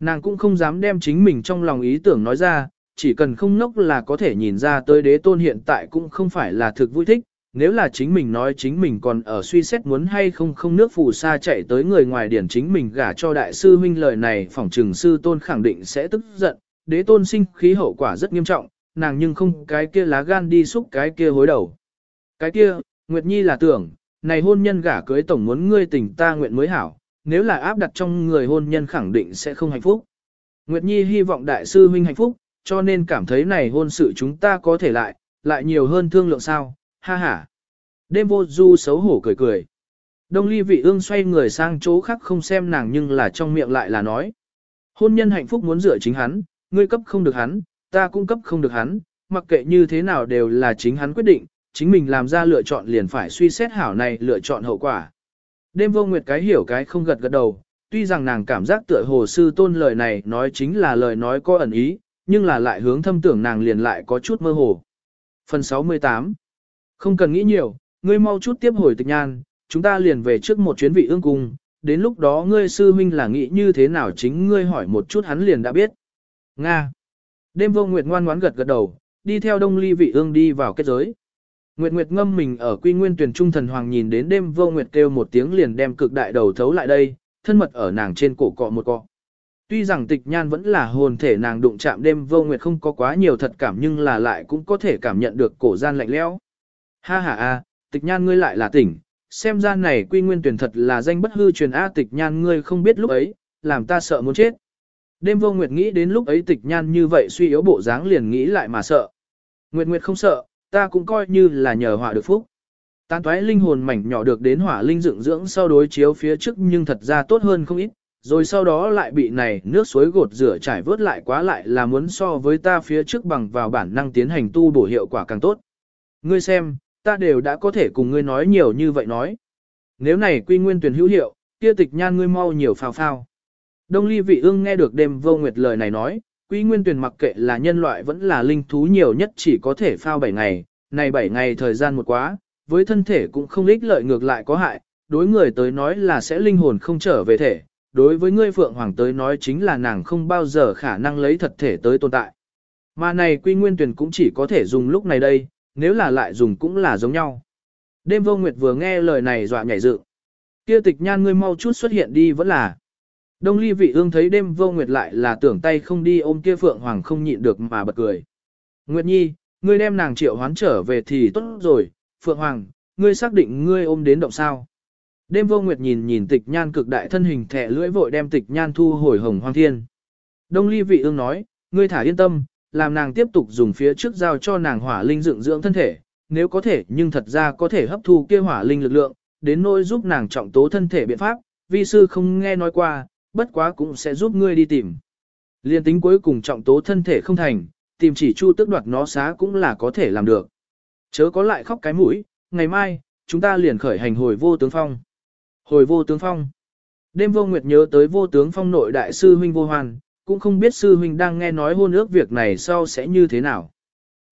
Nàng cũng không dám đem chính mình trong lòng ý tưởng nói ra, chỉ cần không nốc là có thể nhìn ra tới đế tôn hiện tại cũng không phải là thực vui thích, nếu là chính mình nói chính mình còn ở suy xét muốn hay không không nước phù sa chạy tới người ngoài điển chính mình gả cho đại sư huynh lời này phỏng trừng sư tôn khẳng định sẽ tức giận, đế tôn sinh khí hậu quả rất nghiêm trọng, nàng nhưng không cái kia lá gan đi xúc cái kia hối đầu. Cái kia, Nguyệt Nhi là tưởng, này hôn nhân gả cưới tổng muốn ngươi tình ta nguyện mới hảo, nếu là áp đặt trong người hôn nhân khẳng định sẽ không hạnh phúc. Nguyệt Nhi hy vọng đại sư huynh hạnh phúc, cho nên cảm thấy này hôn sự chúng ta có thể lại, lại nhiều hơn thương lượng sao, ha ha. Đêm vô du xấu hổ cười cười. Đông ly vị ương xoay người sang chỗ khác không xem nàng nhưng là trong miệng lại là nói. Hôn nhân hạnh phúc muốn dựa chính hắn, ngươi cấp không được hắn, ta cũng cấp không được hắn, mặc kệ như thế nào đều là chính hắn quyết định, chính mình làm ra lựa chọn liền phải suy xét hảo này lựa chọn hậu quả. Đêm vô nguyệt cái hiểu cái không gật gật đầu, tuy rằng nàng cảm giác tựa hồ sư tôn lời này nói chính là lời nói có ẩn ý, nhưng là lại hướng thâm tưởng nàng liền lại có chút mơ hồ. Phần 68 Không cần nghĩ nhiều, ngươi mau chút tiếp hồi tịch nhan, chúng ta liền về trước một chuyến vị ương cung, đến lúc đó ngươi sư huynh là nghĩ như thế nào chính ngươi hỏi một chút hắn liền đã biết. Nga Đêm vô nguyệt ngoan ngoãn gật gật đầu, đi theo đông ly vị ương đi vào kết giới. Nguyệt Nguyệt ngâm mình ở quy nguyên tuyển trung thần hoàng nhìn đến đêm vô Nguyệt kêu một tiếng liền đem cực đại đầu thấu lại đây, thân mật ở nàng trên cổ cọ một cọ. Tuy rằng tịch nhan vẫn là hồn thể nàng đụng chạm đêm vô Nguyệt không có quá nhiều thật cảm nhưng là lại cũng có thể cảm nhận được cổ gian lạnh lẽo. Ha ha a, tịch nhan ngươi lại là tỉnh, xem ra này quy nguyên tuyển thật là danh bất hư truyền a tịch nhan ngươi không biết lúc ấy, làm ta sợ muốn chết. Đêm vô Nguyệt nghĩ đến lúc ấy tịch nhan như vậy suy yếu bộ dáng liền nghĩ lại mà sợ. Nguyệt Nguyệt không sợ, ta cũng coi như là nhờ họa được phúc. Tán toái linh hồn mảnh nhỏ được đến hỏa linh dựng dưỡng sau đối chiếu phía trước nhưng thật ra tốt hơn không ít, rồi sau đó lại bị này nước suối gột rửa trải vớt lại quá lại là muốn so với ta phía trước bằng vào bản năng tiến hành tu bổ hiệu quả càng tốt. Ngươi xem, ta đều đã có thể cùng ngươi nói nhiều như vậy nói. Nếu này quy nguyên tuyển hữu hiệu, kia tịch nhan ngươi mau nhiều phao phao. Đông ly vị ương nghe được đêm vô nguyệt lời này nói, quy nguyên tuyển mặc kệ là nhân loại vẫn là linh thú nhiều nhất chỉ có thể phao 7 ngày, này 7 ngày thời gian một quá, với thân thể cũng không ích lợi ngược lại có hại, đối người tới nói là sẽ linh hồn không trở về thể, đối với ngươi Phượng Hoàng tới nói chính là nàng không bao giờ khả năng lấy thật thể tới tồn tại. Mà này quy nguyên tuyển cũng chỉ có thể dùng lúc này đây, nếu là lại dùng cũng là giống nhau. Đêm vô nguyệt vừa nghe lời này dọa nhảy dựng. Kia tịch nhan ngươi mau chút xuất hiện đi vẫn là. Đông ly vị ương thấy đêm vô nguyệt lại là tưởng tay không đi ôm kia phượng hoàng không nhịn được mà bật cười. Nguyệt nhi, ngươi đem nàng triệu hoán trở về thì tốt rồi, phượng hoàng, ngươi xác định ngươi ôm đến động sao. Đêm vô nguyệt nhìn nhìn tịch nhan cực đại thân hình thẻ lưỡi vội đem tịch nhan thu hồi hồng hoang thiên. Đông ly vị ương nói, ngươi thả yên tâm, làm nàng tiếp tục dùng phía trước giao cho nàng hỏa linh dựng dưỡng thân thể, nếu có thể nhưng thật ra có thể hấp thu kia hỏa linh lực lượng, đến nỗi giúp nàng trọng tố thân thể biện pháp, vi sư không nghe nói qua, bất quá cũng sẽ giúp ngươi đi tìm. Liên tính cuối cùng trọng tố thân thể không thành, tìm chỉ chu tức đoạt nó xá cũng là có thể làm được. Chớ có lại khóc cái mũi, ngày mai, chúng ta liền khởi hành hồi vô tướng phong. Hồi vô tướng phong. Đêm vô nguyệt nhớ tới vô tướng phong nội đại sư huynh vô hoàn, cũng không biết sư huynh đang nghe nói hôn ước việc này sau sẽ như thế nào.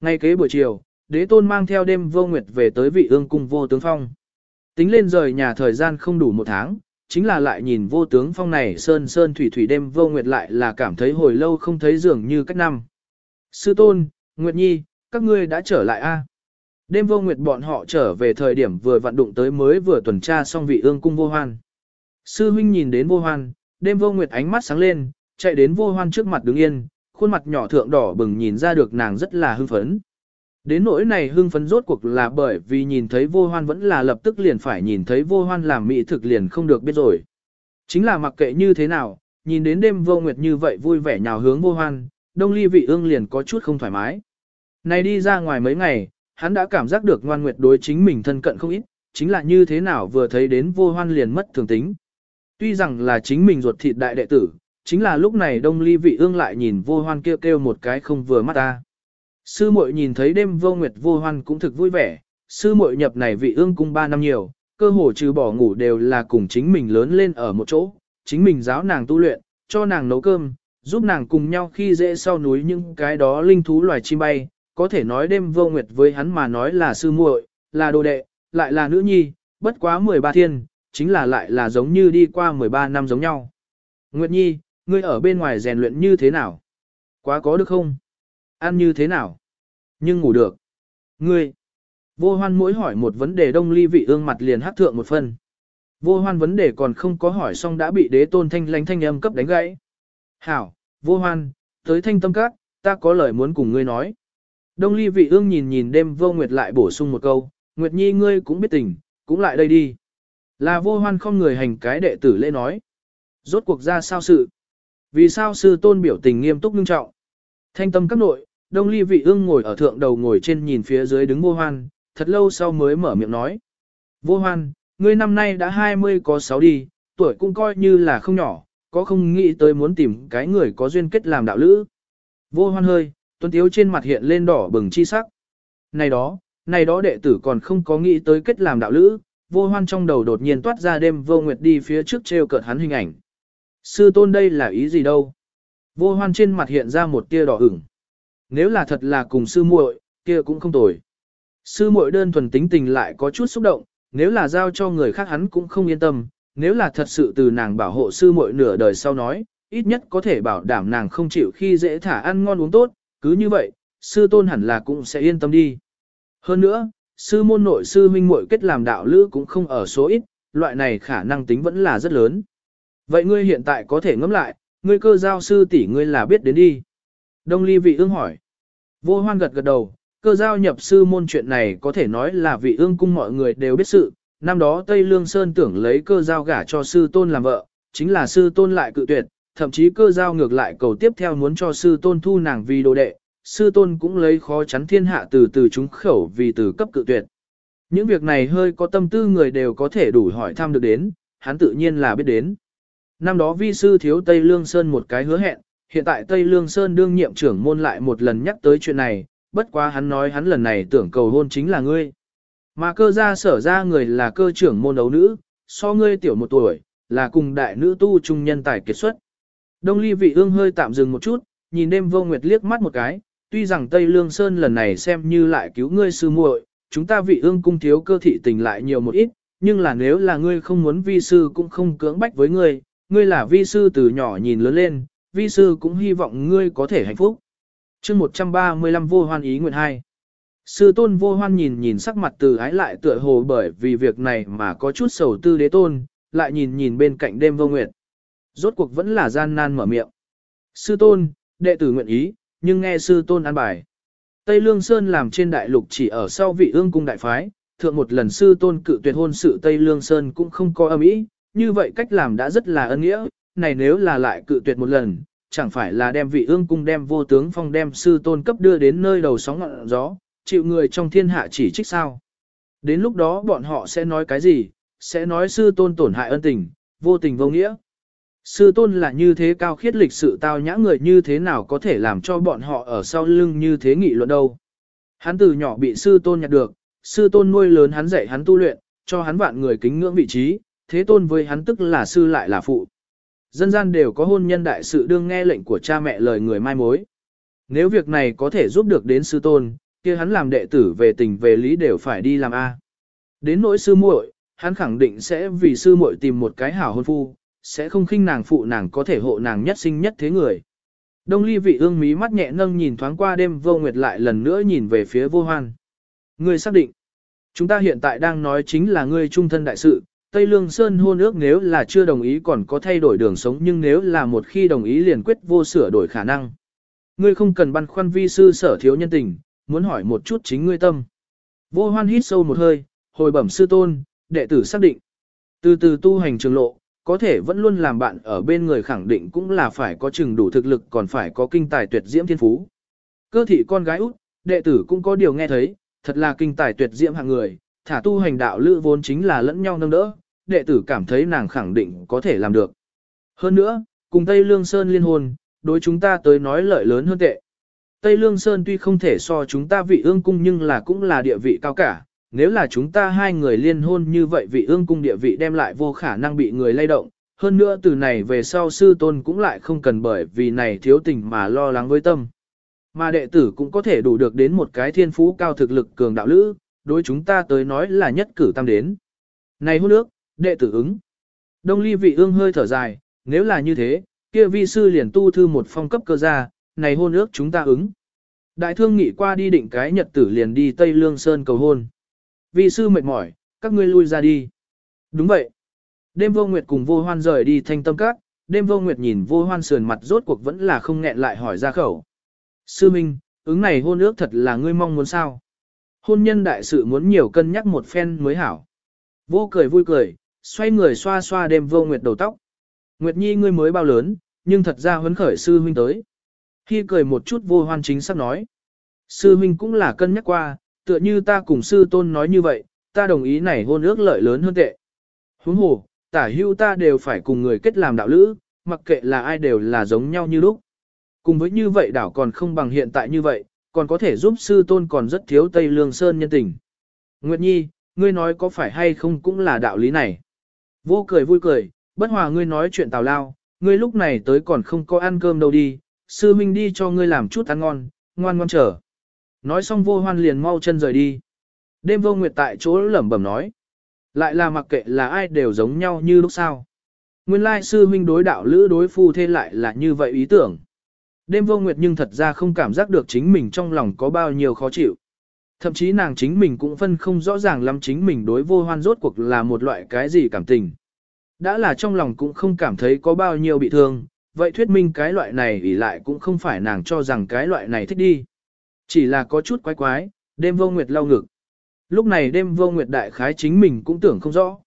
Ngay kế buổi chiều, đế tôn mang theo đêm vô nguyệt về tới vị ương cung vô tướng phong. Tính lên rời nhà thời gian không đủ một tháng, chính là lại nhìn vô tướng phong này sơn sơn thủy thủy đêm vô nguyệt lại là cảm thấy hồi lâu không thấy dường như cách năm. Sư tôn, Nguyệt Nhi, các ngươi đã trở lại a? Đêm vô nguyệt bọn họ trở về thời điểm vừa vận đụng tới mới vừa tuần tra xong vị ương cung vô hoan. Sư huynh nhìn đến vô hoan, đêm vô nguyệt ánh mắt sáng lên, chạy đến vô hoan trước mặt đứng yên, khuôn mặt nhỏ thượng đỏ bừng nhìn ra được nàng rất là hưng phấn. Đến nỗi này hưng phấn rốt cuộc là bởi vì nhìn thấy vô hoan vẫn là lập tức liền phải nhìn thấy vô hoan làm mỹ thực liền không được biết rồi. Chính là mặc kệ như thế nào, nhìn đến đêm vô nguyệt như vậy vui vẻ nhào hướng vô hoan, đông ly vị ương liền có chút không thoải mái. Này đi ra ngoài mấy ngày, hắn đã cảm giác được ngoan nguyệt đối chính mình thân cận không ít, chính là như thế nào vừa thấy đến vô hoan liền mất thường tính. Tuy rằng là chính mình ruột thịt đại đệ tử, chính là lúc này đông ly vị ương lại nhìn vô hoan kêu kêu một cái không vừa mắt ta. Sư muội nhìn thấy đêm vô nguyệt vô hoan cũng thực vui vẻ, sư muội nhập này vị ương cung 3 năm nhiều, cơ hồ trừ bỏ ngủ đều là cùng chính mình lớn lên ở một chỗ, chính mình giáo nàng tu luyện, cho nàng nấu cơm, giúp nàng cùng nhau khi dễ sau núi những cái đó linh thú loài chim bay, có thể nói đêm vô nguyệt với hắn mà nói là sư muội, là đồ đệ, lại là nữ nhi, bất quá 13 thiên, chính là lại là giống như đi qua 13 năm giống nhau. Nguyệt Nhi, ngươi ở bên ngoài rèn luyện như thế nào? Quá có được không? Ăn như thế nào? Nhưng ngủ được. Ngươi, vô hoan mỗi hỏi một vấn đề đông ly vị ương mặt liền hát thượng một phần. Vô hoan vấn đề còn không có hỏi xong đã bị đế tôn thanh lánh thanh âm cấp đánh gãy. Hảo, vô hoan, tới thanh tâm các, ta có lời muốn cùng ngươi nói. Đông ly vị ương nhìn nhìn đêm vô nguyệt lại bổ sung một câu, Nguyệt Nhi ngươi cũng biết tình, cũng lại đây đi. Là vô hoan không người hành cái đệ tử lễ nói. Rốt cuộc ra sao sự? Vì sao sư tôn biểu tình nghiêm túc nghiêm trọng? Thanh tâm các nội, đông ly vị ương ngồi ở thượng đầu ngồi trên nhìn phía dưới đứng vô hoan, thật lâu sau mới mở miệng nói. Vô hoan, ngươi năm nay đã 20 có 6 đi, tuổi cũng coi như là không nhỏ, có không nghĩ tới muốn tìm cái người có duyên kết làm đạo lữ. Vô hoan hơi, tuấn tiếu trên mặt hiện lên đỏ bừng chi sắc. Này đó, này đó đệ tử còn không có nghĩ tới kết làm đạo lữ, vô hoan trong đầu đột nhiên toát ra đêm vô nguyệt đi phía trước treo cợt hắn hình ảnh. Sư tôn đây là ý gì đâu? Vô hoan trên mặt hiện ra một tia đỏ ửng. Nếu là thật là cùng sư muội, kia cũng không tồi. Sư muội đơn thuần tính tình lại có chút xúc động, nếu là giao cho người khác hắn cũng không yên tâm, nếu là thật sự từ nàng bảo hộ sư muội nửa đời sau nói, ít nhất có thể bảo đảm nàng không chịu khi dễ thả ăn ngon uống tốt, cứ như vậy, sư tôn hẳn là cũng sẽ yên tâm đi. Hơn nữa, sư môn nội sư huynh muội kết làm đạo lữ cũng không ở số ít, loại này khả năng tính vẫn là rất lớn. Vậy ngươi hiện tại có thể ngẫm lại, ngươi cơ giao sư tỷ ngươi là biết đến đi. Đông ly vị ương hỏi. Vô hoan gật gật đầu, cơ giao nhập sư môn chuyện này có thể nói là vị ương cung mọi người đều biết sự. Năm đó Tây Lương Sơn tưởng lấy cơ giao gả cho sư tôn làm vợ, chính là sư tôn lại cự tuyệt, thậm chí cơ giao ngược lại cầu tiếp theo muốn cho sư tôn thu nàng vì đồ đệ, sư tôn cũng lấy khó chắn thiên hạ từ từ chúng khẩu vì từ cấp cự tuyệt. Những việc này hơi có tâm tư người đều có thể đủ hỏi thăm được đến, hắn tự nhiên là biết đến. Năm đó vi sư thiếu Tây Lương Sơn một cái hứa hẹn, hiện tại Tây Lương Sơn đương nhiệm trưởng môn lại một lần nhắc tới chuyện này, bất quá hắn nói hắn lần này tưởng cầu hôn chính là ngươi. Mà cơ gia sở ra người là cơ trưởng môn đấu nữ, so ngươi tiểu một tuổi, là cùng đại nữ tu trung nhân tài kết xuất. Đông ly vị ương hơi tạm dừng một chút, nhìn đêm vô nguyệt liếc mắt một cái, tuy rằng Tây Lương Sơn lần này xem như lại cứu ngươi sư muội, chúng ta vị ương cung thiếu cơ thị tình lại nhiều một ít, nhưng là nếu là ngươi không muốn vi sư cũng không cưỡng bách với ngươi, ngươi là vi sư từ nhỏ nhìn lớn lên, vi sư cũng hy vọng ngươi có thể hạnh phúc. chương 135 vô hoan ý nguyện 2 Sư tôn vô hoan nhìn nhìn sắc mặt từ ái lại tựa hồ bởi vì việc này mà có chút sầu tư đế tôn, lại nhìn nhìn bên cạnh đêm vô nguyệt. Rốt cuộc vẫn là gian nan mở miệng. Sư tôn, đệ tử nguyện ý, nhưng nghe sư tôn an bài. Tây Lương Sơn làm trên đại lục chỉ ở sau vị ương cung đại phái, thượng một lần sư tôn cự tuyệt hôn sự Tây Lương Sơn cũng không có âm ý, như vậy cách làm đã rất là ân nghĩa, này nếu là lại cự tuyệt một lần, chẳng phải là đem vị ương cung đem vô tướng phong đem sư tôn cấp đưa đến nơi đầu sóng ngọn gió, chịu người trong thiên hạ chỉ trích sao. Đến lúc đó bọn họ sẽ nói cái gì, sẽ nói sư tôn tổn hại ân tình, vô tình vô nghĩa. Sư tôn là như thế cao khiết lịch sự tao nhã người như thế nào có thể làm cho bọn họ ở sau lưng như thế nghị luận đâu. Hắn từ nhỏ bị sư tôn nhặt được, sư tôn nuôi lớn hắn dạy hắn tu luyện, cho hắn vạn người kính ngưỡng vị trí, thế tôn với hắn tức là sư lại là phụ. Dân gian đều có hôn nhân đại sự đương nghe lệnh của cha mẹ lời người mai mối. Nếu việc này có thể giúp được đến sư tôn, kia hắn làm đệ tử về tình về lý đều phải đi làm A. Đến nỗi sư muội, hắn khẳng định sẽ vì sư muội tìm một cái hảo hôn phu, sẽ không khinh nàng phụ nàng có thể hộ nàng nhất sinh nhất thế người. Đông ly vị ương mí mắt nhẹ nâng nhìn thoáng qua đêm vô nguyệt lại lần nữa nhìn về phía vô hoan. Ngươi xác định, chúng ta hiện tại đang nói chính là ngươi trung thân đại sự, Tây Lương Sơn hôn ước nếu là chưa đồng ý còn có thay đổi đường sống nhưng nếu là một khi đồng ý liền quyết vô sửa đổi khả năng. Ngươi không cần băn khoăn vi sư sở thiếu nhân tình, muốn hỏi một chút chính ngươi tâm. Vô hoan hít sâu một hơi, hồi bẩm sư tôn, đệ tử xác định. Từ từ tu hành trường lộ, có thể vẫn luôn làm bạn ở bên người khẳng định cũng là phải có chừng đủ thực lực còn phải có kinh tài tuyệt diễm thiên phú. Cơ thị con gái út, đệ tử cũng có điều nghe thấy, thật là kinh tài tuyệt diễm hạng người, thả tu hành đạo lữ vốn chính là lẫn nhau nâng đỡ, đệ tử cảm thấy nàng khẳng định có thể làm được. Hơn nữa, cùng Tây Lương Sơn liên hôn, đối chúng ta tới nói lợi lớn hơn tệ. Tây Lương Sơn tuy không thể so chúng ta vị ương cung nhưng là cũng là địa vị cao cả, nếu là chúng ta hai người liên hôn như vậy vị ương cung địa vị đem lại vô khả năng bị người lay động, hơn nữa từ này về sau sư tôn cũng lại không cần bởi vì này thiếu tình mà lo lắng với tâm. Mà đệ tử cũng có thể đủ được đến một cái thiên phú cao thực lực cường đạo lữ, đối chúng ta tới nói là nhất cử tam đến. Này hôn nước đệ tử ứng. Đông ly vị ương hơi thở dài, nếu là như thế, kia vi sư liền tu thư một phong cấp cơ gia, này hôn ước chúng ta ứng. Đại thương nghị qua đi định cái nhật tử liền đi Tây Lương Sơn cầu hôn. Vi sư mệt mỏi, các ngươi lui ra đi. Đúng vậy. Đêm vô nguyệt cùng vô hoan rời đi thanh tâm các, đêm vô nguyệt nhìn vô hoan sườn mặt rốt cuộc vẫn là không nghẹn lại hỏi ra khẩu. Sư Minh, ứng này hôn ước thật là ngươi mong muốn sao? Hôn nhân đại sự muốn nhiều cân nhắc một phen mới hảo. Vô cười vui cười, xoay người xoa xoa đêm vô nguyệt đầu tóc. Nguyệt Nhi ngươi mới bao lớn, nhưng thật ra huấn khởi sư huynh tới. Khi cười một chút vô hoan chính sắp nói. Sư huynh cũng là cân nhắc qua, tựa như ta cùng sư tôn nói như vậy, ta đồng ý này hôn ước lợi lớn hơn tệ. Huống hồ, tả hưu ta đều phải cùng người kết làm đạo lữ, mặc kệ là ai đều là giống nhau như lúc. Cùng với như vậy đảo còn không bằng hiện tại như vậy, còn có thể giúp sư tôn còn rất thiếu Tây Lương Sơn nhân tình. Nguyệt Nhi, ngươi nói có phải hay không cũng là đạo lý này. Vô cười vui cười, bất hòa ngươi nói chuyện tào lao, ngươi lúc này tới còn không có ăn cơm đâu đi, sư minh đi cho ngươi làm chút ăn ngon, ngoan ngoan chờ. Nói xong vô hoan liền mau chân rời đi. Đêm vô nguyệt tại chỗ lẩm bẩm nói. Lại là mặc kệ là ai đều giống nhau như lúc sau. Nguyên lai sư huynh đối đạo lữ đối phu thế lại là như vậy ý tưởng. Đêm vô nguyệt nhưng thật ra không cảm giác được chính mình trong lòng có bao nhiêu khó chịu. Thậm chí nàng chính mình cũng phân không rõ ràng lắm chính mình đối vô hoan rốt cuộc là một loại cái gì cảm tình. Đã là trong lòng cũng không cảm thấy có bao nhiêu bị thương, vậy thuyết minh cái loại này ỉ lại cũng không phải nàng cho rằng cái loại này thích đi. Chỉ là có chút quái quái, đêm vô nguyệt lau ngực. Lúc này đêm vô nguyệt đại khái chính mình cũng tưởng không rõ.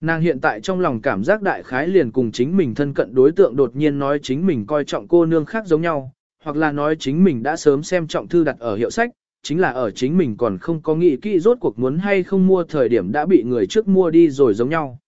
Nàng hiện tại trong lòng cảm giác đại khái liền cùng chính mình thân cận đối tượng đột nhiên nói chính mình coi trọng cô nương khác giống nhau, hoặc là nói chính mình đã sớm xem trọng thư đặt ở hiệu sách, chính là ở chính mình còn không có nghĩ kỹ rốt cuộc muốn hay không mua thời điểm đã bị người trước mua đi rồi giống nhau.